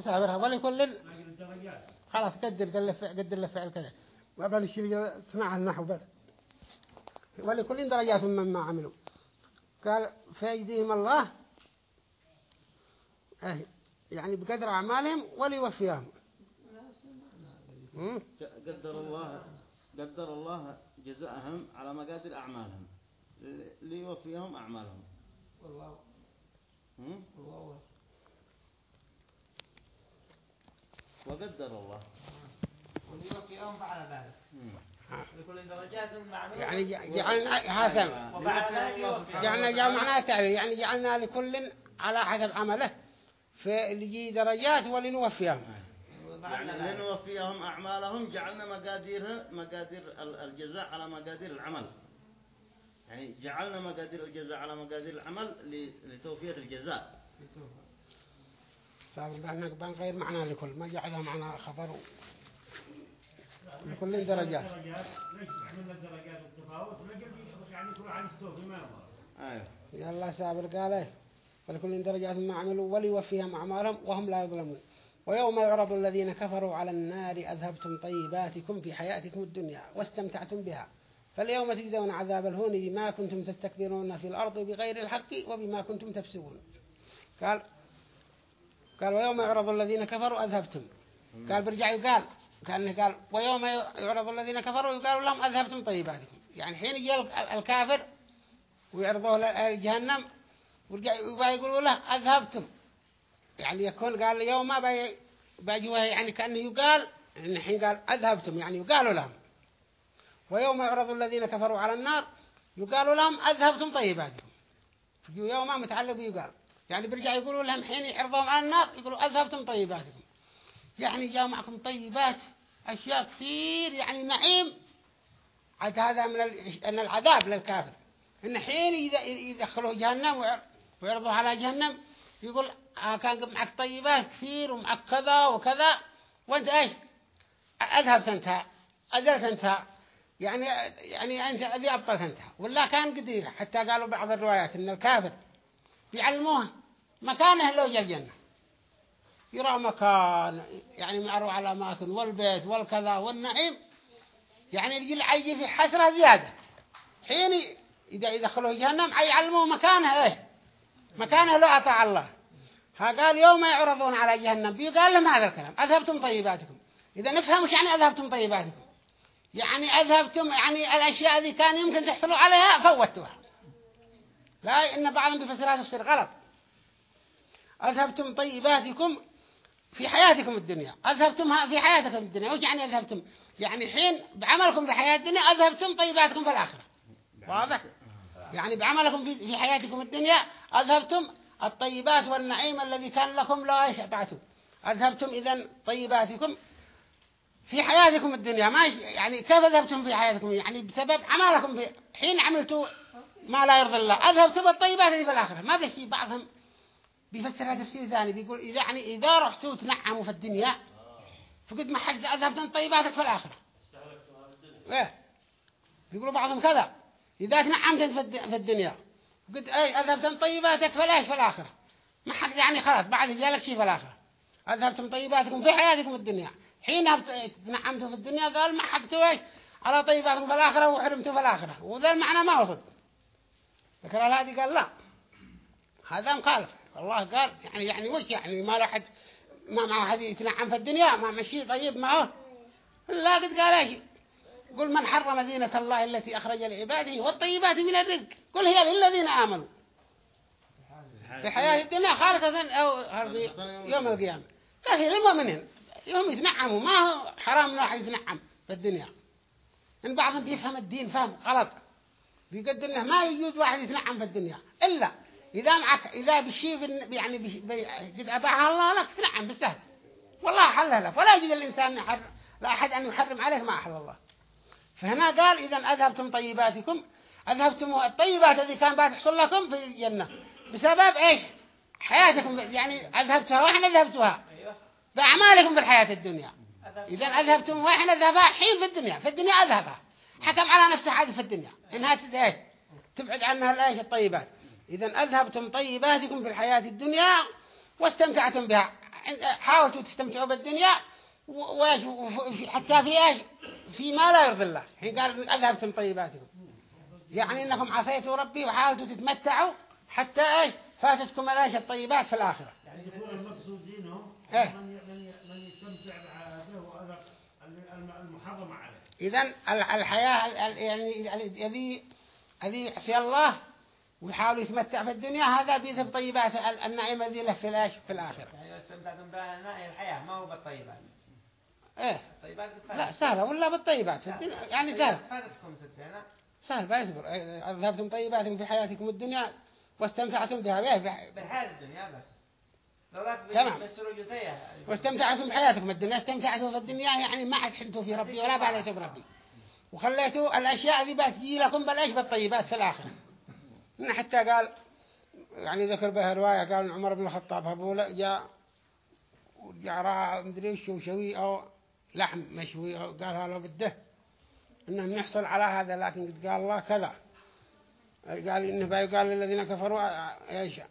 اختبرها ولا يكون لل
خلاص قدر قدر قدر له فعل كذا وقبل الشيء صنع النحو بس ولكل درجات مما عملوا قال فايديهم الله إيه، يعني بقدر أعمالهم وليوفيهم قدر الله
قدر الله جزاءهم على مقادر أعمالهم ليوفيهم أعمالهم والله والله وقدر الله ذلك لكل درجات معلومة يعني جعلنا هذا يعني يعني
جعلنا لكل على حسب عمله فلجي درجات ولنوفيهم
يعني لنوفيهم أعمالهم جعلنا مقاديرها مقادير الجزاء على مقادير العمل يعني جعلنا مقادير الجزاء على مقادير العمل لتوفير الجزاء
صار الله نقبان غير معنى لكل ما جعلها معنى خبر
لكل درجات ليش تحمل الدرجات التفاوت يعني كل عن السوق ما ايوه
يا الله صابر قال ايه درجات ما عملوا وليوفيهم أعمالهم وهم لا يظلمون ويوم يعرض الذين كفروا على النار أذهبتم طيباتكم في حياتكم الدنيا واستمتعتم بها فاليوم تجزون عذاب الهون بما كنتم تستكبرون في الأرض بغير الحق وبما كنتم تفسقون قال قال ويوم يعرض الذين كفروا أذهبتم قال برجع يقال كأنه قال ويوم يعرض الذين كفروا يقال لهم أذهبتم طيباتكم يعني حين يجي الكافر ويعرضوه لجهنم ورجع يقولوا له أذهبتم يعني يكون قال يوم ما يعني كأنه يقال الحين قال أذهبتم يعني يقالوا لهم ويوم يعرض الذين كفروا على النار يقالوا لهم أذهبتم طيباتكم يوم متعلق يقال يعني برجع يقولوا لهم حين يحرضون على النار يقولوا أذهبتم طيباتكم يعني جاء معكم طيبات أشياء كثير يعني نعيم عاد هذا من أن العذاب للكافر إن حين يدخلوا جهنم ويرضوا على جهنم يقول آه، كان معك طيبات كثير ومعك كذا وكذا وانت ايش اذهب انت اذلت انت يعني يعني انت اذي ابطلت انت ولا كان قدير حتى قالوا بعض الروايات ان الكافر يعلموه مكان أهل الجنة يرى مكان يعني من على الأماكن والبيت والكذا والنعيم يعني يجي العي في حسرة زيادة حين إذا يدخلوا جهنم يعلموا مكانه إيه مكانه لو أطاع الله ها قال يوم يعرضون على جهنم قال لهم هذا الكلام أذهبتم طيباتكم إذا نفهم يعني أذهبتم طيباتكم يعني أذهبتم يعني الأشياء اللي كان يمكن تحصلوا عليها فوتوها لا إن بعضهم بفسرات تفسير غلط أذهبتم طيباتكم في حياتكم الدنيا أذهبتمها في حياتكم الدنيا وش يعني أذهبتم يعني حين بعملكم في حياتكم الدنيا أذهبتم طيباتكم في الآخرة واضح يعني بعملكم في حياتكم الدنيا أذهبتم الطيبات والنعيم الذي كان لكم لا يشبعته أذهبتم إذا طيباتكم في حياتكم الدنيا ما يعني كيف أذهبتم في حياتكم يعني بسبب عملكم في حين عملتوا ما لا يرضي الله أذهبتم الطيبات اللي في الآخرة ما شيء بعضهم بيفسرها تفسير ثاني بيقول إذا يعني إذا رحتوا تنعموا في الدنيا فقد ما حق أذهب طيباتك في الآخرة إيه بيقولوا بعضهم كذا إذا تنعمت في الدنيا قد أي أذهبت من طيباتك فلاش في الآخرة ما حد يعني خلاص بعد جالك شيء في الآخرة أذهبت من طيباتكم في حياتكم الدنيا حين تنعمتوا في الدنيا قال ما حقتوا على طيباتكم في الآخرة وحرمتوا في الآخرة وذا المعنى ما وصل ذكر هذه قال لا هذا مخالف الله قال يعني يعني وش يعني ما لحد ما مع هذه يتنعم في الدنيا ما مشي طيب معه لا قد قال ايش قل من حرم زينة الله التي أخرج لعباده والطيبات من الرزق قل هي للذين آمنوا في حياة الدنيا خالصة أو يوم القيامة قال هي للمؤمنين يوم يتنعموا ما هو حرام الواحد يتنعم في الدنيا إن بعضهم بيفهم الدين فهم غلط بيقدر إنه ما يجوز واحد يتنعم في الدنيا إلا إذا معك إذا بشيء يعني قد أباها الله لك نعم بالسهل والله حلها لك ولا يجوز الإنسان يحر لا أحد أن يحرم عليه ما أحل الله فهنا قال إذا أذهبتم طيباتكم أذهبتم الطيبات الذي كان بتحصل لكم في الجنة بسبب إيش حياتكم يعني أذهبتها وإحنا ذهبتها بأعمالكم في الحياة الدنيا إذا أذهبتم وإحنا ذهبها حين في الدنيا في الدنيا أذهبها حكم على نفسه حادث في الدنيا إنها تبعد عنها الآية الطيبات إذا أذهبتم طيباتكم في الحياة الدنيا واستمتعتم بها حاولتوا تستمتعوا بالدنيا حتى في ايش في ما لا يرضي الله حين قال أذهبتم طيباتكم يعني انكم عصيتوا ربي وحاولتوا تتمتعوا حتى ايش فاتتكم الأشياء الطيبات في الاخره
يعني يقول المقصود دينه إيه. من يستمتع المحرم عليه
اذا الحياه يعني الذي الذي عصي الله ويحاول يتمتع في الدنيا هذا بيذهب طيبات النعيمة دي له في الآخر في الآخرة
يعني استمتعتم بها الحياة ما هو بالطيبات
ايه الطيبات لا سهلة ولا بالطيبات في الدنيا يعني سهل
سهلة ستنا
سهل بيصبر ذهبتم طيباتكم في حياتكم الدنيا واستمتعتم بها إيه،
بالحياة الدنيا
بس تمام واستمتعتم بحياتكم الدنيا استمتعتوا في الدنيا يعني ما حتحلتوا في ربي ولا بعليتوا بربي وخليتوا الأشياء اللي بتجي لكم بالأشياء الطيبات في الآخرة من حتى قال يعني ذكر بها رواية قال عمر بن الخطاب هبولة جاء وجاء رأى مدري وشوي أو لحم مشوي أو قالها لو بده إنه نحصل على هذا لكن قد قال الله كذا قال إنه قال للذين كفروا ايش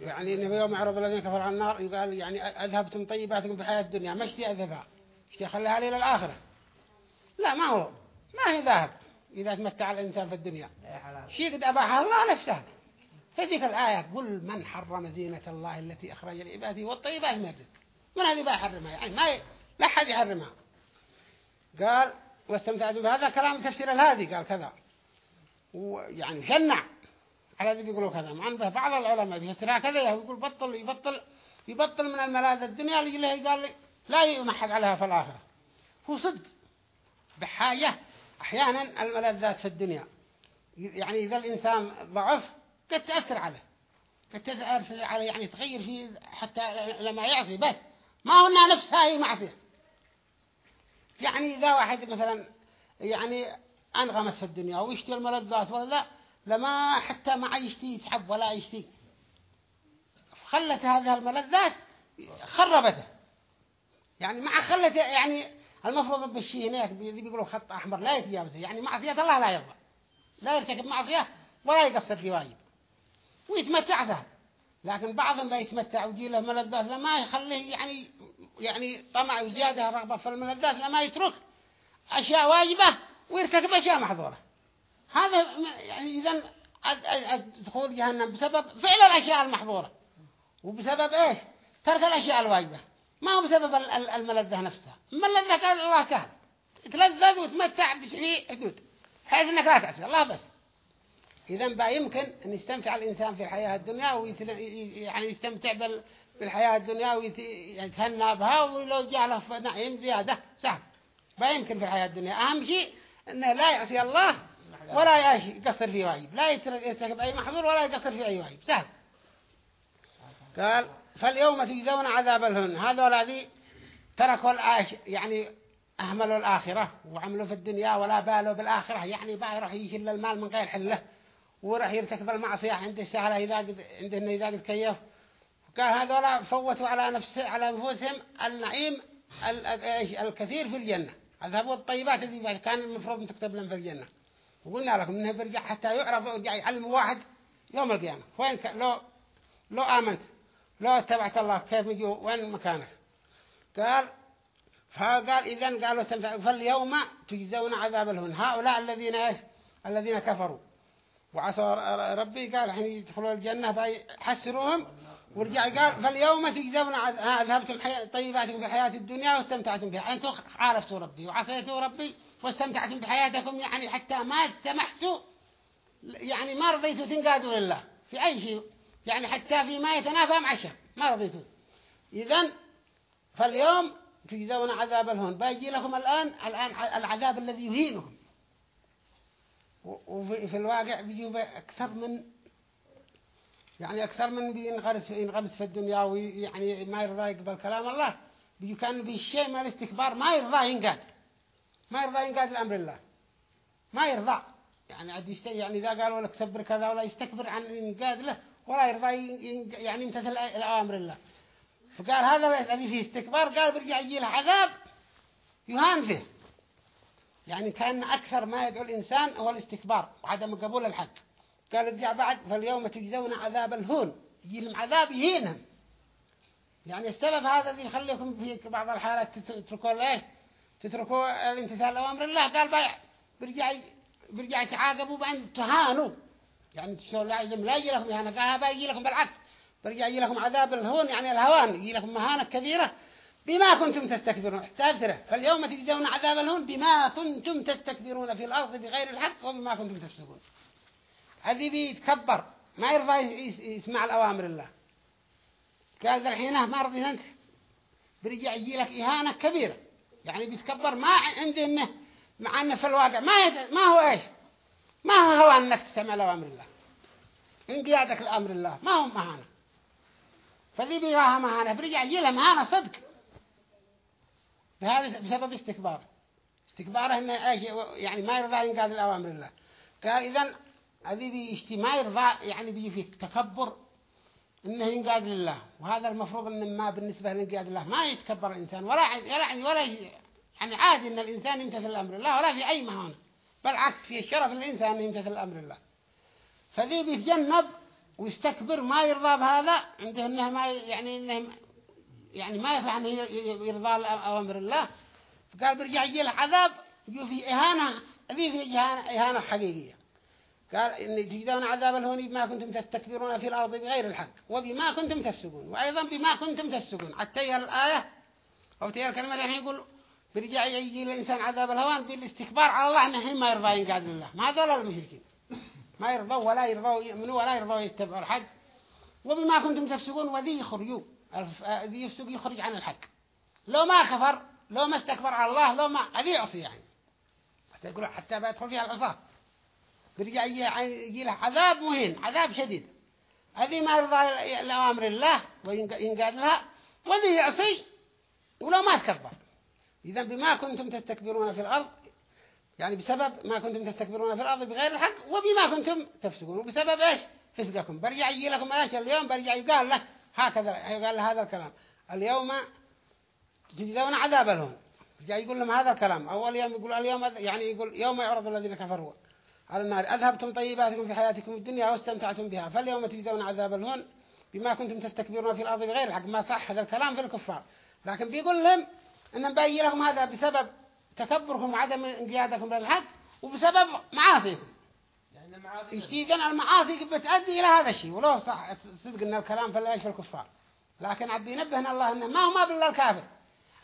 يعني إنه يوم يعرض الذين كفروا على النار يقال يعني أذهبتم طيباتكم في حياة الدنيا ما اشتي أذهبها اشتي أخليها لي للآخرة لا ما هو ما هي ذهب إذا تمتع الإنسان في الدنيا شيء قد أباحها الله نفسه هذيك الآية قل من حرم زينة الله التي أخرج لعباده والطيبات من الرزق من هذه بقى حرمها يعني ما ي... لا حد يحرمها قال واستمتعت بهذا كلام تفسير الهادي قال كذا ويعني شنع على ذي بيقولوا كذا مع به بعض العلماء بيفسرها كذا يقول بطل يبطل يبطل من الملاذ الدنيا اللي قال لي لا يمحق عليها في الآخرة هو صدق بحاجة أحيانا الملذات في الدنيا يعني إذا الإنسان ضعف قد تأثر عليه قد تأثر عليه يعني تغير فيه حتى لما يعصي بس ما هنا نفسها هاي معصية يعني إذا واحد مثلا يعني أنغمس في الدنيا ويشتي الملذات ولا لا لما حتى ما يشتي يسحب ولا يشتي خلت هذه الملذات خربته يعني مع خلت يعني المفروض بالشيء هناك بيقولوا خط أحمر لا يتجاوزه يعني معصية الله لا يرضى لا يرتكب معصية ولا يقصر في واجب ويتمتع ذا لكن بعضهم بيتمتع ويجي له ملذات لما يخليه يعني يعني طمع وزيادة رغبة في الملذات لما يترك أشياء واجبة ويرتكب أشياء محظورة هذا يعني إذا دخول جهنم بسبب فعل الأشياء المحظورة وبسبب إيش ترك الأشياء الواجبة ما هو بسبب الملذة نفسها الملذة قال الله سهل تلذذ وتمتع بشيء حدود بحيث انك لا تعصي الله بس إذا بقى يمكن أن يستمتع الإنسان في الحياة الدنيا ويتل... يعني يستمتع بال... بالحياة الدنيا ويتهنى بها ولو جاء له نعيم زيادة سهل بقى يمكن في الحياة الدنيا أهم شيء أنه لا يعصي الله ولا يقصر في واجب لا يرتكب أي محظور ولا يقصر في أي واجب سهل قال فاليوم تجزون عذاب الهن هذا الذي تركوا الآش يعني أهملوا الآخرة وعملوا في الدنيا ولا بالوا بالآخرة يعني بقى راح يشيل المال من غير حله وراح يرتكب المعصية عند السهلة إذا قد عنده إذا قد كيف قال هذولا فوتوا على نفس على نفوسهم النعيم الكثير في الجنة أذهبوا الطيبات اللي كان المفروض أن تكتب لهم في الجنة وقلنا لكم إنه برجع حتى يعرف ويرجع يعلم واحد يوم القيامة وين لو لو آمنت لو اتبعت الله كيف يجوا وين مكانك قال فقال إذن قالوا فاليوم تجزون عذاب الهون هؤلاء الذين إيه الذين كفروا وعصى ربي قال حين يدخلوا الجنة فيحسروهم ورجع قال فاليوم تجزون ذهبتم طيباتكم في حياة الدنيا واستمتعتم بها أنتم عارفتوا ربي وعصيتوا ربي واستمتعتم بحياتكم يعني حتى ما سمحتوا يعني ما رضيتوا تنقادوا لله في أي شيء يعني حتى فيما يتنافى مع الشهر ما رضيتوا إذن فاليوم تجزون عذاب الهون بيجي لكم الآن الآن العذاب الذي يهينهم وفي الواقع بيجوا أكثر من يعني أكثر من بينغرس ينغمس في الدنيا ويعني ما يرضى يقبل كلام الله بيجوا كانوا بالشيء من الاستكبار ما يرضى ينقاد ما يرضى ينقاد لأمر الله ما يرضى يعني عاد يست يعني إذا قالوا لك تبر كذا ولا يستكبر عن ينقاد له ولا يرضى يعني يمتثل الأوامر الله فقال هذا الذي فيه استكبار قال برجع يجي العذاب يهان فيه يعني كان أكثر ما يدعو الإنسان هو الاستكبار وعدم قبول الحق قال ارجع بعد فاليوم تجزون عذاب الهون يجي لهم عذاب يهينهم يعني السبب هذا اللي يخليكم في بعض الحالات تتركوا الايه تتركوا الامتثال لأمر الله قال بيع برجع برجع تعاقبوا بأن تهانوا يعني تشعروا لا يجي لكم يهانا قال يجي لكم بالعكس برجع يجي لكم عذاب الهون يعني الهوان يجي لكم مهانة كثيرة بما كنتم تستكبرون تأثره فاليوم تجدون عذاب الهون بما كنتم تستكبرون في الأرض بغير الحق وبما كنتم تفسقون هذه بيتكبر ما يرضى يسمع الأوامر الله كان الحينه ما رضي أنت برجع يجي لك إهانة كبيرة يعني بيتكبر ما عنده إنه مع أنه في الواقع ما ما هو إيش ما هو هو أنك تسمع الأوامر الله انقيادك لأمر الله ما هو مهانة فذي بيراها مهانة فرجع يجيلها مهانة صدق هذا بسبب استكبار استكباره انه يعني ما يرضى ينقاد الأوامر الله قال إذا هذه بيشتي ما يرضى يعني بيجي فيه تكبر انه ينقاد لله وهذا المفروض ان ما بالنسبة لانقياد الله ما يتكبر الإنسان ولا يعني ولا يعني عادي ان الإنسان يمتثل الامر الله ولا في أي مهانة بالعكس في الشرف الإنسان أن يمتثل الامر الله فذي بيتجنب ويستكبر ما يرضى بهذا عنده انه ما يعني انه يعني ما يصلح انه يرضى الامر الله فقال برجع يجي العذاب يجي في اهانه هذه في اهانه حقيقيه قال إن تجدون عذاب الهون بما كنتم تستكبرون في الأرض بغير الحق وبما كنتم تفسقون وأيضا بما كنتم تفسقون حتى هي الآية أو تهي الكلمة الحين يقول برجع يجي الإنسان عذاب الهوان بالاستكبار على الله أنه ما يرضى ينقاد لله ما هذول المشركين ما يرضوا ولا يرضوا يؤمنوا ولا يرضوا يتبعوا الحق وبما كنتم تفسقون وذي يخرجوا ذي يفسق يخرج عن الحق لو ما كفر لو ما استكبر على الله لو ما أذي عصي يعني حتى يقول حتى بيدخل فيها العصاة برجع يجي له عذاب مهين عذاب شديد هذه ما يرضى لأوامر الله وينقاد لها وذي يعصي ولو ما تكبر إذا بما كنتم تستكبرون في الأرض يعني بسبب ما كنتم تستكبرون في الأرض بغير الحق وبما كنتم تفسقون وبسبب إيش فسقكم برجع يجي لكم إيش اليوم برجع يقال له هكذا يقال له هذا الكلام اليوم تجدون عذاب الهون برجع يقول لهم هذا الكلام أول يوم يقول اليوم يعني يقول يوم يعرض الذين كفروا على النار أذهبتم طيباتكم في حياتكم الدنيا واستمتعتم بها فاليوم تجدون عذاب الهون بما كنتم تستكبرون في الأرض بغير الحق ما صح هذا الكلام في الكفار لكن بيقول لهم أنهم بيجي لهم هذا بسبب تكبركم وعدم انقيادكم للحق وبسبب معاصيكم اجتيدا المعاصي بتأدي إلى هذا الشيء ولو صح صدق أن الكلام في الكفار لكن عبد ينبهنا الله أنه ما هو ما بالله الكافر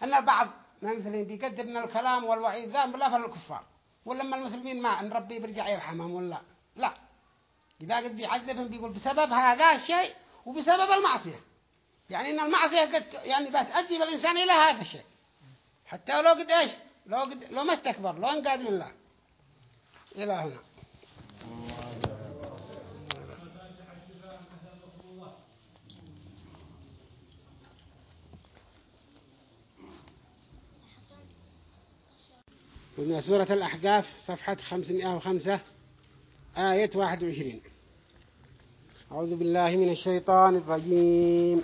أن البعض المسلمين بيقدر أن الكلام والوعيد ذا بالله الكفار ولما المسلمين ما أن ربي برجع يرحمهم ولا لا إذا قد بيعذبهم بيقول بسبب هذا الشيء وبسبب المعصية يعني أن المعصية قد يعني بتأدي بالإنسان إلى هذا الشيء حتى لو قد إيش لو قد... لو ما استكبر لو انقاد من الله إلى هنا قلنا سورة الأحقاف صفحة 505 آية 21 أعوذ بالله من الشيطان الرجيم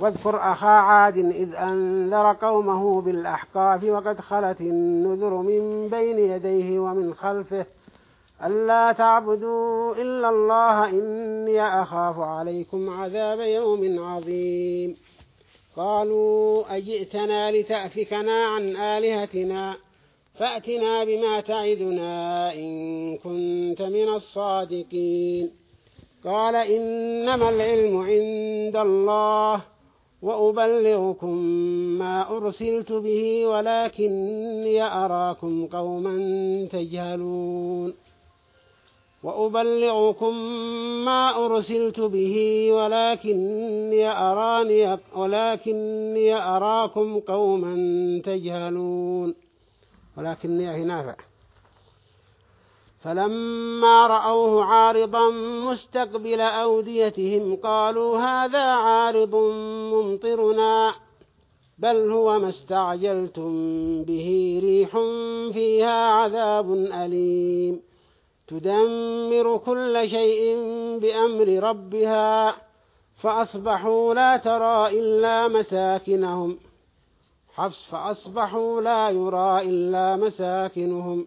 واذكر أخا عاد إذ أنذر قومه بالأحقاف وقد خلت النذر من بين يديه ومن خلفه ألا تعبدوا إلا الله إني أخاف عليكم عذاب يوم عظيم قالوا أجئتنا لتأفكنا عن آلهتنا فأتنا بما تعدنا إن كنت من الصادقين قال إنما العلم عند الله وأبلغكم ما أرسلت به ولكني أراكم قوما تجهلون وأبلغكم ما أرسلت به ولكني أراني ولكني أراكم قوما تجهلون ولكني هنافع فلما رأوه عارضا مستقبل أوديتهم قالوا هذا عارض ممطرنا بل هو ما استعجلتم به ريح فيها عذاب أليم تدمر كل شيء بأمر ربها فأصبحوا لا ترى إلا مساكنهم حفص فأصبحوا لا يرى إلا مساكنهم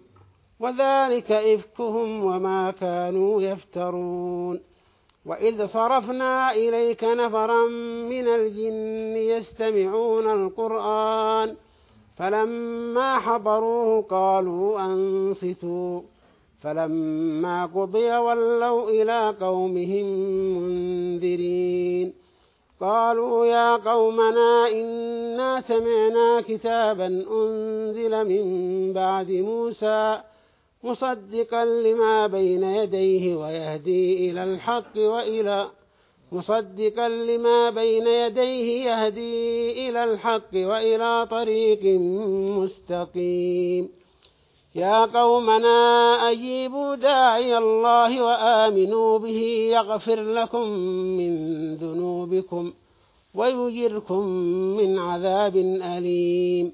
وذلك إفكهم وما كانوا يفترون وإذ صرفنا إليك نفرا من الجن يستمعون القرآن فلما حضروه قالوا أنصتوا فلما قضي ولوا إلى قومهم منذرين قالوا يا قومنا إنا سمعنا كتابا أنزل من بعد موسى مصدقا لما بين يديه ويهدي إلى الحق وإلى مصدقا لما بين يديه يهدي إلى الحق وإلى طريق مستقيم يا قومنا أجيبوا داعي الله وآمنوا به يغفر لكم من ذنوبكم ويجركم من عذاب أليم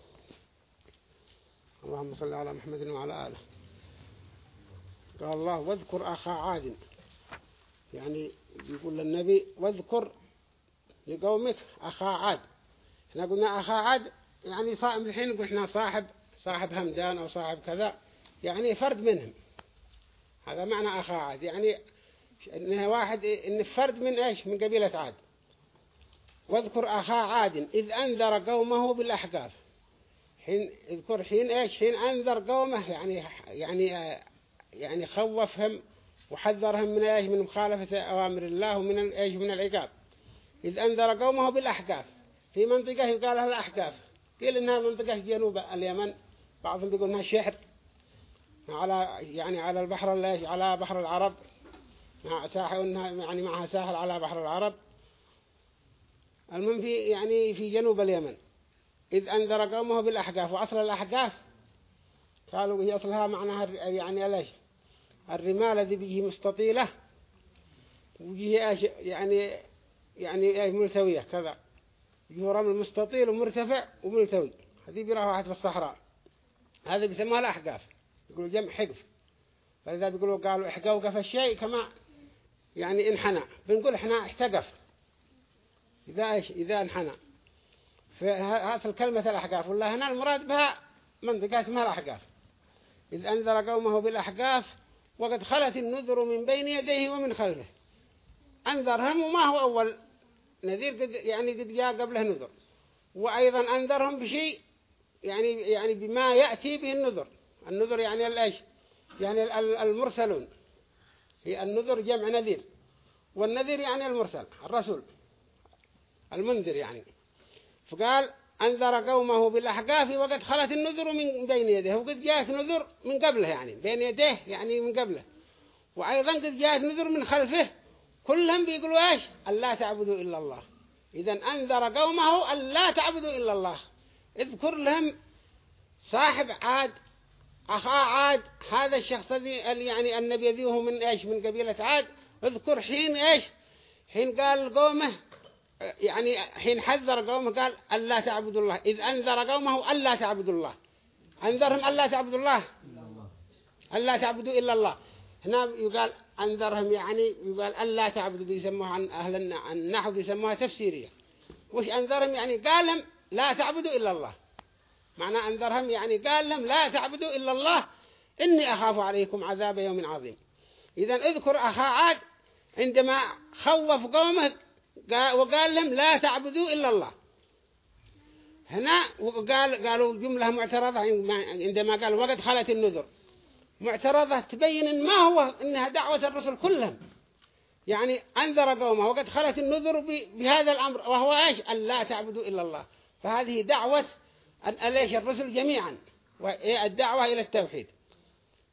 اللهم صل على محمد وعلى آله قال الله واذكر أخا عاد يعني يقول للنبي واذكر لقومك أخا عاد احنا قلنا أخا عاد يعني صاحب الحين قلنا صاحب صاحب همدان أو صاحب كذا يعني فرد منهم هذا معنى أخا عاد يعني إنه واحد إن فرد من إيش من قبيلة عاد واذكر أخا عاد إذ أنذر قومه بالأحقاف حين اذكر حين ايش حين انذر قومه يعني يعني يعني خوفهم وحذرهم من ايش من مخالفة اوامر الله ومن ايش من العقاب إذ أنذر قومه بالأحقاف في منطقة يقال لها الأحقاف قيل إنها منطقة جنوب اليمن بعضهم بيقول إنها شحر على يعني على البحر ليش على بحر العرب مع ساحل إنها يعني معها ساحل على بحر العرب المهم في يعني في جنوب اليمن إذ أنذر قومه بالأحقاف وأصل الأحقاف قالوا هي أصلها معناها يعني ليش الرمال الذي به مستطيلة وجهه يعني يعني ايش ملتوية كذا وجهه رمل مستطيل ومرتفع وملتوي هذه بيراها واحد في الصحراء هذا بيسموها الأحقاف يقولوا جمع حقف فإذا بيقولوا قالوا احقوقف الشيء كما يعني انحنى بنقول احنا احتقف إذا إيش إذا انحنى في هات الكلمة الأحقاف والله هنا المراد بها منطقات ما الأحقاف إذ أنذر قومه بالأحقاف وقد خلت النذر من بين يديه ومن خلفه أنذرهم وما هو أول نذير قد يعني قد جاء قبله نذر وأيضا أنذرهم بشيء يعني يعني بما يأتي به النذر النذر يعني الإيش يعني المرسلون هي النذر جمع نذير والنذير يعني المرسل الرسول المنذر يعني فقال أنذر قومه بالأحقاف وقد خلت النذر من بين يديه وقد جاءت نذر من قبله يعني بين يديه يعني من قبله وأيضا قد جاءت نذر من خلفه كلهم بيقولوا إيش ألا تعبدوا إلا الله إذا أنذر قومه ألا تعبدوا إلا الله اذكر لهم صاحب عاد أخا عاد هذا الشخص ذي يعني النبي ذي هو من إيش من قبيلة عاد اذكر حين إيش حين قال لقومه يعني حين حذر قومه قال ألا تعبدوا الله إذ أنذر قومه ألا تعبدوا الله أنذرهم ألا تعبدوا الله ألا تعبدوا إلا الله هنا يقال أنذرهم يعني يقال ألا تعبدوا بيسموها عن أهل النحو بيسموها تفسيرية وش أنذرهم يعني قال لهم لا تعبدوا إلا الله معنى أنذرهم يعني قال لهم لا تعبدوا إلا الله إني أخاف عليكم عذاب يوم عظيم إذا اذكر أخا عاد عندما خوف قومه وقال لهم لا تعبدوا إلا الله هنا وقال قالوا جملة معترضة عندما قال وقد خلت النذر معترضة تبين ما هو إنها دعوة الرسل كلهم يعني أنذر قومه وقد خلت النذر بهذا الأمر وهو إيش لا تعبدوا إلا الله فهذه دعوة أن أليش الرسل جميعا والدعوة إيه إلى التوحيد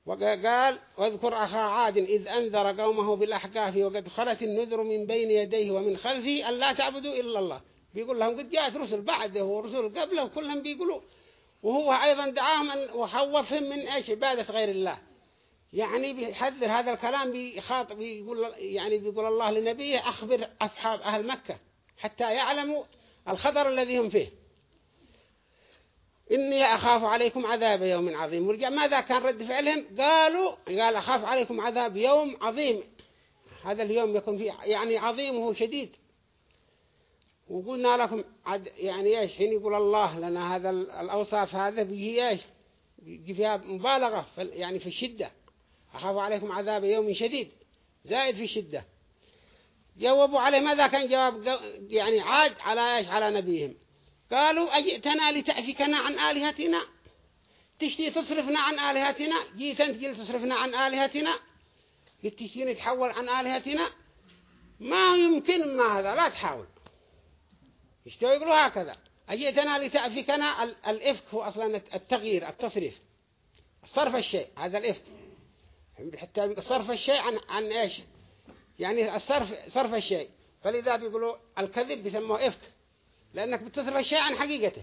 وقال واذكر أخا عاد إذ أنذر قومه بالأحقاف وقد خلت النذر من بين يديه ومن خلفه ألا تعبدوا إلا الله بيقول لهم قد جاءت رسل بعده ورسل قبله وكلهم بيقولوا وهو أيضا دعاهم وخوفهم من إيش عبادة غير الله يعني بيحذر هذا الكلام بيخاط بيقول يعني بيقول الله لنبيه أخبر أصحاب أهل مكة حتى يعلموا الخطر الذي هم فيه إني أخاف عليكم عذاب يوم عظيم ورجع ماذا كان رد فعلهم قالوا قال أخاف عليكم عذاب يوم عظيم هذا اليوم يكون فيه يعني عظيم وهو شديد وقلنا لكم عد يعني ايش حين يقول الله لنا هذا الأوصاف هذا بيجي ايش بيجي فيها مبالغة في يعني في الشدة أخاف عليكم عذاب يوم شديد زائد في الشدة جاوبوا عليه ماذا كان جواب يعني عاد على ايش على نبيهم قالوا أجئتنا لتأفكنا عن آلهتنا تشتي تصرفنا عن آلهتنا جيت أنت جيل تصرفنا عن آلهتنا تشتي نتحول عن آلهتنا ما يمكن ما هذا لا تحاول اشتوا يقولوا هكذا أجئتنا لتأفكنا الإفك هو أصلا التغيير التصريف صرف الشيء هذا الإفك حتى صرف الشيء عن عن إيش يعني الصرف صرف الشيء فلذا بيقولوا الكذب بيسموه إفك لأنك بتصرف الشيء عن حقيقته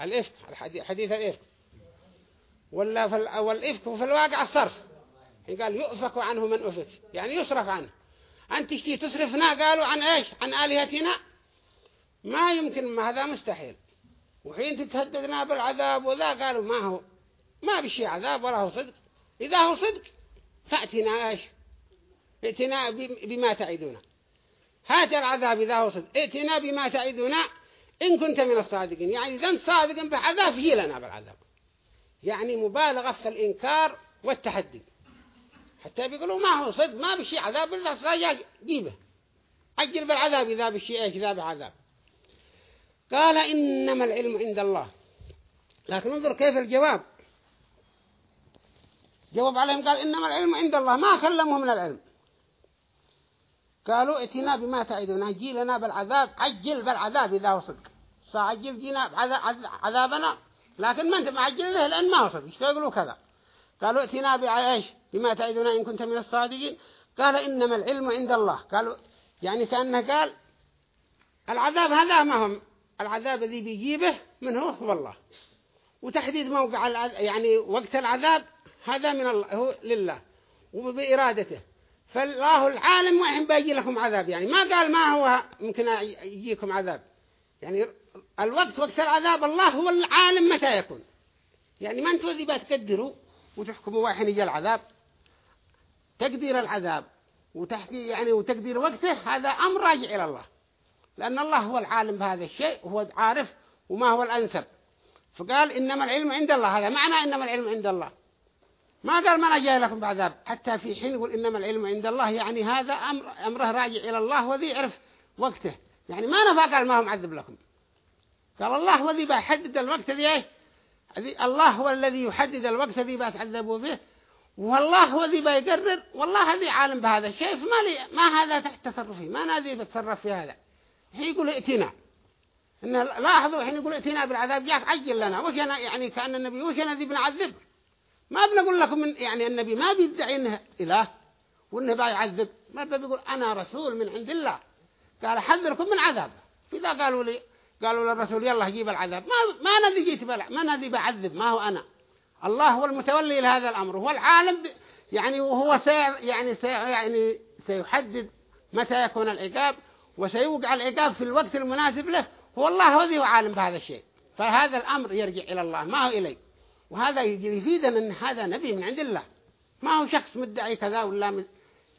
الإفك حديث الإفك ولا في والإفك في الواقع الصرف قال يؤفك عنه من أفك يعني يصرف عنه أنت تشتي تصرفنا قالوا عن إيش عن آلهتنا ما يمكن ما هذا مستحيل وحين تتهددنا بالعذاب وذا قالوا ما هو ما بشي عذاب ولا هو صدق إذا هو صدق فأتنا إيش ائتنا بما تعيدونه هات العذاب إذا هو صدق ائتنا بما تعدنا إن كنت من الصادقين يعني إذا صادق بعذاب هي لنا بالعذاب يعني مبالغة في الإنكار والتحدي حتى بيقولوا ما هو صدق ما بشي عذاب إلا صدق جيبه أجل بالعذاب إذا بشي إيش ذا بعذاب قال إنما العلم عند الله لكن انظر كيف الجواب جواب عليهم قال إنما العلم عند الله ما كلمهم من العلم قالوا اتنا بما تعدنا جي لنا بالعذاب عجل بالعذاب إذا هو سعجل فعجل جينا عذابنا لكن ما انت معجل له لأن ما هو صدق يقولوا كذا قالوا ائتنا بعيش بما تعدنا إن كنت من الصادقين قال إنما العلم عند الله قالوا يعني كأنه قال العذاب هذا ما هم العذاب الذي بيجيبه من هو هو الله وتحديد موقع يعني وقت العذاب هذا من الله هو لله وبإرادته فالله العالم وإن بيجي لكم عذاب يعني ما قال ما هو ممكن يجيكم عذاب يعني الوقت وقت العذاب الله هو العالم متى يكون يعني ما انتوا ذي بتقدروا وتحكموا وحين يجي العذاب تقدير العذاب وتحكي يعني وتقدير وقته هذا أمر راجع إلى الله لأن الله هو العالم بهذا الشيء وهو عارف وما هو الأنسب فقال إنما العلم عند الله هذا معنى إنما العلم عند الله ما قال ما أنا جاي لكم بعذاب حتى في حين يقول إنما العلم عند الله يعني هذا أمر أمره راجع إلى الله وذي يعرف وقته يعني ما نفى قال ما هم عذب لكم قال الله وذي بحدد الوقت ذي الله هو الذي يحدد الوقت ذي بتعذبوا فيه والله هو ذي بيقرر والله ذي عالم بهذا الشيء فما لي ما هذا تحت تصرفي ما أنا ذي بتصرف في هذا حين يقول ائتنا إن لاحظوا حين يقول ائتنا بالعذاب جاك عجل لنا وش أنا يعني كأن النبي وش أنا ذي بنعذب ما بنقول لكم من يعني النبي ما بيدعي انه اله وانه بيعذب ما بيقول انا رسول من عند الله قال احذركم من عذاب فاذا قالوا لي قالوا للرسول يلا جيب العذاب ما ما انا اللي جيت بلع ما انا اللي بعذب ما هو انا الله هو المتولي لهذا الامر هو العالم يعني وهو سي يعني سي يعني سيحدد متى يكون العقاب وسيوقع العقاب في الوقت المناسب له هو الله هو عالم بهذا الشيء فهذا الامر يرجع الى الله ما هو اليه وهذا يفيدنا أن هذا نبي من عند الله ما هو شخص مدعي كذا ولا مد...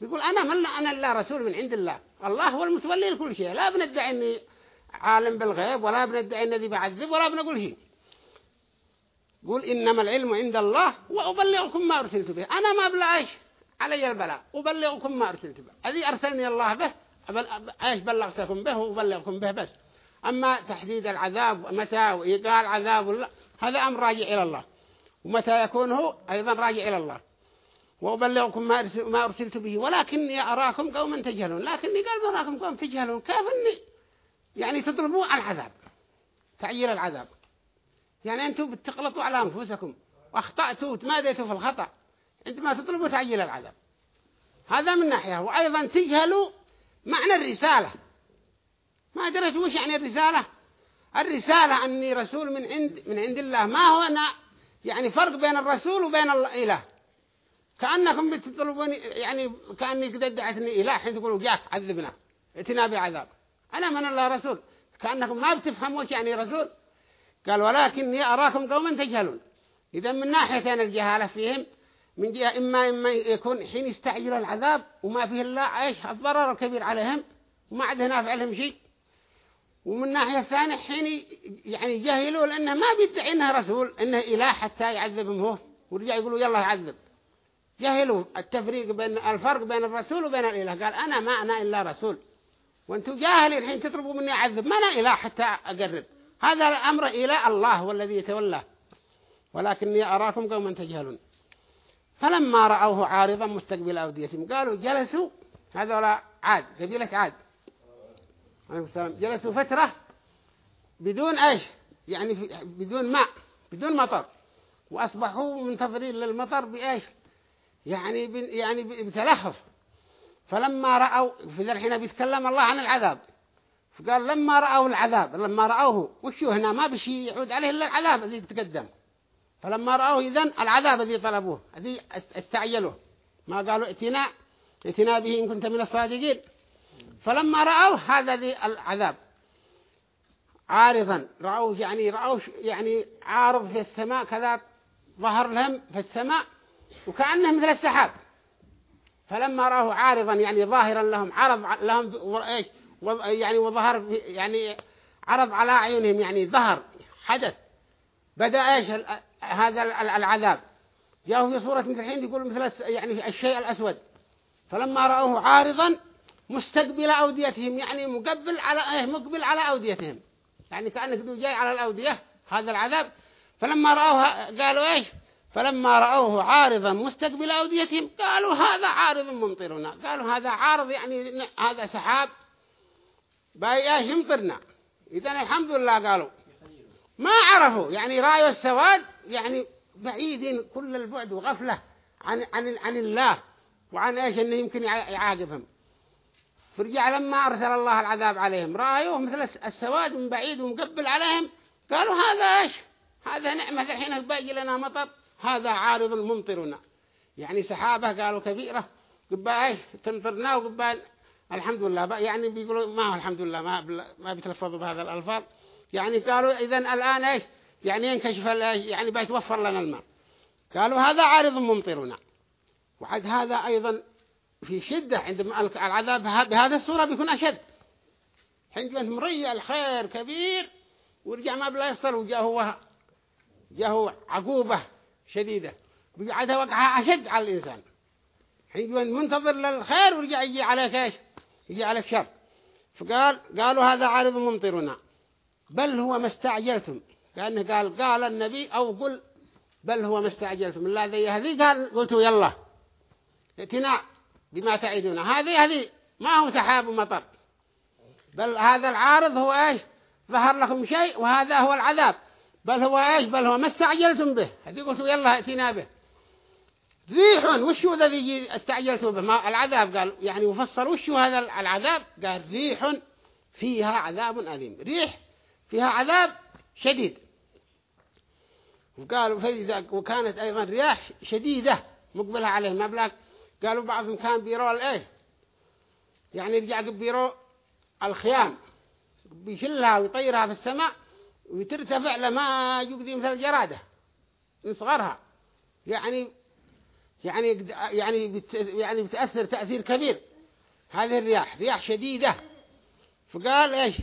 يقول أنا من أنا الا رسول من عند الله الله هو المتولي لكل شيء لا بندعي أني عالم بالغيب ولا بندعي أني بعذب ولا بنقول شيء قول إنما العلم عند الله وأبلغكم ما أرسلت به أنا ما بلاش علي البلاء أبلغكم ما أرسلت به الذي أرسلني الله به أيش بلغتكم به وأبلغكم به بس أما تحديد العذاب متى وإيقاع العذاب هذا أمر راجع إلى الله ومتى يكون هو أيضا راجع إلى الله وأبلغكم ما أرسلت به ولكني أراكم قوما تجهلون لكني قال أراكم قوم تجهلون كيف أني يعني تضربوا العذاب تعجيل العذاب يعني أنتم بتقلطوا على أنفسكم وأخطأتوا وتماديتوا في الخطأ عندما تطلبوا تعجيل العذاب هذا من ناحية وأيضا تجهلوا معنى الرسالة ما درت وش يعني الرسالة الرسالة أني رسول من عند من عند الله ما هو أنا يعني فرق بين الرسول وبين الإله كأنكم بتطلبون يعني كأني قد دعتني إله حين تقولوا جاك عذبنا اتنا بعذاب أنا من الله رسول كأنكم ما بتفهموا يعني رسول قال ولكني أراكم قوما تجهلون إذا من ناحيتين الجهالة فيهم من جهة إما إما يكون حين يستعجل العذاب وما فيه الله إيش الضرر الكبير عليهم وما عندنا نافع لهم شيء ومن ناحية ثانية حين يعني جاهلوا لأنه ما بيدعي إنه رسول إنه إله حتى يعذبهم هو ورجع يقولوا يلا يعذب جهلوا التفريق بين الفرق بين الرسول وبين الإله قال أنا ما أنا إلا رسول وأنتم جاهلين الحين تطلبوا مني أعذب ما أنا إله حتى أقرب هذا الأمر إلى الله والذي يتولاه ولكني أراكم قوما تجهلون فلما رأوه عارضا مستقبل أوديتهم قالوا جلسوا هذولا عاد قبيلة عاد عليه السلام جلسوا فترة بدون ايش يعني بدون ماء بدون مطر واصبحوا منتظرين للمطر بايش يعني يعني بتلهف فلما رأوا في الحين بيتكلم الله عن العذاب فقال لما رأوا العذاب لما رأوه وشو هنا ما بشي يعود عليه إلا العذاب الذي تقدم فلما رأوه إذن العذاب الذي طلبوه الذي استعجلوه ما قالوا ائتنا ائتنا به إن كنت من الصادقين فلما رأوا هذا ذي العذاب عارضا رأوه يعني رأوه يعني عارض في السماء كذا ظهر لهم في السماء وكأنه مثل السحاب فلما رأوه عارضا يعني ظاهرا لهم عرض لهم ايش يعني وظهر يعني عرض على عيونهم يعني ظهر حدث بدأ ايش هذا العذاب جاءوا في صورة مثل الحين يقول مثل يعني الشيء الأسود فلما رأوه عارضا مستقبل أوديتهم يعني مقبل على إيه مقبل على أوديتهم يعني كأنك دو جاي على الأودية هذا العذاب فلما رأوها قالوا إيش فلما رأوه عارضا مستقبل أوديتهم قالوا هذا عارض ممطرنا قالوا هذا عارض يعني هذا سحاب بايش إيه، يمطرنا إذا الحمد لله قالوا ما عرفوا يعني رأيوا السواد يعني بعيدين كل البعد وغفلة عن عن عن الله وعن ايش انه يمكن يعاقبهم فرجع لما أرسل الله العذاب عليهم رأيوه مثل السواد من بعيد ومقبل عليهم قالوا هذا إيش هذا نعمة الحين باقي لنا مطر هذا عارض ممطرنا يعني سحابة قالوا كبيرة ايش تمطرنا وقبا الحمد لله يعني بيقولوا ما هو الحمد لله ما ما بيتلفظوا بهذا الألفاظ يعني قالوا إذا الآن إيش يعني ينكشف يعني بيتوفر لنا الماء قالوا هذا عارض ممطرنا وعد هذا أيضا في شدة عندما العذاب بهذا الصورة بيكون أشد حين أنت مريع الخير كبير ورجع ما بلا يصل جاء هو عقوبة شديدة بيقعدها وقعها أشد على الإنسان حين أنت منتظر للخير ورجع يجي عليك إيش يجي عليك شر فقال قالوا هذا عارض ممطرنا بل هو ما استعجلتم كأنه قال قال النبي أو قل بل هو ما استعجلتم الله ذي هذي قال قلتوا يلا ائتنا بما تعدون هذه هذه ما هو سحاب ومطر بل هذا العارض هو ايش ظهر لكم شيء وهذا هو العذاب بل هو ايش بل هو ما استعجلتم به هذه قلتوا يلا اتينا به ريح وشو الذي استعجلتوا به ما العذاب قال يعني وش وشو هذا العذاب قال ريح فيها عذاب أليم ريح فيها عذاب شديد وقالوا فإذا وكانت أيضا رياح شديدة مقبلها عليه مبلغ قالوا بعضهم كان بيرو الايه يعني يرجع بيرو الخيام بيشلها ويطيرها في السماء وترتفع لما يقضي مثل الجرادة يصغرها يعني يعني يعني يعني بتأثر تأثير كبير هذه الرياح رياح شديدة فقال ايش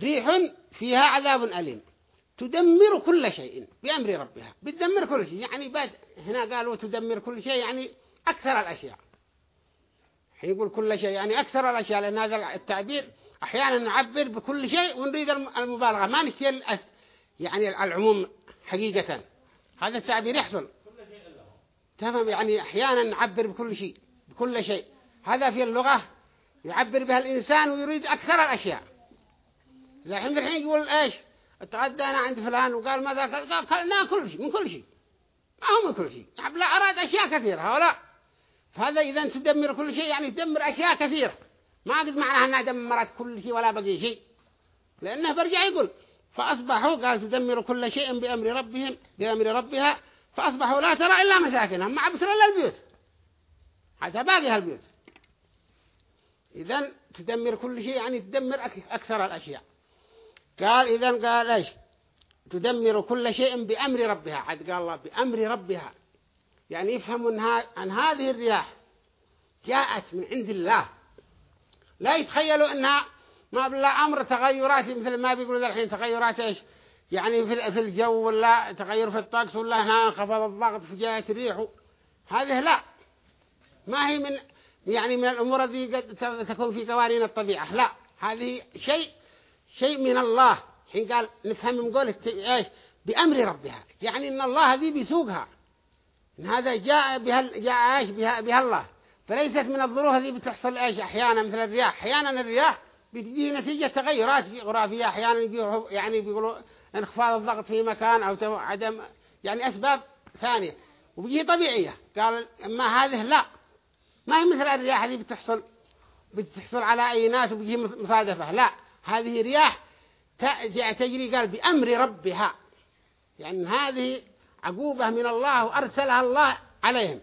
ريح فيها عذاب أليم تدمر كل شيء بأمر ربها بتدمر كل شيء يعني بعد هنا قالوا تدمر كل شيء يعني أكثر الأشياء يقول كل شيء يعني أكثر الأشياء لأن هذا التعبير أحيانا نعبر بكل شيء ونريد المبالغة ما نكتير يعني العموم حقيقة هذا التعبير يحصل تمام يعني أحيانا نعبر بكل شيء بكل شيء هذا في اللغة يعبر بها الإنسان ويريد أكثر الأشياء الحين الحين يقول إيش أنا عند فلان وقال ماذا قال لا كل شيء من كل شيء ما هو من كل شيء يعني لا أراد أشياء كثيرة هؤلاء هذا إذا تدمر كل شيء يعني تدمر أشياء كثيرة ما قد معناها أنها دمرت كل شيء ولا بقي شيء لأنه برجع يقول فأصبحوا قال تدمر كل شيء بأمر ربهم بأمر ربها فأصبحوا لا ترى إلا مساكنهم ما عبثوا إلا البيوت حتى باقي هالبيوت إذا تدمر كل شيء يعني تدمر أكثر الأشياء قال إذا قال إيش تدمر كل شيء بأمر ربها حتى قال الله بأمر ربها يعني يفهم أن هذه الرياح جاءت من عند الله لا يتخيلوا أنها ما بالله أمر تغيرات مثل ما بيقولوا الحين تغيرات إيش يعني في في الجو ولا تغير في الطقس ولا هنا انخفض الضغط فجاءت الريح هذه لا ما هي من يعني من الأمور التي قد تكون في قوانين الطبيعة لا هذه شيء شيء من الله حين قال نفهم من ايش بأمر ربها يعني ان الله هذه بيسوقها هذا جاء بها جاء ايش بها, بها الله فليست من الظروف هذه بتحصل ايش احيانا مثل الرياح احيانا الرياح بتجي نتيجة تغيرات جغرافية احيانا يعني بيقولوا انخفاض الضغط في مكان او عدم يعني اسباب ثانية وبيجي طبيعية قال اما هذه لا ما هي مثل الرياح اللي بتحصل بتحصل على اي ناس وبيجي مصادفة لا هذه رياح تجري قال بأمر ربها يعني هذه عقوبة من الله أرسلها الله عليهم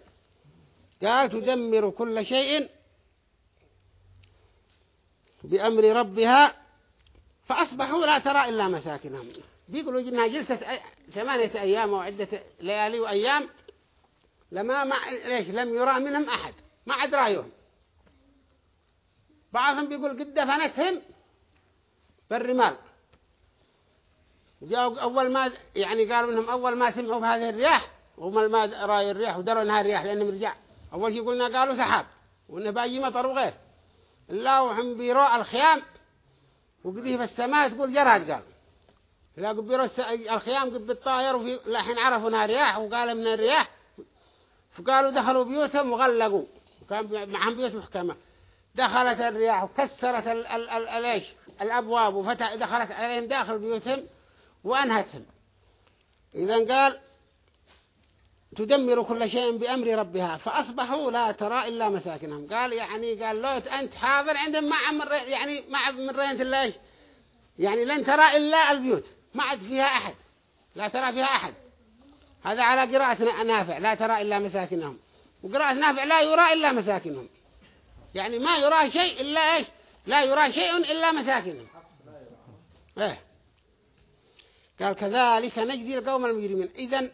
قال تدمر كل شيء بأمر ربها فأصبحوا لا ترى إلا مساكنهم بيقولوا إنها جلسة ثمانية أيام أو عدة ليالي وأيام لما ما ليش لم يرى منهم أحد ما عد رأيهم بعضهم بيقول قد دفنتهم بالرمال جاءوا أول ما يعني قالوا إنهم أول ما سمعوا بهذه الرياح وهم ما رأي الرياح ودروا إنها الرياح لأنهم رجع أول شيء قلنا قالوا سحاب وإنه باقي مطر وغير لا وهم بيروا الخيام وقديه في السماء تقول جرهد قال لا قبيروا الخيام قب الطائر وفي لحين عرفوا إنها رياح وقالوا من الرياح فقالوا دخلوا بيوتهم وغلقوا كان معهم بيوت محكمة دخلت الرياح وكسرت ال ال ال الأبواب وفتح دخلت عليهم داخل بيوتهم وأنهتهم إذا قال تدمر كل شيء بأمر ربها فأصبحوا لا ترى إلا مساكنهم قال يعني قال لوت أنت حاضر عندهم ما عمر يعني ما من رينت الله يعني لن ترى إلا البيوت ما عاد فيها أحد لا ترى فيها أحد هذا على قراءة نافع لا ترى إلا مساكنهم وقراءة نافع لا يرى إلا مساكنهم يعني ما يرى شيء إلا إيش لا يرى شيء إلا مساكنهم إيه قال كذلك نجزي القوم المجرمين إذا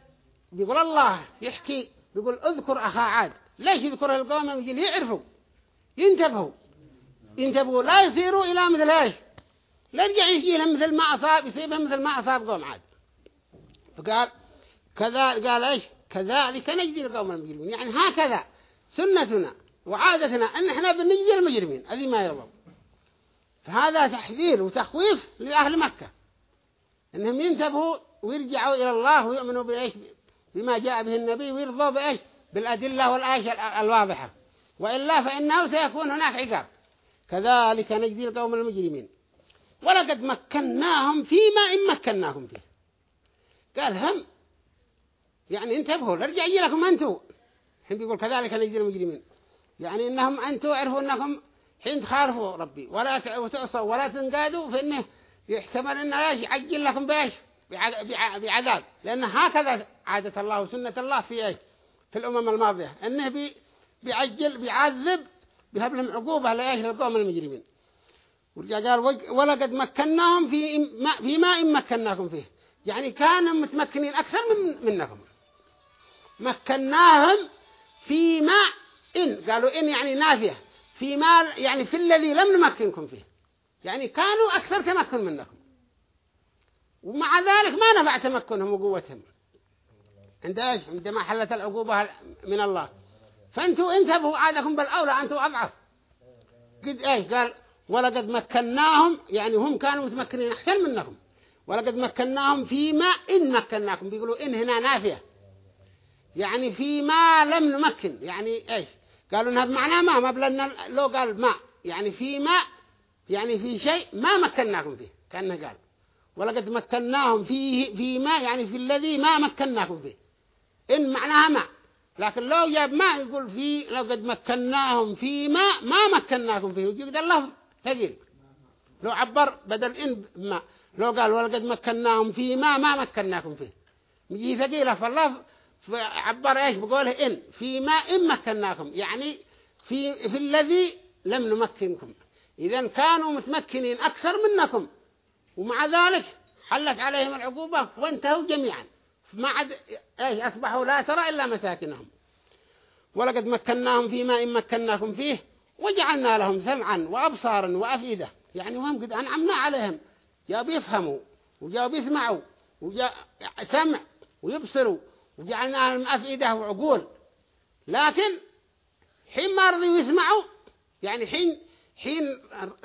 بيقول الله يحكي بيقول اذكر أخا عاد ليش يذكر القوم المجرمين يعرفوا ينتبهوا ينتبهوا لا يصيروا إلى مثل هاي لا يرجع يجيهم مثل ما أصاب يصيبهم مثل ما أصاب قوم عاد فقال كذلك قال ايش كذلك نجزي القوم المجرمين يعني هكذا سنتنا وعادتنا ان احنا بنجزي المجرمين هذه ما يرضى فهذا تحذير وتخويف لأهل مكة انهم ينتبهوا ويرجعوا الى الله ويؤمنوا بايش بما جاء به النبي ويرضوا بايش بالادله والايه الواضحه والا فانه سيكون هناك عقاب كذلك نجزي القوم المجرمين ولقد مكناهم فيما ان مكناهم فيه قال هم يعني انتبهوا ارجع يجي لكم انتم حين بيقول كذلك نجزي المجرمين يعني انهم انتم عرفوا انكم حين تخالفوا ربي ولا تعصوا ولا تنقادوا فانه يحتمل انه ايش يعجل لكم بايش بعذاب لان هكذا عادة الله وسنة الله في ايش في الامم الماضية انه بي بيعجل بيعذب بهبلهم لهم عقوبة لايش للقوم المجرمين ورجع قال ولقد مكناهم في ما في ماء مكناكم فيه يعني كانوا متمكنين اكثر من منكم مكناهم في ما إن قالوا إن يعني نافية في ما يعني في الذي لم نمكنكم فيه يعني كانوا أكثر تمكن منكم ومع ذلك ما نفع تمكنهم وقوتهم عند ايش عندما حلت العقوبة من الله فانتوا انتبهوا عادكم بالأولى انتوا أضعف قد ايش قال ولقد مكناهم يعني هم كانوا متمكنين أحسن منكم ولقد مكناهم فيما إن مكناكم بيقولوا إن هنا نافية يعني فيما لم نمكن يعني ايش قالوا انها بمعنى ما ما بلنا لو قال ما يعني فيما يعني في شيء ما مكناكم فيه كأنه قال ولقد مكناهم فيه فيما يعني في الذي ما مكناكم فيه إن معناها ما لكن لو جاب ما يقول في لقد مكناهم فيما ما مكناكم فيه وجد الله ثقيل لو عبر بدل إن ما لو قال ولقد مكناهم فيما ما مكناكم فيه يجي ثقيلة فالله عبر إيش بقوله إن فيما إن مكناكم يعني في, في الذي لم نمكنكم إذا كانوا متمكنين أكثر منكم ومع ذلك حلت عليهم العقوبة وانتهوا جميعا ما عد إيه أصبحوا لا ترى إلا مساكنهم ولقد مكناهم فيما إن مكناكم فيه وجعلنا لهم سمعا وأبصارا وأفئدة يعني وهم قد أنعمنا عليهم جاء بيفهموا وجاء بيسمعوا وجاء سمع ويبصروا وجعلنا لهم أفئدة وعقول لكن حين ما رضوا يسمعوا يعني حين حين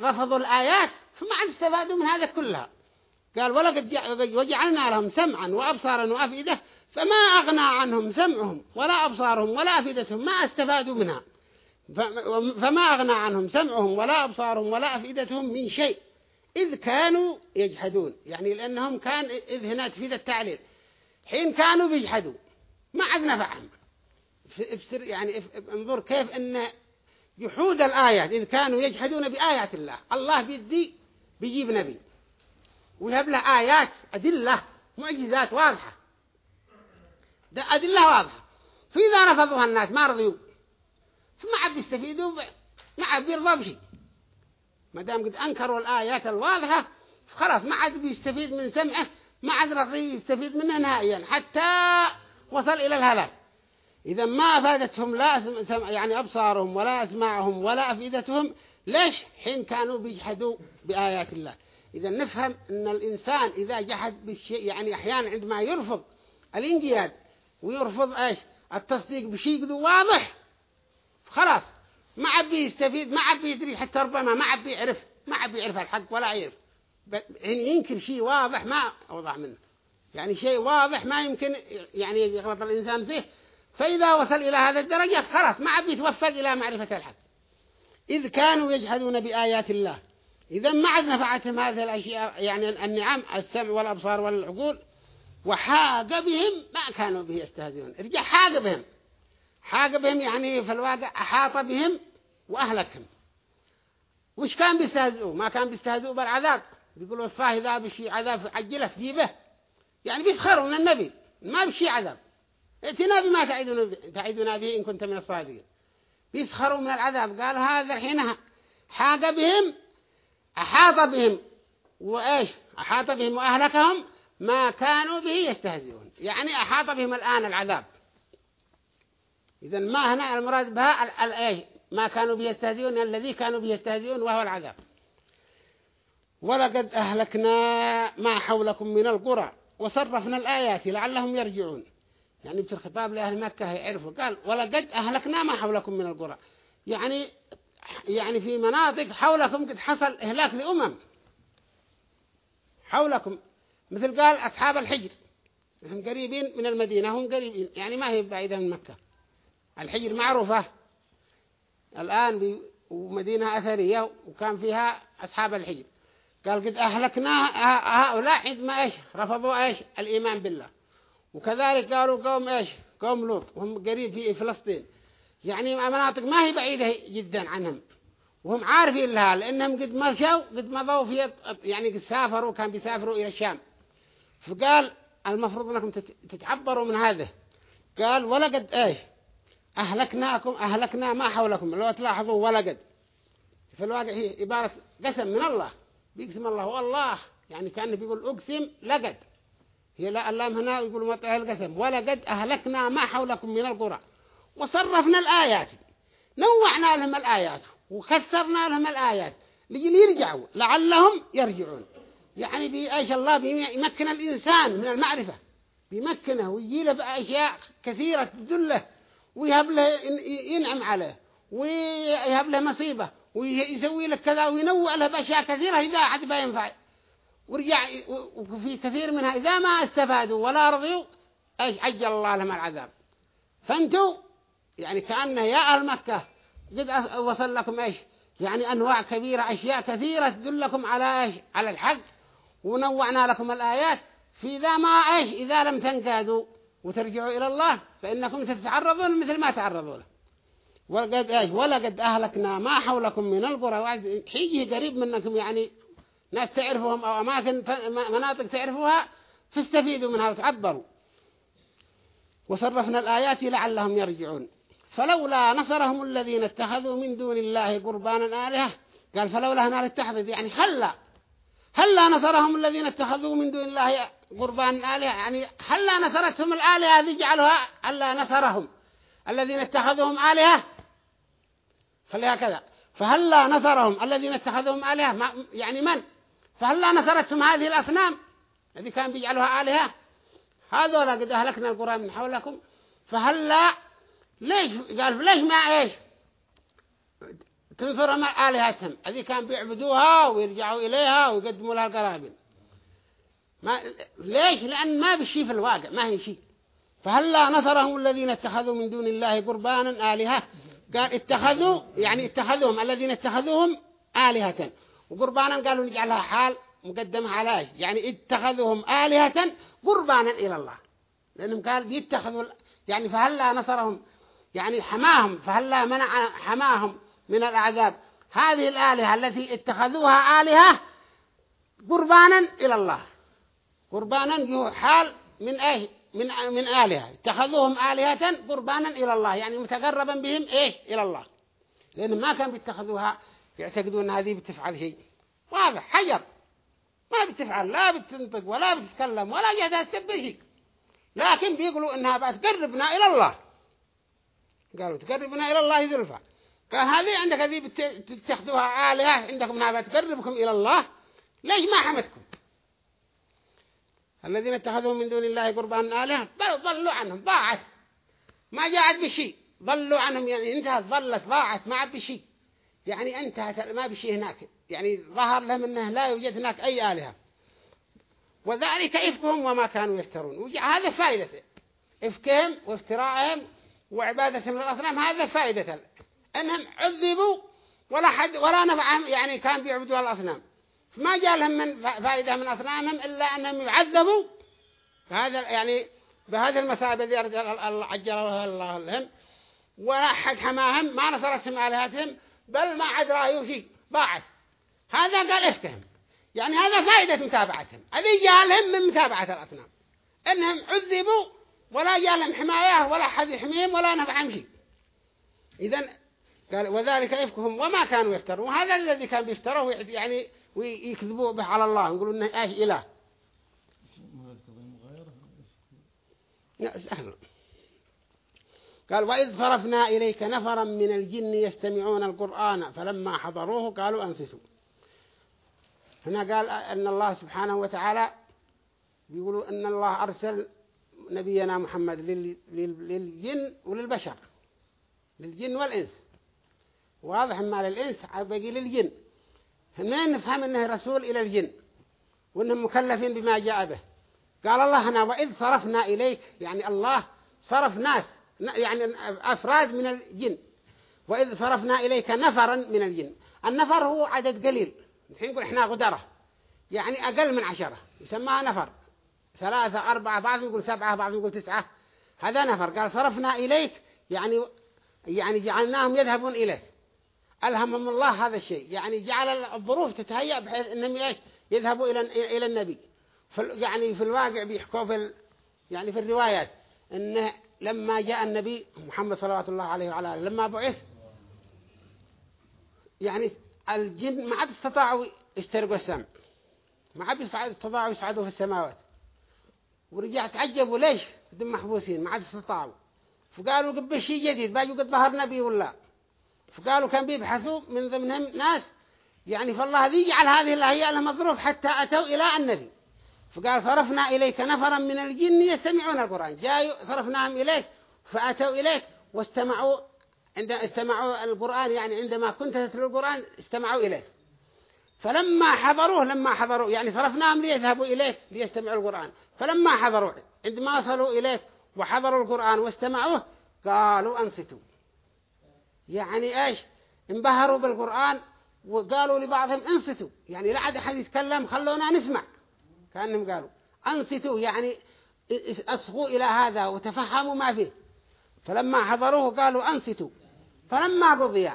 رفضوا الآيات فما عاد استفادوا من هذا كلها قال ولقد وجعلنا لهم سمعا وأبصارا وأفئدة فما أغنى عنهم سمعهم ولا أبصارهم ولا أفئدتهم ما استفادوا منها فما أغنى عنهم سمعهم ولا أبصارهم ولا أفئدتهم من شيء إذ كانوا يجحدون يعني لأنهم كان إذ هنا تفيد التعليل حين كانوا بيجحدوا ما عاد نفعهم يعني انظر كيف أن جحود الآيات إن كانوا يجحدون بآيات الله الله بيدي بيجيب نبي ويهب له آيات أدلة معجزات واضحة ده أدلة واضحة فإذا رفضوها الناس ما رضيوا ثم عاد يستفيدوا ما عاد يرضى بشيء ما دام قد أنكروا الآيات الواضحة خلاص ما عاد بيستفيد من سمعه ما عاد رضي يستفيد منه نهائيا حتى وصل إلى الهلاك إذا ما أفادتهم لا يعني أبصارهم ولا أسماعهم ولا أفئدتهم ليش حين كانوا بيجحدوا بآيات الله إذا نفهم أن الإنسان إذا جحد بالشيء يعني أحيانا عندما يرفض الإنجياد ويرفض إيش التصديق بشيء واضح خلاص ما عاد بيستفيد ما عاد يدري حتى ربما ما عاد بيعرف ما عاد بيعرف الحق ولا يعرف إن يعني ينكر شيء واضح ما أوضح منه يعني شيء واضح ما يمكن يعني يغلط الإنسان فيه فإذا وصل إلى هذا الدرجة خلاص ما عاد يتوفق إلى معرفة الحق إذ كانوا يجحدون بآيات الله إذا ما عاد نفعتهم هذه الأشياء يعني النعم السمع والأبصار والعقول وحاق بهم ما كانوا به يستهزئون ارجع حاق بهم حاق بهم يعني في الواقع أحاط بهم وأهلكهم وش كان بيستهزئوا ما كان بيستهزئوا بالعذاب بيقولوا الصاهي ذا بشي عذاب عجله في جيبه يعني بيتخروا من النبي ما بشي عذاب ائتنا بما تعدنا, تعدنا به إن كنت من الصادقين بيسخروا من العذاب قال هذا الحين حاق بهم أحاط بهم وإيش أحاط بهم وأهلكهم ما كانوا به يستهزئون يعني أحاط بهم الآن العذاب إذا ما هنا المراد بها الإيش ما كانوا به يستهزئون الذي كانوا به يستهزئون وهو العذاب ولقد أهلكنا ما حولكم من القرى وصرفنا الآيات لعلهم يرجعون يعني الخطاب لأهل مكة يعرفوا قال ولقد أهلكنا ما حولكم من القرى يعني يعني في مناطق حولكم قد حصل إهلاك لأمم حولكم مثل قال أصحاب الحجر هم قريبين من المدينة هم قريبين يعني ما هي بعيدة من مكة الحجر معروفة الآن ومدينة أثرية وكان فيها أصحاب الحجر قال قد أهلكنا هؤلاء عندما إيش رفضوا إيش الإيمان بالله وكذلك قالوا قوم إيش قوم لوط وهم قريب في فلسطين يعني مناطق ما هي بعيدة جدا عنهم وهم عارفين لها لأنهم قد مشوا قد مضوا في يعني قد سافروا كان بيسافروا إلى الشام فقال المفروض أنكم تتعبروا من هذا قال ولقد إيش أهلكناكم أهلكنا ما حولكم لو تلاحظوا ولقد في الواقع هي عبارة قسم من الله بيقسم الله والله يعني كأنه بيقول أقسم لقد هي لا اللام هنا يقول مطعها القسم ولقد أهلكنا ما حولكم من القرى وصرفنا الآيات نوعنا لهم الآيات وكسرنا لهم الآيات لجل يرجعوا لعلهم يرجعون يعني بأيش الله بيمكن الإنسان من المعرفة بيمكنه ويجي له بأشياء كثيرة تدله ويهب له ينعم عليه ويهب له مصيبة ويسوي لك كذا وينوع له بأشياء كثيرة إذا عاد بينفع ورجع وفي كثير منها إذا ما استفادوا ولا رضيوا أيش عجل الله لهم العذاب فانتوا يعني كأنه يا أهل مكة قد وصل لكم إيش يعني أنواع كبيرة أشياء كثيرة تدلكم على إيش على الحق ونوعنا لكم الآيات في ذا ما إيش إذا لم تنقادوا وترجعوا إلى الله فإنكم ستتعرضون مثل ما تعرضوا له ولقد إيش ولقد أهلكنا ما حولكم من القرى حيجي قريب منكم يعني ناس تعرفهم أو أماكن مناطق تعرفوها فاستفيدوا منها وتعبروا وصرفنا الآيات لعلهم يرجعون فلولا نصرهم الذين اتخذوا من دون الله قربانا آلهة قال فلولا هنا للتحفظ يعني هلا هلا نصرهم الذين اتخذوا من دون الله قربانا آلهة يعني هلا نصرتهم الآلهة هذه جعلوها هلا نصرهم الذين اتخذوهم آلهة خليها كذا فهلا نصرهم الذين اتخذوهم آلهة يعني من فهلا نثرتهم هذه الأصنام الذي كان بيجعلها آلهة ولا قد أهلكنا القرى من حولكم فهلا ليش قال ليش ما إيش تنفر من آلهتهم الذي كان بيعبدوها ويرجعوا إليها ويقدموا لها القرابين ما ليش لأن ما بشي في الواقع ما هي شيء فهلا نصرهم الذين اتخذوا من دون الله قربانا آلهة قال اتخذوا يعني اتخذوهم الذين اتخذوهم آلهة وقربانا قالوا نجعلها حال مقدمة على ايش يعني اتخذهم آلهة قربانا إلى الله لأنهم قال يتخذوا يعني فهلا نصرهم يعني حماهم فهلا منع حماهم من العذاب هذه الآلهة التي اتخذوها آلهة قربانا إلى الله قربانا هو حال من ايه من من آلهة اتخذوهم آلهة قربانا إلى الله يعني متقربا بهم ايه إلى الله لأن ما كان بيتخذوها يعتقدون هذه بتفعل شيء واضح حجر ما بتفعل لا بتنطق ولا بتتكلم ولا جهدها تسبر شيء لكن بيقولوا انها بتقربنا الى الله قالوا تقربنا الى الله زلفى قال هذه عندك هذه بتتخذوها آلهة عندكم انها بتقربكم الى الله ليش ما حمدكم الذين اتخذوا من دون الله قربان آلهة ضلوا عنهم ضاعت ما جاءت بشيء ضلوا عنهم يعني انتهت ضلت ضاعت ما عاد بشيء يعني انتهت ما بشي هناك يعني ظهر لهم أنه لا يوجد هناك أي آلهة وذلك إفكهم وما كانوا يفترون هذا فائدة إفكهم وافترائهم وعبادتهم للأصنام هذا فائدة أنهم عذبوا ولا حد ولا نفعهم يعني كان بيعبدوا الأصنام فما جاء لهم من فائدة من أصنامهم إلا أنهم يعذبوا هذا يعني بهذه المثابة التي عجلها الله لهم ولا حد حماهم ما نصرتهم آلهتهم بل ما عاد رأيه شيء باعت هذا قال افتهم يعني هذا فائدة متابعتهم هذه جالهم من متابعة الأصنام إنهم عذبوا ولا جالهم حماية ولا حد يحميهم ولا نفعهم شيء إذن قال وذلك إفكهم وما كانوا يفترون وهذا الذي كان بيفتره يعني ويكذبوا به على الله ويقولوا إنه إيش إله لا سهلا قال وإذ صرفنا إليك نفرا من الجن يستمعون القرآن فلما حضروه قالوا أنصتوا هنا قال أن الله سبحانه وتعالى بيقولوا أن الله أرسل نبينا محمد للجن وللبشر للجن والإنس واضح ما للإنس بقي للجن هنا نفهم أنه رسول إلى الجن وأنهم مكلفين بما جاء به قال الله هنا وإذ صرفنا إليك يعني الله صرف ناس يعني أفراد من الجن وإذ صرفنا إليك نفرا من الجن النفر هو عدد قليل الحين نقول إحنا غدرة يعني أقل من عشرة يسمى نفر ثلاثة أربعة بعضهم يقول سبعة بعضهم يقول تسعة هذا نفر قال صرفنا إليك يعني يعني جعلناهم يذهبون إليك ألهمهم الله هذا الشيء يعني جعل الظروف تتهيأ بحيث أنهم إيش يذهبوا إلى إلى النبي في يعني في الواقع بيحكوا في يعني في الروايات إنه لما جاء النبي محمد صلى الله عليه وعلى آله لما بعث يعني الجن ما عاد استطاعوا يسترقوا السمع ما عاد استطاعوا يصعدوا في السماوات ورجع تعجبوا ليش دم محبوسين ما عاد استطاعوا فقالوا قبل شيء جديد باجوا قد ظهر نبي ولا فقالوا كان بيبحثوا من ضمنهم ناس يعني فالله ذي يجعل هذه الأهياء لهم حتى أتوا إلى النبي فقال صرفنا إليك نفرا من الجن يستمعون القرآن جاءوا صرفناهم إليك فأتوا إليك واستمعوا عند استمعوا القرآن يعني عندما كنت تتلو القرآن استمعوا إليك فلما حضروه لما حضروا يعني صرفناهم ليذهبوا إليك ليستمعوا القرآن فلما حضروا عندما وصلوا إليك وحضروا القرآن واستمعوه قالوا أنصتوا يعني إيش انبهروا بالقرآن وقالوا لبعضهم انصتوا يعني لا عاد أحد يتكلم خلونا نسمع كأنهم قالوا أنصتوا يعني أصغوا إلى هذا وتفهموا ما فيه فلما حضروه قالوا أنصتوا فلما قضي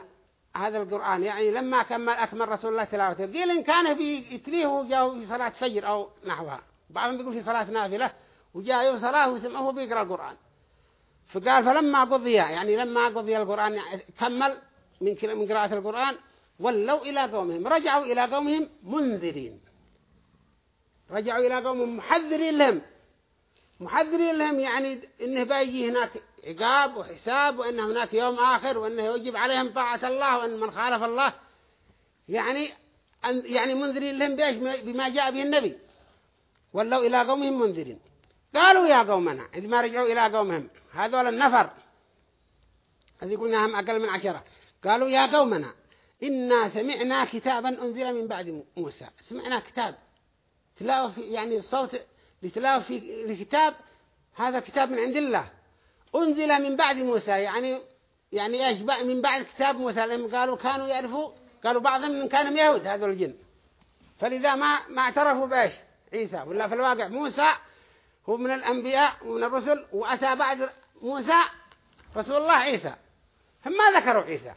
هذا القرآن يعني لما كمل أكمل رسول الله تلاوته قيل إن كان بيتليه جاء في صلاة فجر أو نحوها بعضهم بيقول في صلاة نافلة وجاء يوم صلاة وسمعه بيقرأ القرآن فقال فلما قضي يعني لما قضي القرآن يعني كمل من قراءة القرآن ولوا إلى قومهم رجعوا إلى قومهم منذرين رجعوا إلى قوم محذرين لهم محذرين لهم يعني إنه بيجي هناك عقاب وحساب وإن هناك يوم آخر وإنه يجب عليهم طاعة الله وإن من خالف الله يعني يعني منذرين لهم بإيش بما جاء به النبي ولوا إلى قومهم منذرين قالوا يا قومنا إذ ما رجعوا إلى قومهم هذول النفر الذي هم أقل من عشرة قالوا يا قومنا إنا سمعنا كتابا أنزل من بعد موسى سمعنا كتاب تلاوة في يعني الصوت لتلاوة في الكتاب هذا كتاب من عند الله أنزل من بعد موسى يعني يعني إيش من بعد كتاب موسى لما قالوا كانوا يعرفوا قالوا بعضهم من كانوا يهود هذا الجن فلذا ما ما اعترفوا بإيش عيسى ولا في الواقع موسى هو من الأنبياء ومن الرسل وأتى بعد موسى رسول الله عيسى هم ما ذكروا عيسى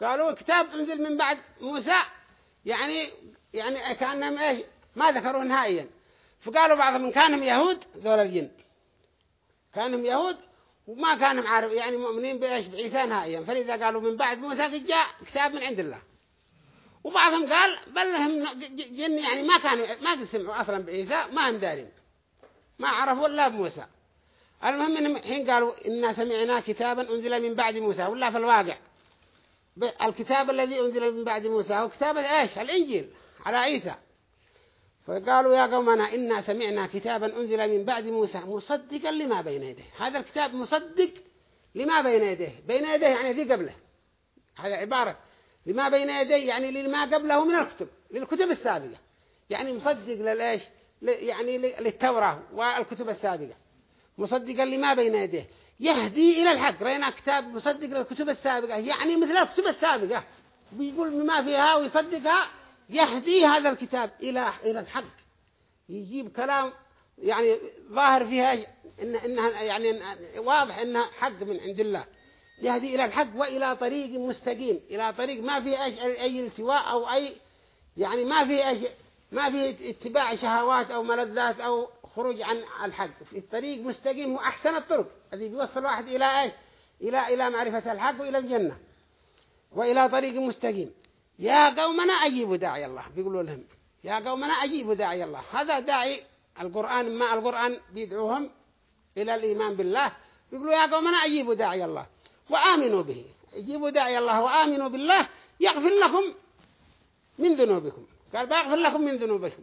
قالوا كتاب انزل من بعد موسى يعني يعني كأنهم ايش ما ذكروا نهائيا فقالوا بعضهم كانهم يهود ذول الجن كانهم يهود وما كانوا عارف يعني مؤمنين بإيش بعيسى نهائيا فلذا قالوا من بعد موسى جاء كتاب من عند الله وبعضهم قال بل لهم جن يعني ما كانوا ما سمعوا أصلا بعيسى ما هم دارين ما عرفوا إلا بموسى المهم انهم حين قالوا إنا سمعنا كتابا أنزل من بعد موسى ولا في الواقع الكتاب الذي أنزل من بعد موسى هو كتاب إيش الإنجيل على عيسى فقالوا يا قومنا إنا سمعنا كتابا أنزل من بعد موسى مصدقا لما بين يديه هذا الكتاب مصدق لما بين يديه بين يديه يعني ذي قبله هذا عبارة لما بين يديه يعني لما قبله من الكتب للكتب السابقة يعني مصدق للإيش يعني للتوراة والكتب السابقة مصدقا لما بين يديه يهدي إلى الحق رأينا كتاب مصدق للكتب السابقة يعني مثل الكتب السابقة بيقول بما فيها ويصدقها يهدي هذا الكتاب إلى إلى الحق يجيب كلام يعني ظاهر فيها إن إنها يعني واضح إنها حق من عند الله يهدي إلى الحق وإلى طريق مستقيم إلى طريق ما فيه أي أي التواء أو أي يعني ما فيه أي ما فيه اتباع شهوات أو ملذات أو خروج عن الحق في الطريق مستقيم وأحسن الطرق الذي بيوصل واحد إلى إيش إلى إلى معرفة الحق وإلى الجنة وإلى طريق مستقيم يا قومنا أجيبوا داعي الله بيقولوا لهم يا قومنا أجيبوا داعي الله هذا داعي القرآن ما القرآن بيدعوهم إلى الإيمان بالله يقولوا يا قومنا أجيبوا داعي الله وآمنوا به أجيبوا داعي الله وآمنوا بالله يغفر لكم من ذنوبكم قال بيغفر لكم من ذنوبكم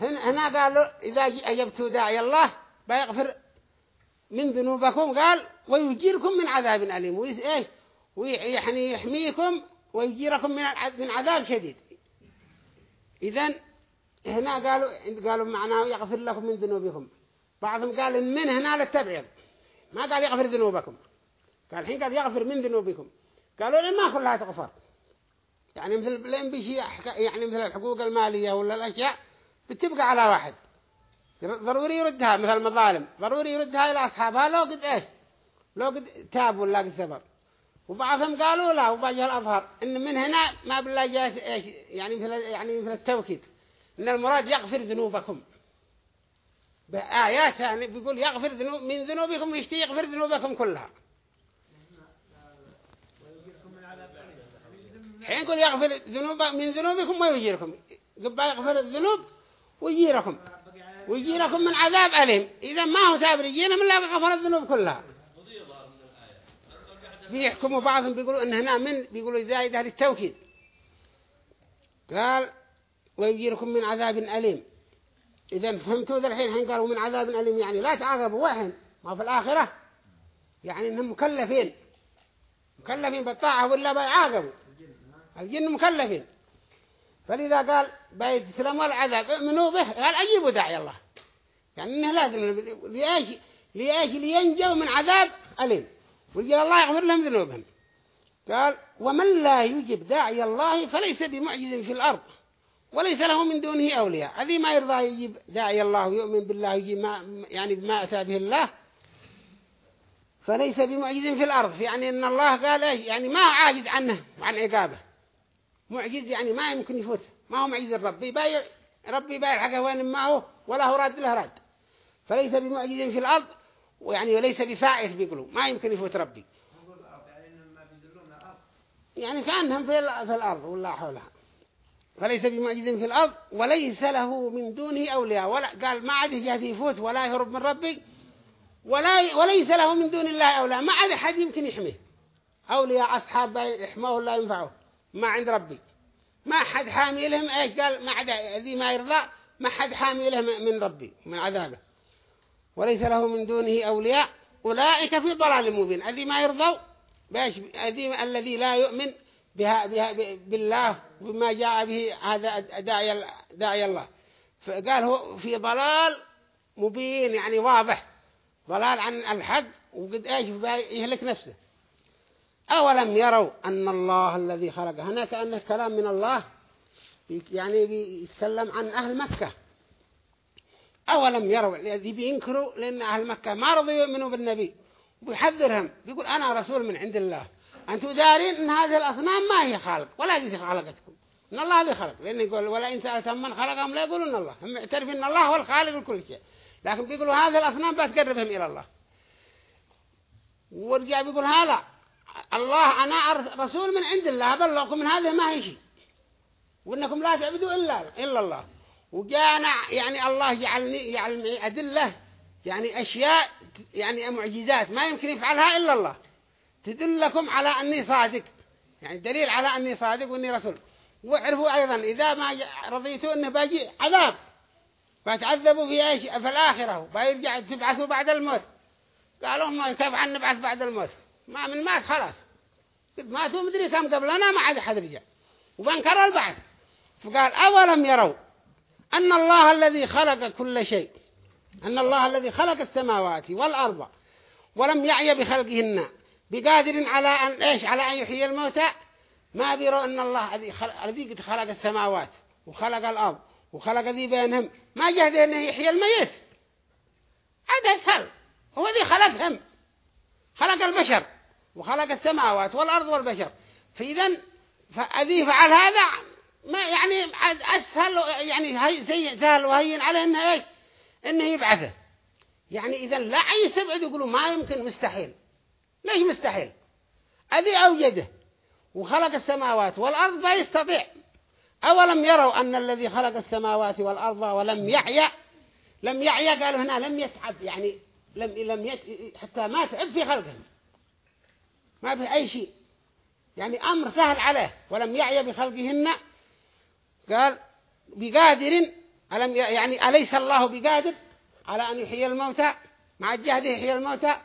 هنا قالوا إذا أجبتوا داعي الله بيغفر من ذنوبكم قال ويجيركم من عذاب أليم ويعني إيه؟ يحميكم ويجيركم من عذاب شديد إذن هنا قالوا قالوا معناه يغفر لكم من ذنوبكم بعضهم قال من هنا للتبعيض ما قال يغفر ذنوبكم قال الحين قال يغفر من ذنوبكم قالوا لي ما كلها تغفر يعني مثل الانبيشي يعني مثل الحقوق المالية ولا الأشياء بتبقى على واحد ضروري يردها مثل المظالم ضروري يردها إلى أصحابها لو قد إيش لو قد تاب ولا قد سفر وبعضهم قالوا لا وباقي الأظهر إن من هنا ما بلا جاء إيش يعني مثل يعني مثل التوكيد إن المراد يغفر ذنوبكم بآيات يعني بيقول يغفر ذنوب من ذنوبكم يشتي يغفر ذنوبكم كلها حين يقول يغفر ذنوب من ذنوبكم ما يجيركم قبا يغفر الذنوب ويجيركم ويجيركم من عذاب أليم إذا ما هو تابر يجينا من لا غفر الذنوب كلها بيحكموا بعضهم بيقولوا ان هنا من بيقولوا زايدة للتوكيد التوكيد قال ويجيركم من عذاب أليم إذا فهمتوا ذا الحين حين قالوا من عذاب أليم يعني لا تعاقبوا واحد ما في الآخرة يعني إنهم مكلفين مكلفين بالطاعة ولا بيعاقبوا الجن مكلفين فلذا قال بيتسلموا العذاب امنوا به قال أجيبوا داعي الله يعني إنه لازم لأجل لأجل ينجوا من عذاب أليم والرجال الله يغفر لهم ذنوبهم قال ومن لا يجب داعي الله فليس بمعجز في الأرض وليس له من دونه أولياء هذه ما يرضى يجيب داعي الله ويؤمن بالله ويجيب ما يعني بما أتى به الله فليس بمعجز في الأرض يعني أن الله قال إيش يعني ما عاجز عنه وعن عقابه معجز يعني ما يمكن يفوته ما هو معجز الرب باير ربي باير حقه وين ما هو ولا هو راد له راد فليس بمعجز في الأرض ويعني وليس بفائز بيقولوا ما يمكن يفوت ربي يعني كأنهم في في الأرض ولا حولها فليس بمعجز في الأرض وليس له من دونه أولياء ولا قال ما عاد جهة يفوت ولا يهرب من ربي ولا وليس له من دون الله أولياء ما عاد حد يمكن يحميه أولياء أصحاب يحموه ولا ينفعه ما عند ربي ما حد حامي لهم ايش قال ما عاد ذي ما يرضى ما حد حامي لهم من ربي من عذابه وليس له من دونه أولياء أولئك في ضلال مبين الذي ما يرضوا الذي لا يؤمن بها بها بالله بما جاء به هذا داعي داعي الله فقال هو في ضلال مبين يعني واضح ضلال عن الحق وقد ايش يهلك نفسه أولم يروا أن الله الذي خلق هنا كأنه كلام من الله يعني بيتكلم عن أهل مكة أولم يروا الذي بينكروا لأن أهل مكة ما رضوا يؤمنوا بالنبي ويحذرهم بيقول أنا رسول من عند الله أنتم دارين أن هذه الأصنام ما هي خالق ولا هذه خلقتكم إن الله هذه خلق لأن يقول ولا إن سألتهم من خلقهم لا يقولون الله هم يعترفون أن الله هو الخالق لكل شيء لكن بيقولوا هذه الأصنام بتقربهم إلى الله ورجع بيقول هلا الله أنا رسول من عند الله بلغكم من هذه ما هي شيء وإنكم لا تعبدوا إلا, إلا الله وجانا يعني الله يعلمني يعلمني أدلة يعني أشياء يعني معجزات ما يمكن يفعلها إلا الله تدلكم على أني صادق يعني دليل على أني صادق وأني رسول واعرفوا أيضا إذا ما رضيتوا أنه باجي عذاب فتعذبوا في ايش في الآخرة بيرجع تبعثوا بعد الموت قالوا ما كيف عن نبعث بعد الموت ما من مات خلاص قد ماتوا مدري كم قبلنا ما عاد حد رجع وبنكر البعث فقال أولم يروا أن الله الذي خلق كل شيء أن الله الذي خلق السماوات والأرض ولم يعي بخلقهن بقادر على أن إيش على أن يحيي الموتى ما بيروا أن الله الذي قد خلق السماوات وخلق الأرض وخلق ذي بينهم ما جهد أنه يحيي الميت هذا سهل هو ذي خلقهم خلق البشر وخلق السماوات والأرض والبشر فإذا فأذي فعل هذا ما يعني أسهل يعني هي زي سهل وهين عليه إنه إيش إنه يبعثه يعني إذا لا يستبعد يقولوا ما يمكن مستحيل ليش مستحيل أذي أوجده وخلق السماوات والأرض ما يستطيع أولم يروا أن الذي خلق السماوات والأرض ولم يحيى لم يحيى قالوا هنا لم يتعب يعني لم لم يت حتى ما تعب في خلقهم ما في أي شيء يعني أمر سهل عليه ولم يعي بخلقهن قال بقادر ألم يعني أليس الله بقادر على أن يحيي الموتى مع الجهد يحيي الموتى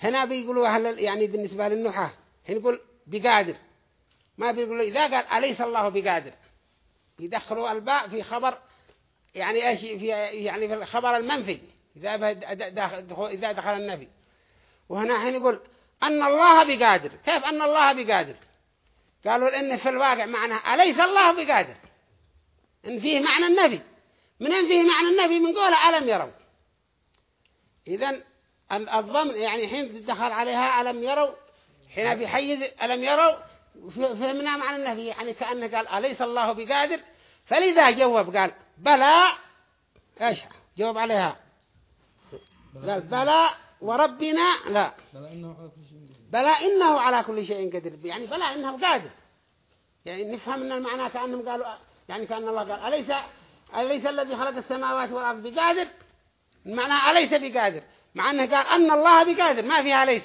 هنا بيقولوا أهل يعني بالنسبة للنحاة هنقول بقادر ما بيقولوا إذا قال أليس الله بقادر يدخلوا الباء في خبر يعني ايش في يعني في الخبر المنفي إذا إذا دخل النفي وهنا حين يقول أن الله بقادر كيف أن الله بقادر قالوا إن في الواقع معناه أليس الله بقادر إن فيه معنى النفي ان فيه معنى النفي من قوله ألم يروا إذا الضمن يعني حين تدخل عليها ألم يروا حين في حيز ألم يروا فهمنا معنى النفي يعني كأنه قال أليس الله بقادر فلذا جواب قال بلى ايش جواب عليها قال بلى وربنا لا بلى إنه على كل شيء قدير يعني بلى إنه قادر يعني نفهم ان المعنى كأنهم قالوا يعني كأن الله قال أليس أليس الذي خلق السماوات والأرض بقادر معناها أليس بقادر مع أنه قال أن الله بقادر ما فيها أليس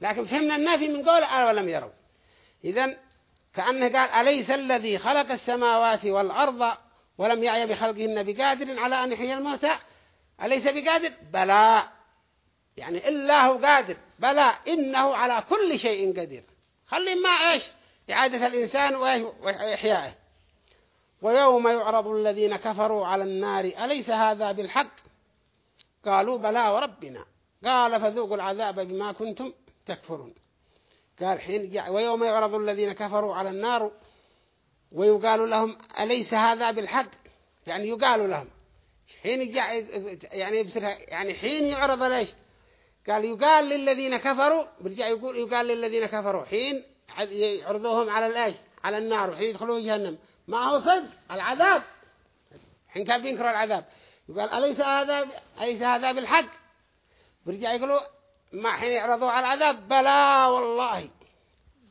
لكن فهمنا النافي من قول آه ولم يروا إذا كأنه قال أليس الذي خلق السماوات والأرض ولم يعي بخلقهن بقادر على أن يحيي الموتى أليس بقادر بلى يعني إلا هو قادر بلى إنه على كل شيء قدير خلي ما إيش إعادة الإنسان وإحيائه ويوم يعرض الذين كفروا على النار أليس هذا بالحق قالوا بلى وربنا قال فذوقوا العذاب بما كنتم تكفرون قال حين ويوم يعرض الذين كفروا على النار ويقال لهم أليس هذا بالحق يعني يقال لهم حين يعني يعني حين يعرض ليش قال يقال للذين كفروا برجع يقول يقال للذين كفروا حين يعرضوهم على الايش على النار وحين يدخلوا جهنم ما هو صدق العذاب حين كان بينكر العذاب يقال أليس هذا أليس هذا بالحق برجع يقولوا ما حين يعرضوا على العذاب بلا والله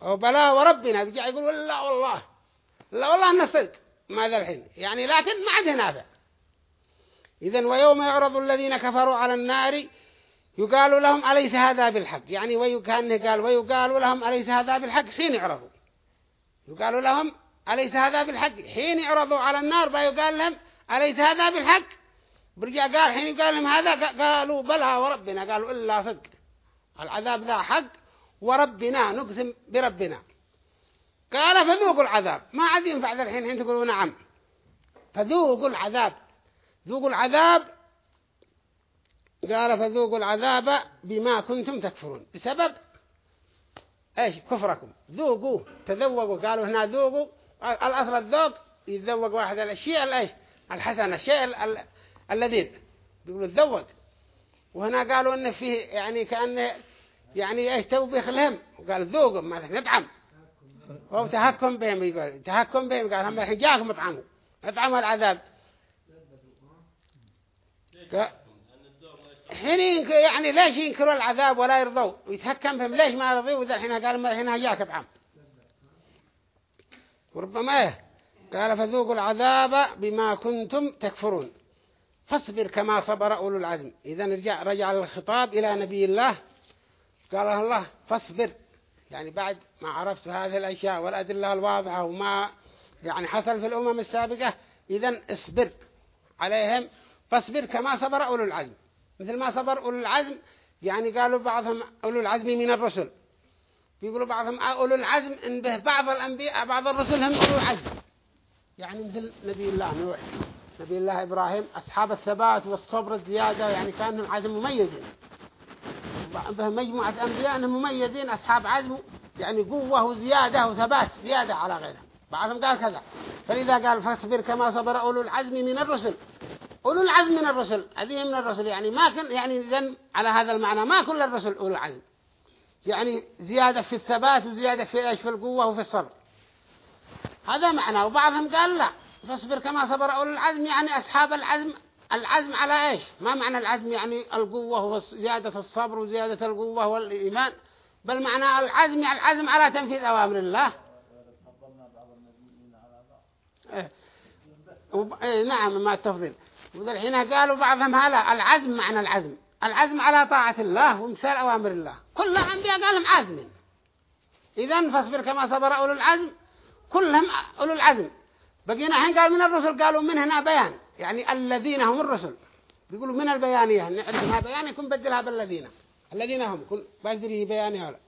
أو بلا وربنا برجع يقولوا لا والله لا والله أنه صدق ماذا الحين يعني لكن ما عاد نافع إذن ويوم يعرض الذين كفروا على النار يقال لهم أليس هذا بالحق يعني ويكانه قال ويقال لهم أليس هذا بالحق حين يعرضوا يقال لهم أليس هذا بالحق حين يعرضوا على النار بقى يقال لهم أليس هذا بالحق برجع قال حين قال لهم هذا قالوا بلى وربنا قالوا إلا صدق العذاب ذا حق وربنا نقسم بربنا قال فذوقوا العذاب ما عاد ينفع ذا الحين حين تقولوا نعم فذوقوا العذاب ذوقوا العذاب قال فذوقوا العذاب بما كنتم تكفرون بسبب ايش كفركم ذوقوا تذوقوا قالوا هنا ذوقوا الأصل الذوق يتذوق واحد الشيء الأيش الحسن الشيء ال... اللذيذ بيقولوا الذوق وهنا قالوا إن فيه يعني كأنه يعني إيش توبيخ لهم وقال ذوقهم ما نطعم هو تهكم بهم يقول تهكم بهم قال هم جاكم اطعموا اطعموا العذاب هني حين يعني ليش ينكروا العذاب ولا يرضوا ويتهكم بهم ليش ما رضوا وذا الحين قال ما هنا جاك اطعم وربما إيه قال فذوقوا العذاب بما كنتم تكفرون فاصبر كما صبر أولو العزم إذا رجع, رجع الخطاب إلى نبي الله قال الله فاصبر يعني بعد ما عرفت هذه الأشياء والأدلة الواضحة وما يعني حصل في الأمم السابقة إذا اصبر عليهم فاصبر كما صبر أولو العزم مثل ما صبر أولو العزم يعني قالوا بعضهم أولو العزم من الرسل بيقولوا بعضهم آه، أولو العزم إن به بعض الأنبياء بعض الرسل هم أولو العزم يعني مثل نبي الله نوح نبي الله إبراهيم أصحاب الثبات والصبر الزيادة يعني كانهم عزم مميزين به مجموعة أنبياء أنهم مميزين أصحاب عزم يعني قوة وزيادة وثبات زيادة على غيرهم بعضهم قال كذا فلذا قال فاصبر كما صبر أولو العزم من الرسل أولو العزم من الرسل هذه من الرسل يعني ما كان يعني إذن على هذا المعنى ما كل الرسل أولو العزم يعني زيادة في الثبات وزيادة في إيش في القوة وفي الصبر هذا معنى وبعضهم قال لا فاصبر كما صبر أول العزم يعني أصحاب العزم العزم على إيش ما معنى العزم يعني القوة وزيادة الصبر وزيادة القوة والإيمان بل معنى العزم يعني العزم على تنفيذ أوامر الله إيه. وب... إيه، نعم ما التفضيل وذلك قالوا بعضهم هلا العزم معنى العزم العزم على طاعة الله وامثال أوامر الله كل أنبياء قالهم عزم إذا فاصبر كما صبر أولو العزم كلهم أولو العزم بقينا حين قال من الرسل قالوا من هنا بيان يعني الذين هم الرسل بيقولوا من البيانية يعني نعرفها بيان يكون بدلها بالذين الذين هم كل بدله بيانية ولا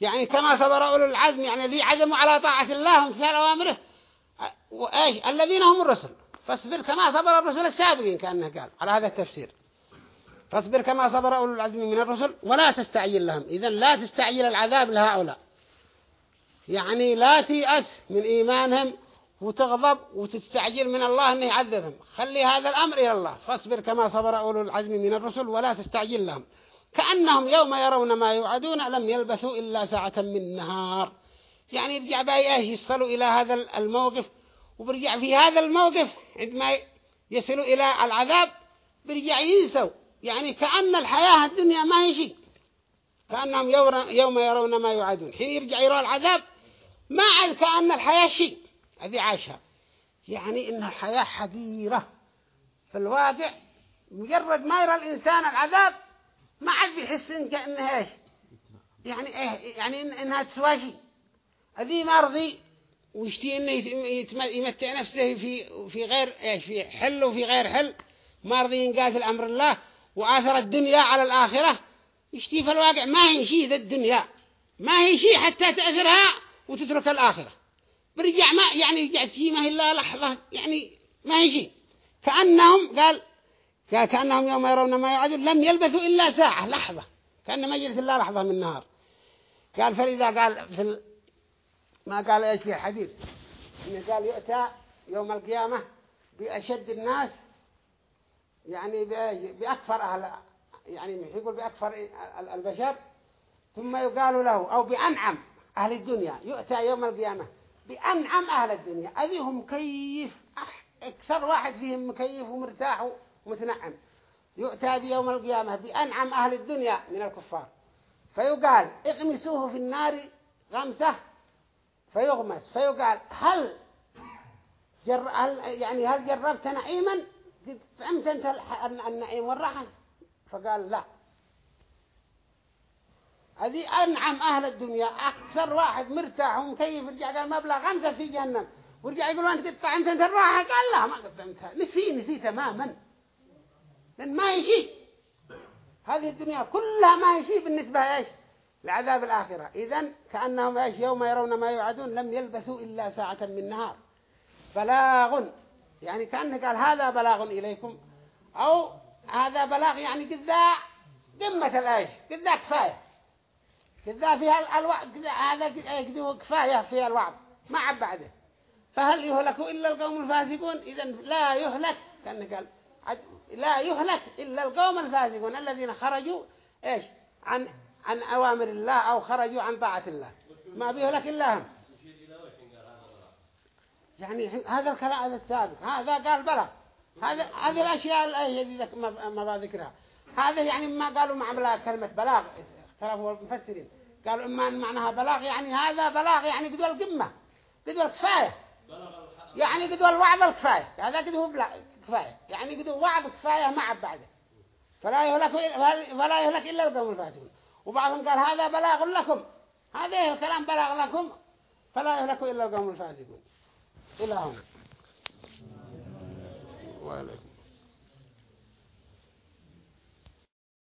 يعني كما صبر أولو العزم يعني ذي عزموا على طاعة الله وامتثال أوامره وإيش الذين هم الرسل فاصبر كما صبر الرسل السابقين كأنه قال على هذا التفسير فاصبر كما صبر أولو العزم من الرسل ولا تستعجل لهم إذا لا تستعجل العذاب لهؤلاء يعني لا تيأس من إيمانهم وتغضب وتستعجل من الله أن يعذبهم خلي هذا الأمر إلى الله فاصبر كما صبر أولو العزم من الرسل ولا تستعجل لهم كأنهم يوم يرون ما يوعدون لم يلبثوا إلا ساعة من النهار يعني يرجع بأيه يصلوا إلى هذا الموقف وبرجع في هذا الموقف عندما يصلوا إلى العذاب برجع ينسوا يعني كأن الحياة الدنيا ما هي شيء كأنهم يوم يرون ما يعادون حين يرجع يرى العذاب ما عاد كأن الحياة شيء هذه عاشها يعني إنها حياة حقيرة في الواقع مجرد ما يرى الإنسان العذاب ما عاد بيحس إن كأنها إيش يعني إيه يعني إن إنها تسواجي هذه مرضي ويشتي إنه يمتع نفسه في في غير إيش في حل وفي غير حل ما رضي قاتل أمر الله وآثر الدنيا على الآخرة يشتي في الواقع ما هي شيء ذا الدنيا ما هي شيء حتى تأثرها وتترك الآخرة برجع ما يعني رجع شيء ما هي إلا لحظة يعني ما هي شيء كأنهم قال كأنهم يوم يرون ما يعدون لم يلبثوا إلا ساعة لحظة كأن ما يجلس إلا لحظة من النهار قال فلذا قال في ما قال ايش في الحديث إنه قال يؤتى يوم القيامة بأشد الناس يعني بأكفر أهل يعني يقول بأكفر البشر ثم يقال له أو بأنعم أهل الدنيا يؤتى يوم القيامة بأنعم أهل الدنيا أذيهم مكيف أكثر واحد فيهم مكيف ومرتاح ومتنعم يؤتى بيوم القيامة بأنعم أهل الدنيا من الكفار فيقال اغمسوه في النار غمسة فيغمس فيقال هل, جر... هل يعني هل جربت نعيما فهمت أنت النعيم والراحة فقال لا هذه أنعم أهل الدنيا أكثر واحد مرتاح ومكيف رجع قال مبلغ خمسة في جهنم ورجع يقول أنت قد طعمت أنت الراحة قال لا ما قد طعمتها نسي نسي تماما لأن ما يجي هذه الدنيا كلها ما يجي بالنسبة إيش لعذاب الآخرة إذا كأنهم إيش يوم يرون ما يوعدون لم يلبثوا إلا ساعة من نهار بلاغ يعني كأنه قال هذا بلاغ إليكم أو هذا بلاغ يعني كذا قمة الأيش كذا كفاية كذا فيها الوعد هذا كذا إيه، كفاية فيها الوعد ما عب بعده فهل يهلك إلا القوم الفاسقون إذا لا يهلك كأنه قال لا يهلك إلا القوم الفاسقون الذين خرجوا إيش عن عن أوامر الله أو خرجوا عن طاعة الله ما بيهلك إلا هم يعني هذا الكلام هذا السابق هذا قال بلا هذا هذه الأشياء التي ما ذكرها هذا يعني ما قالوا بلا كلمة بلاغ اختلفوا المفسرين قالوا إما أن معناها بلاغ يعني هذا بلاغ يعني قدوة القمة قدوة الكفاية يعني قدوة الوعظ الكفاية هذا قدوة بلا كفاية يعني قدوة وعظ كفاية مع بعده فلا يهلك فلا يهلك إلا القوم الفاسقون وبعضهم قال هذا بلاغ لكم هذا الكلام بلاغ لكم فلا يهلك إلا القوم الفاسقون إلى هنا
وعليكم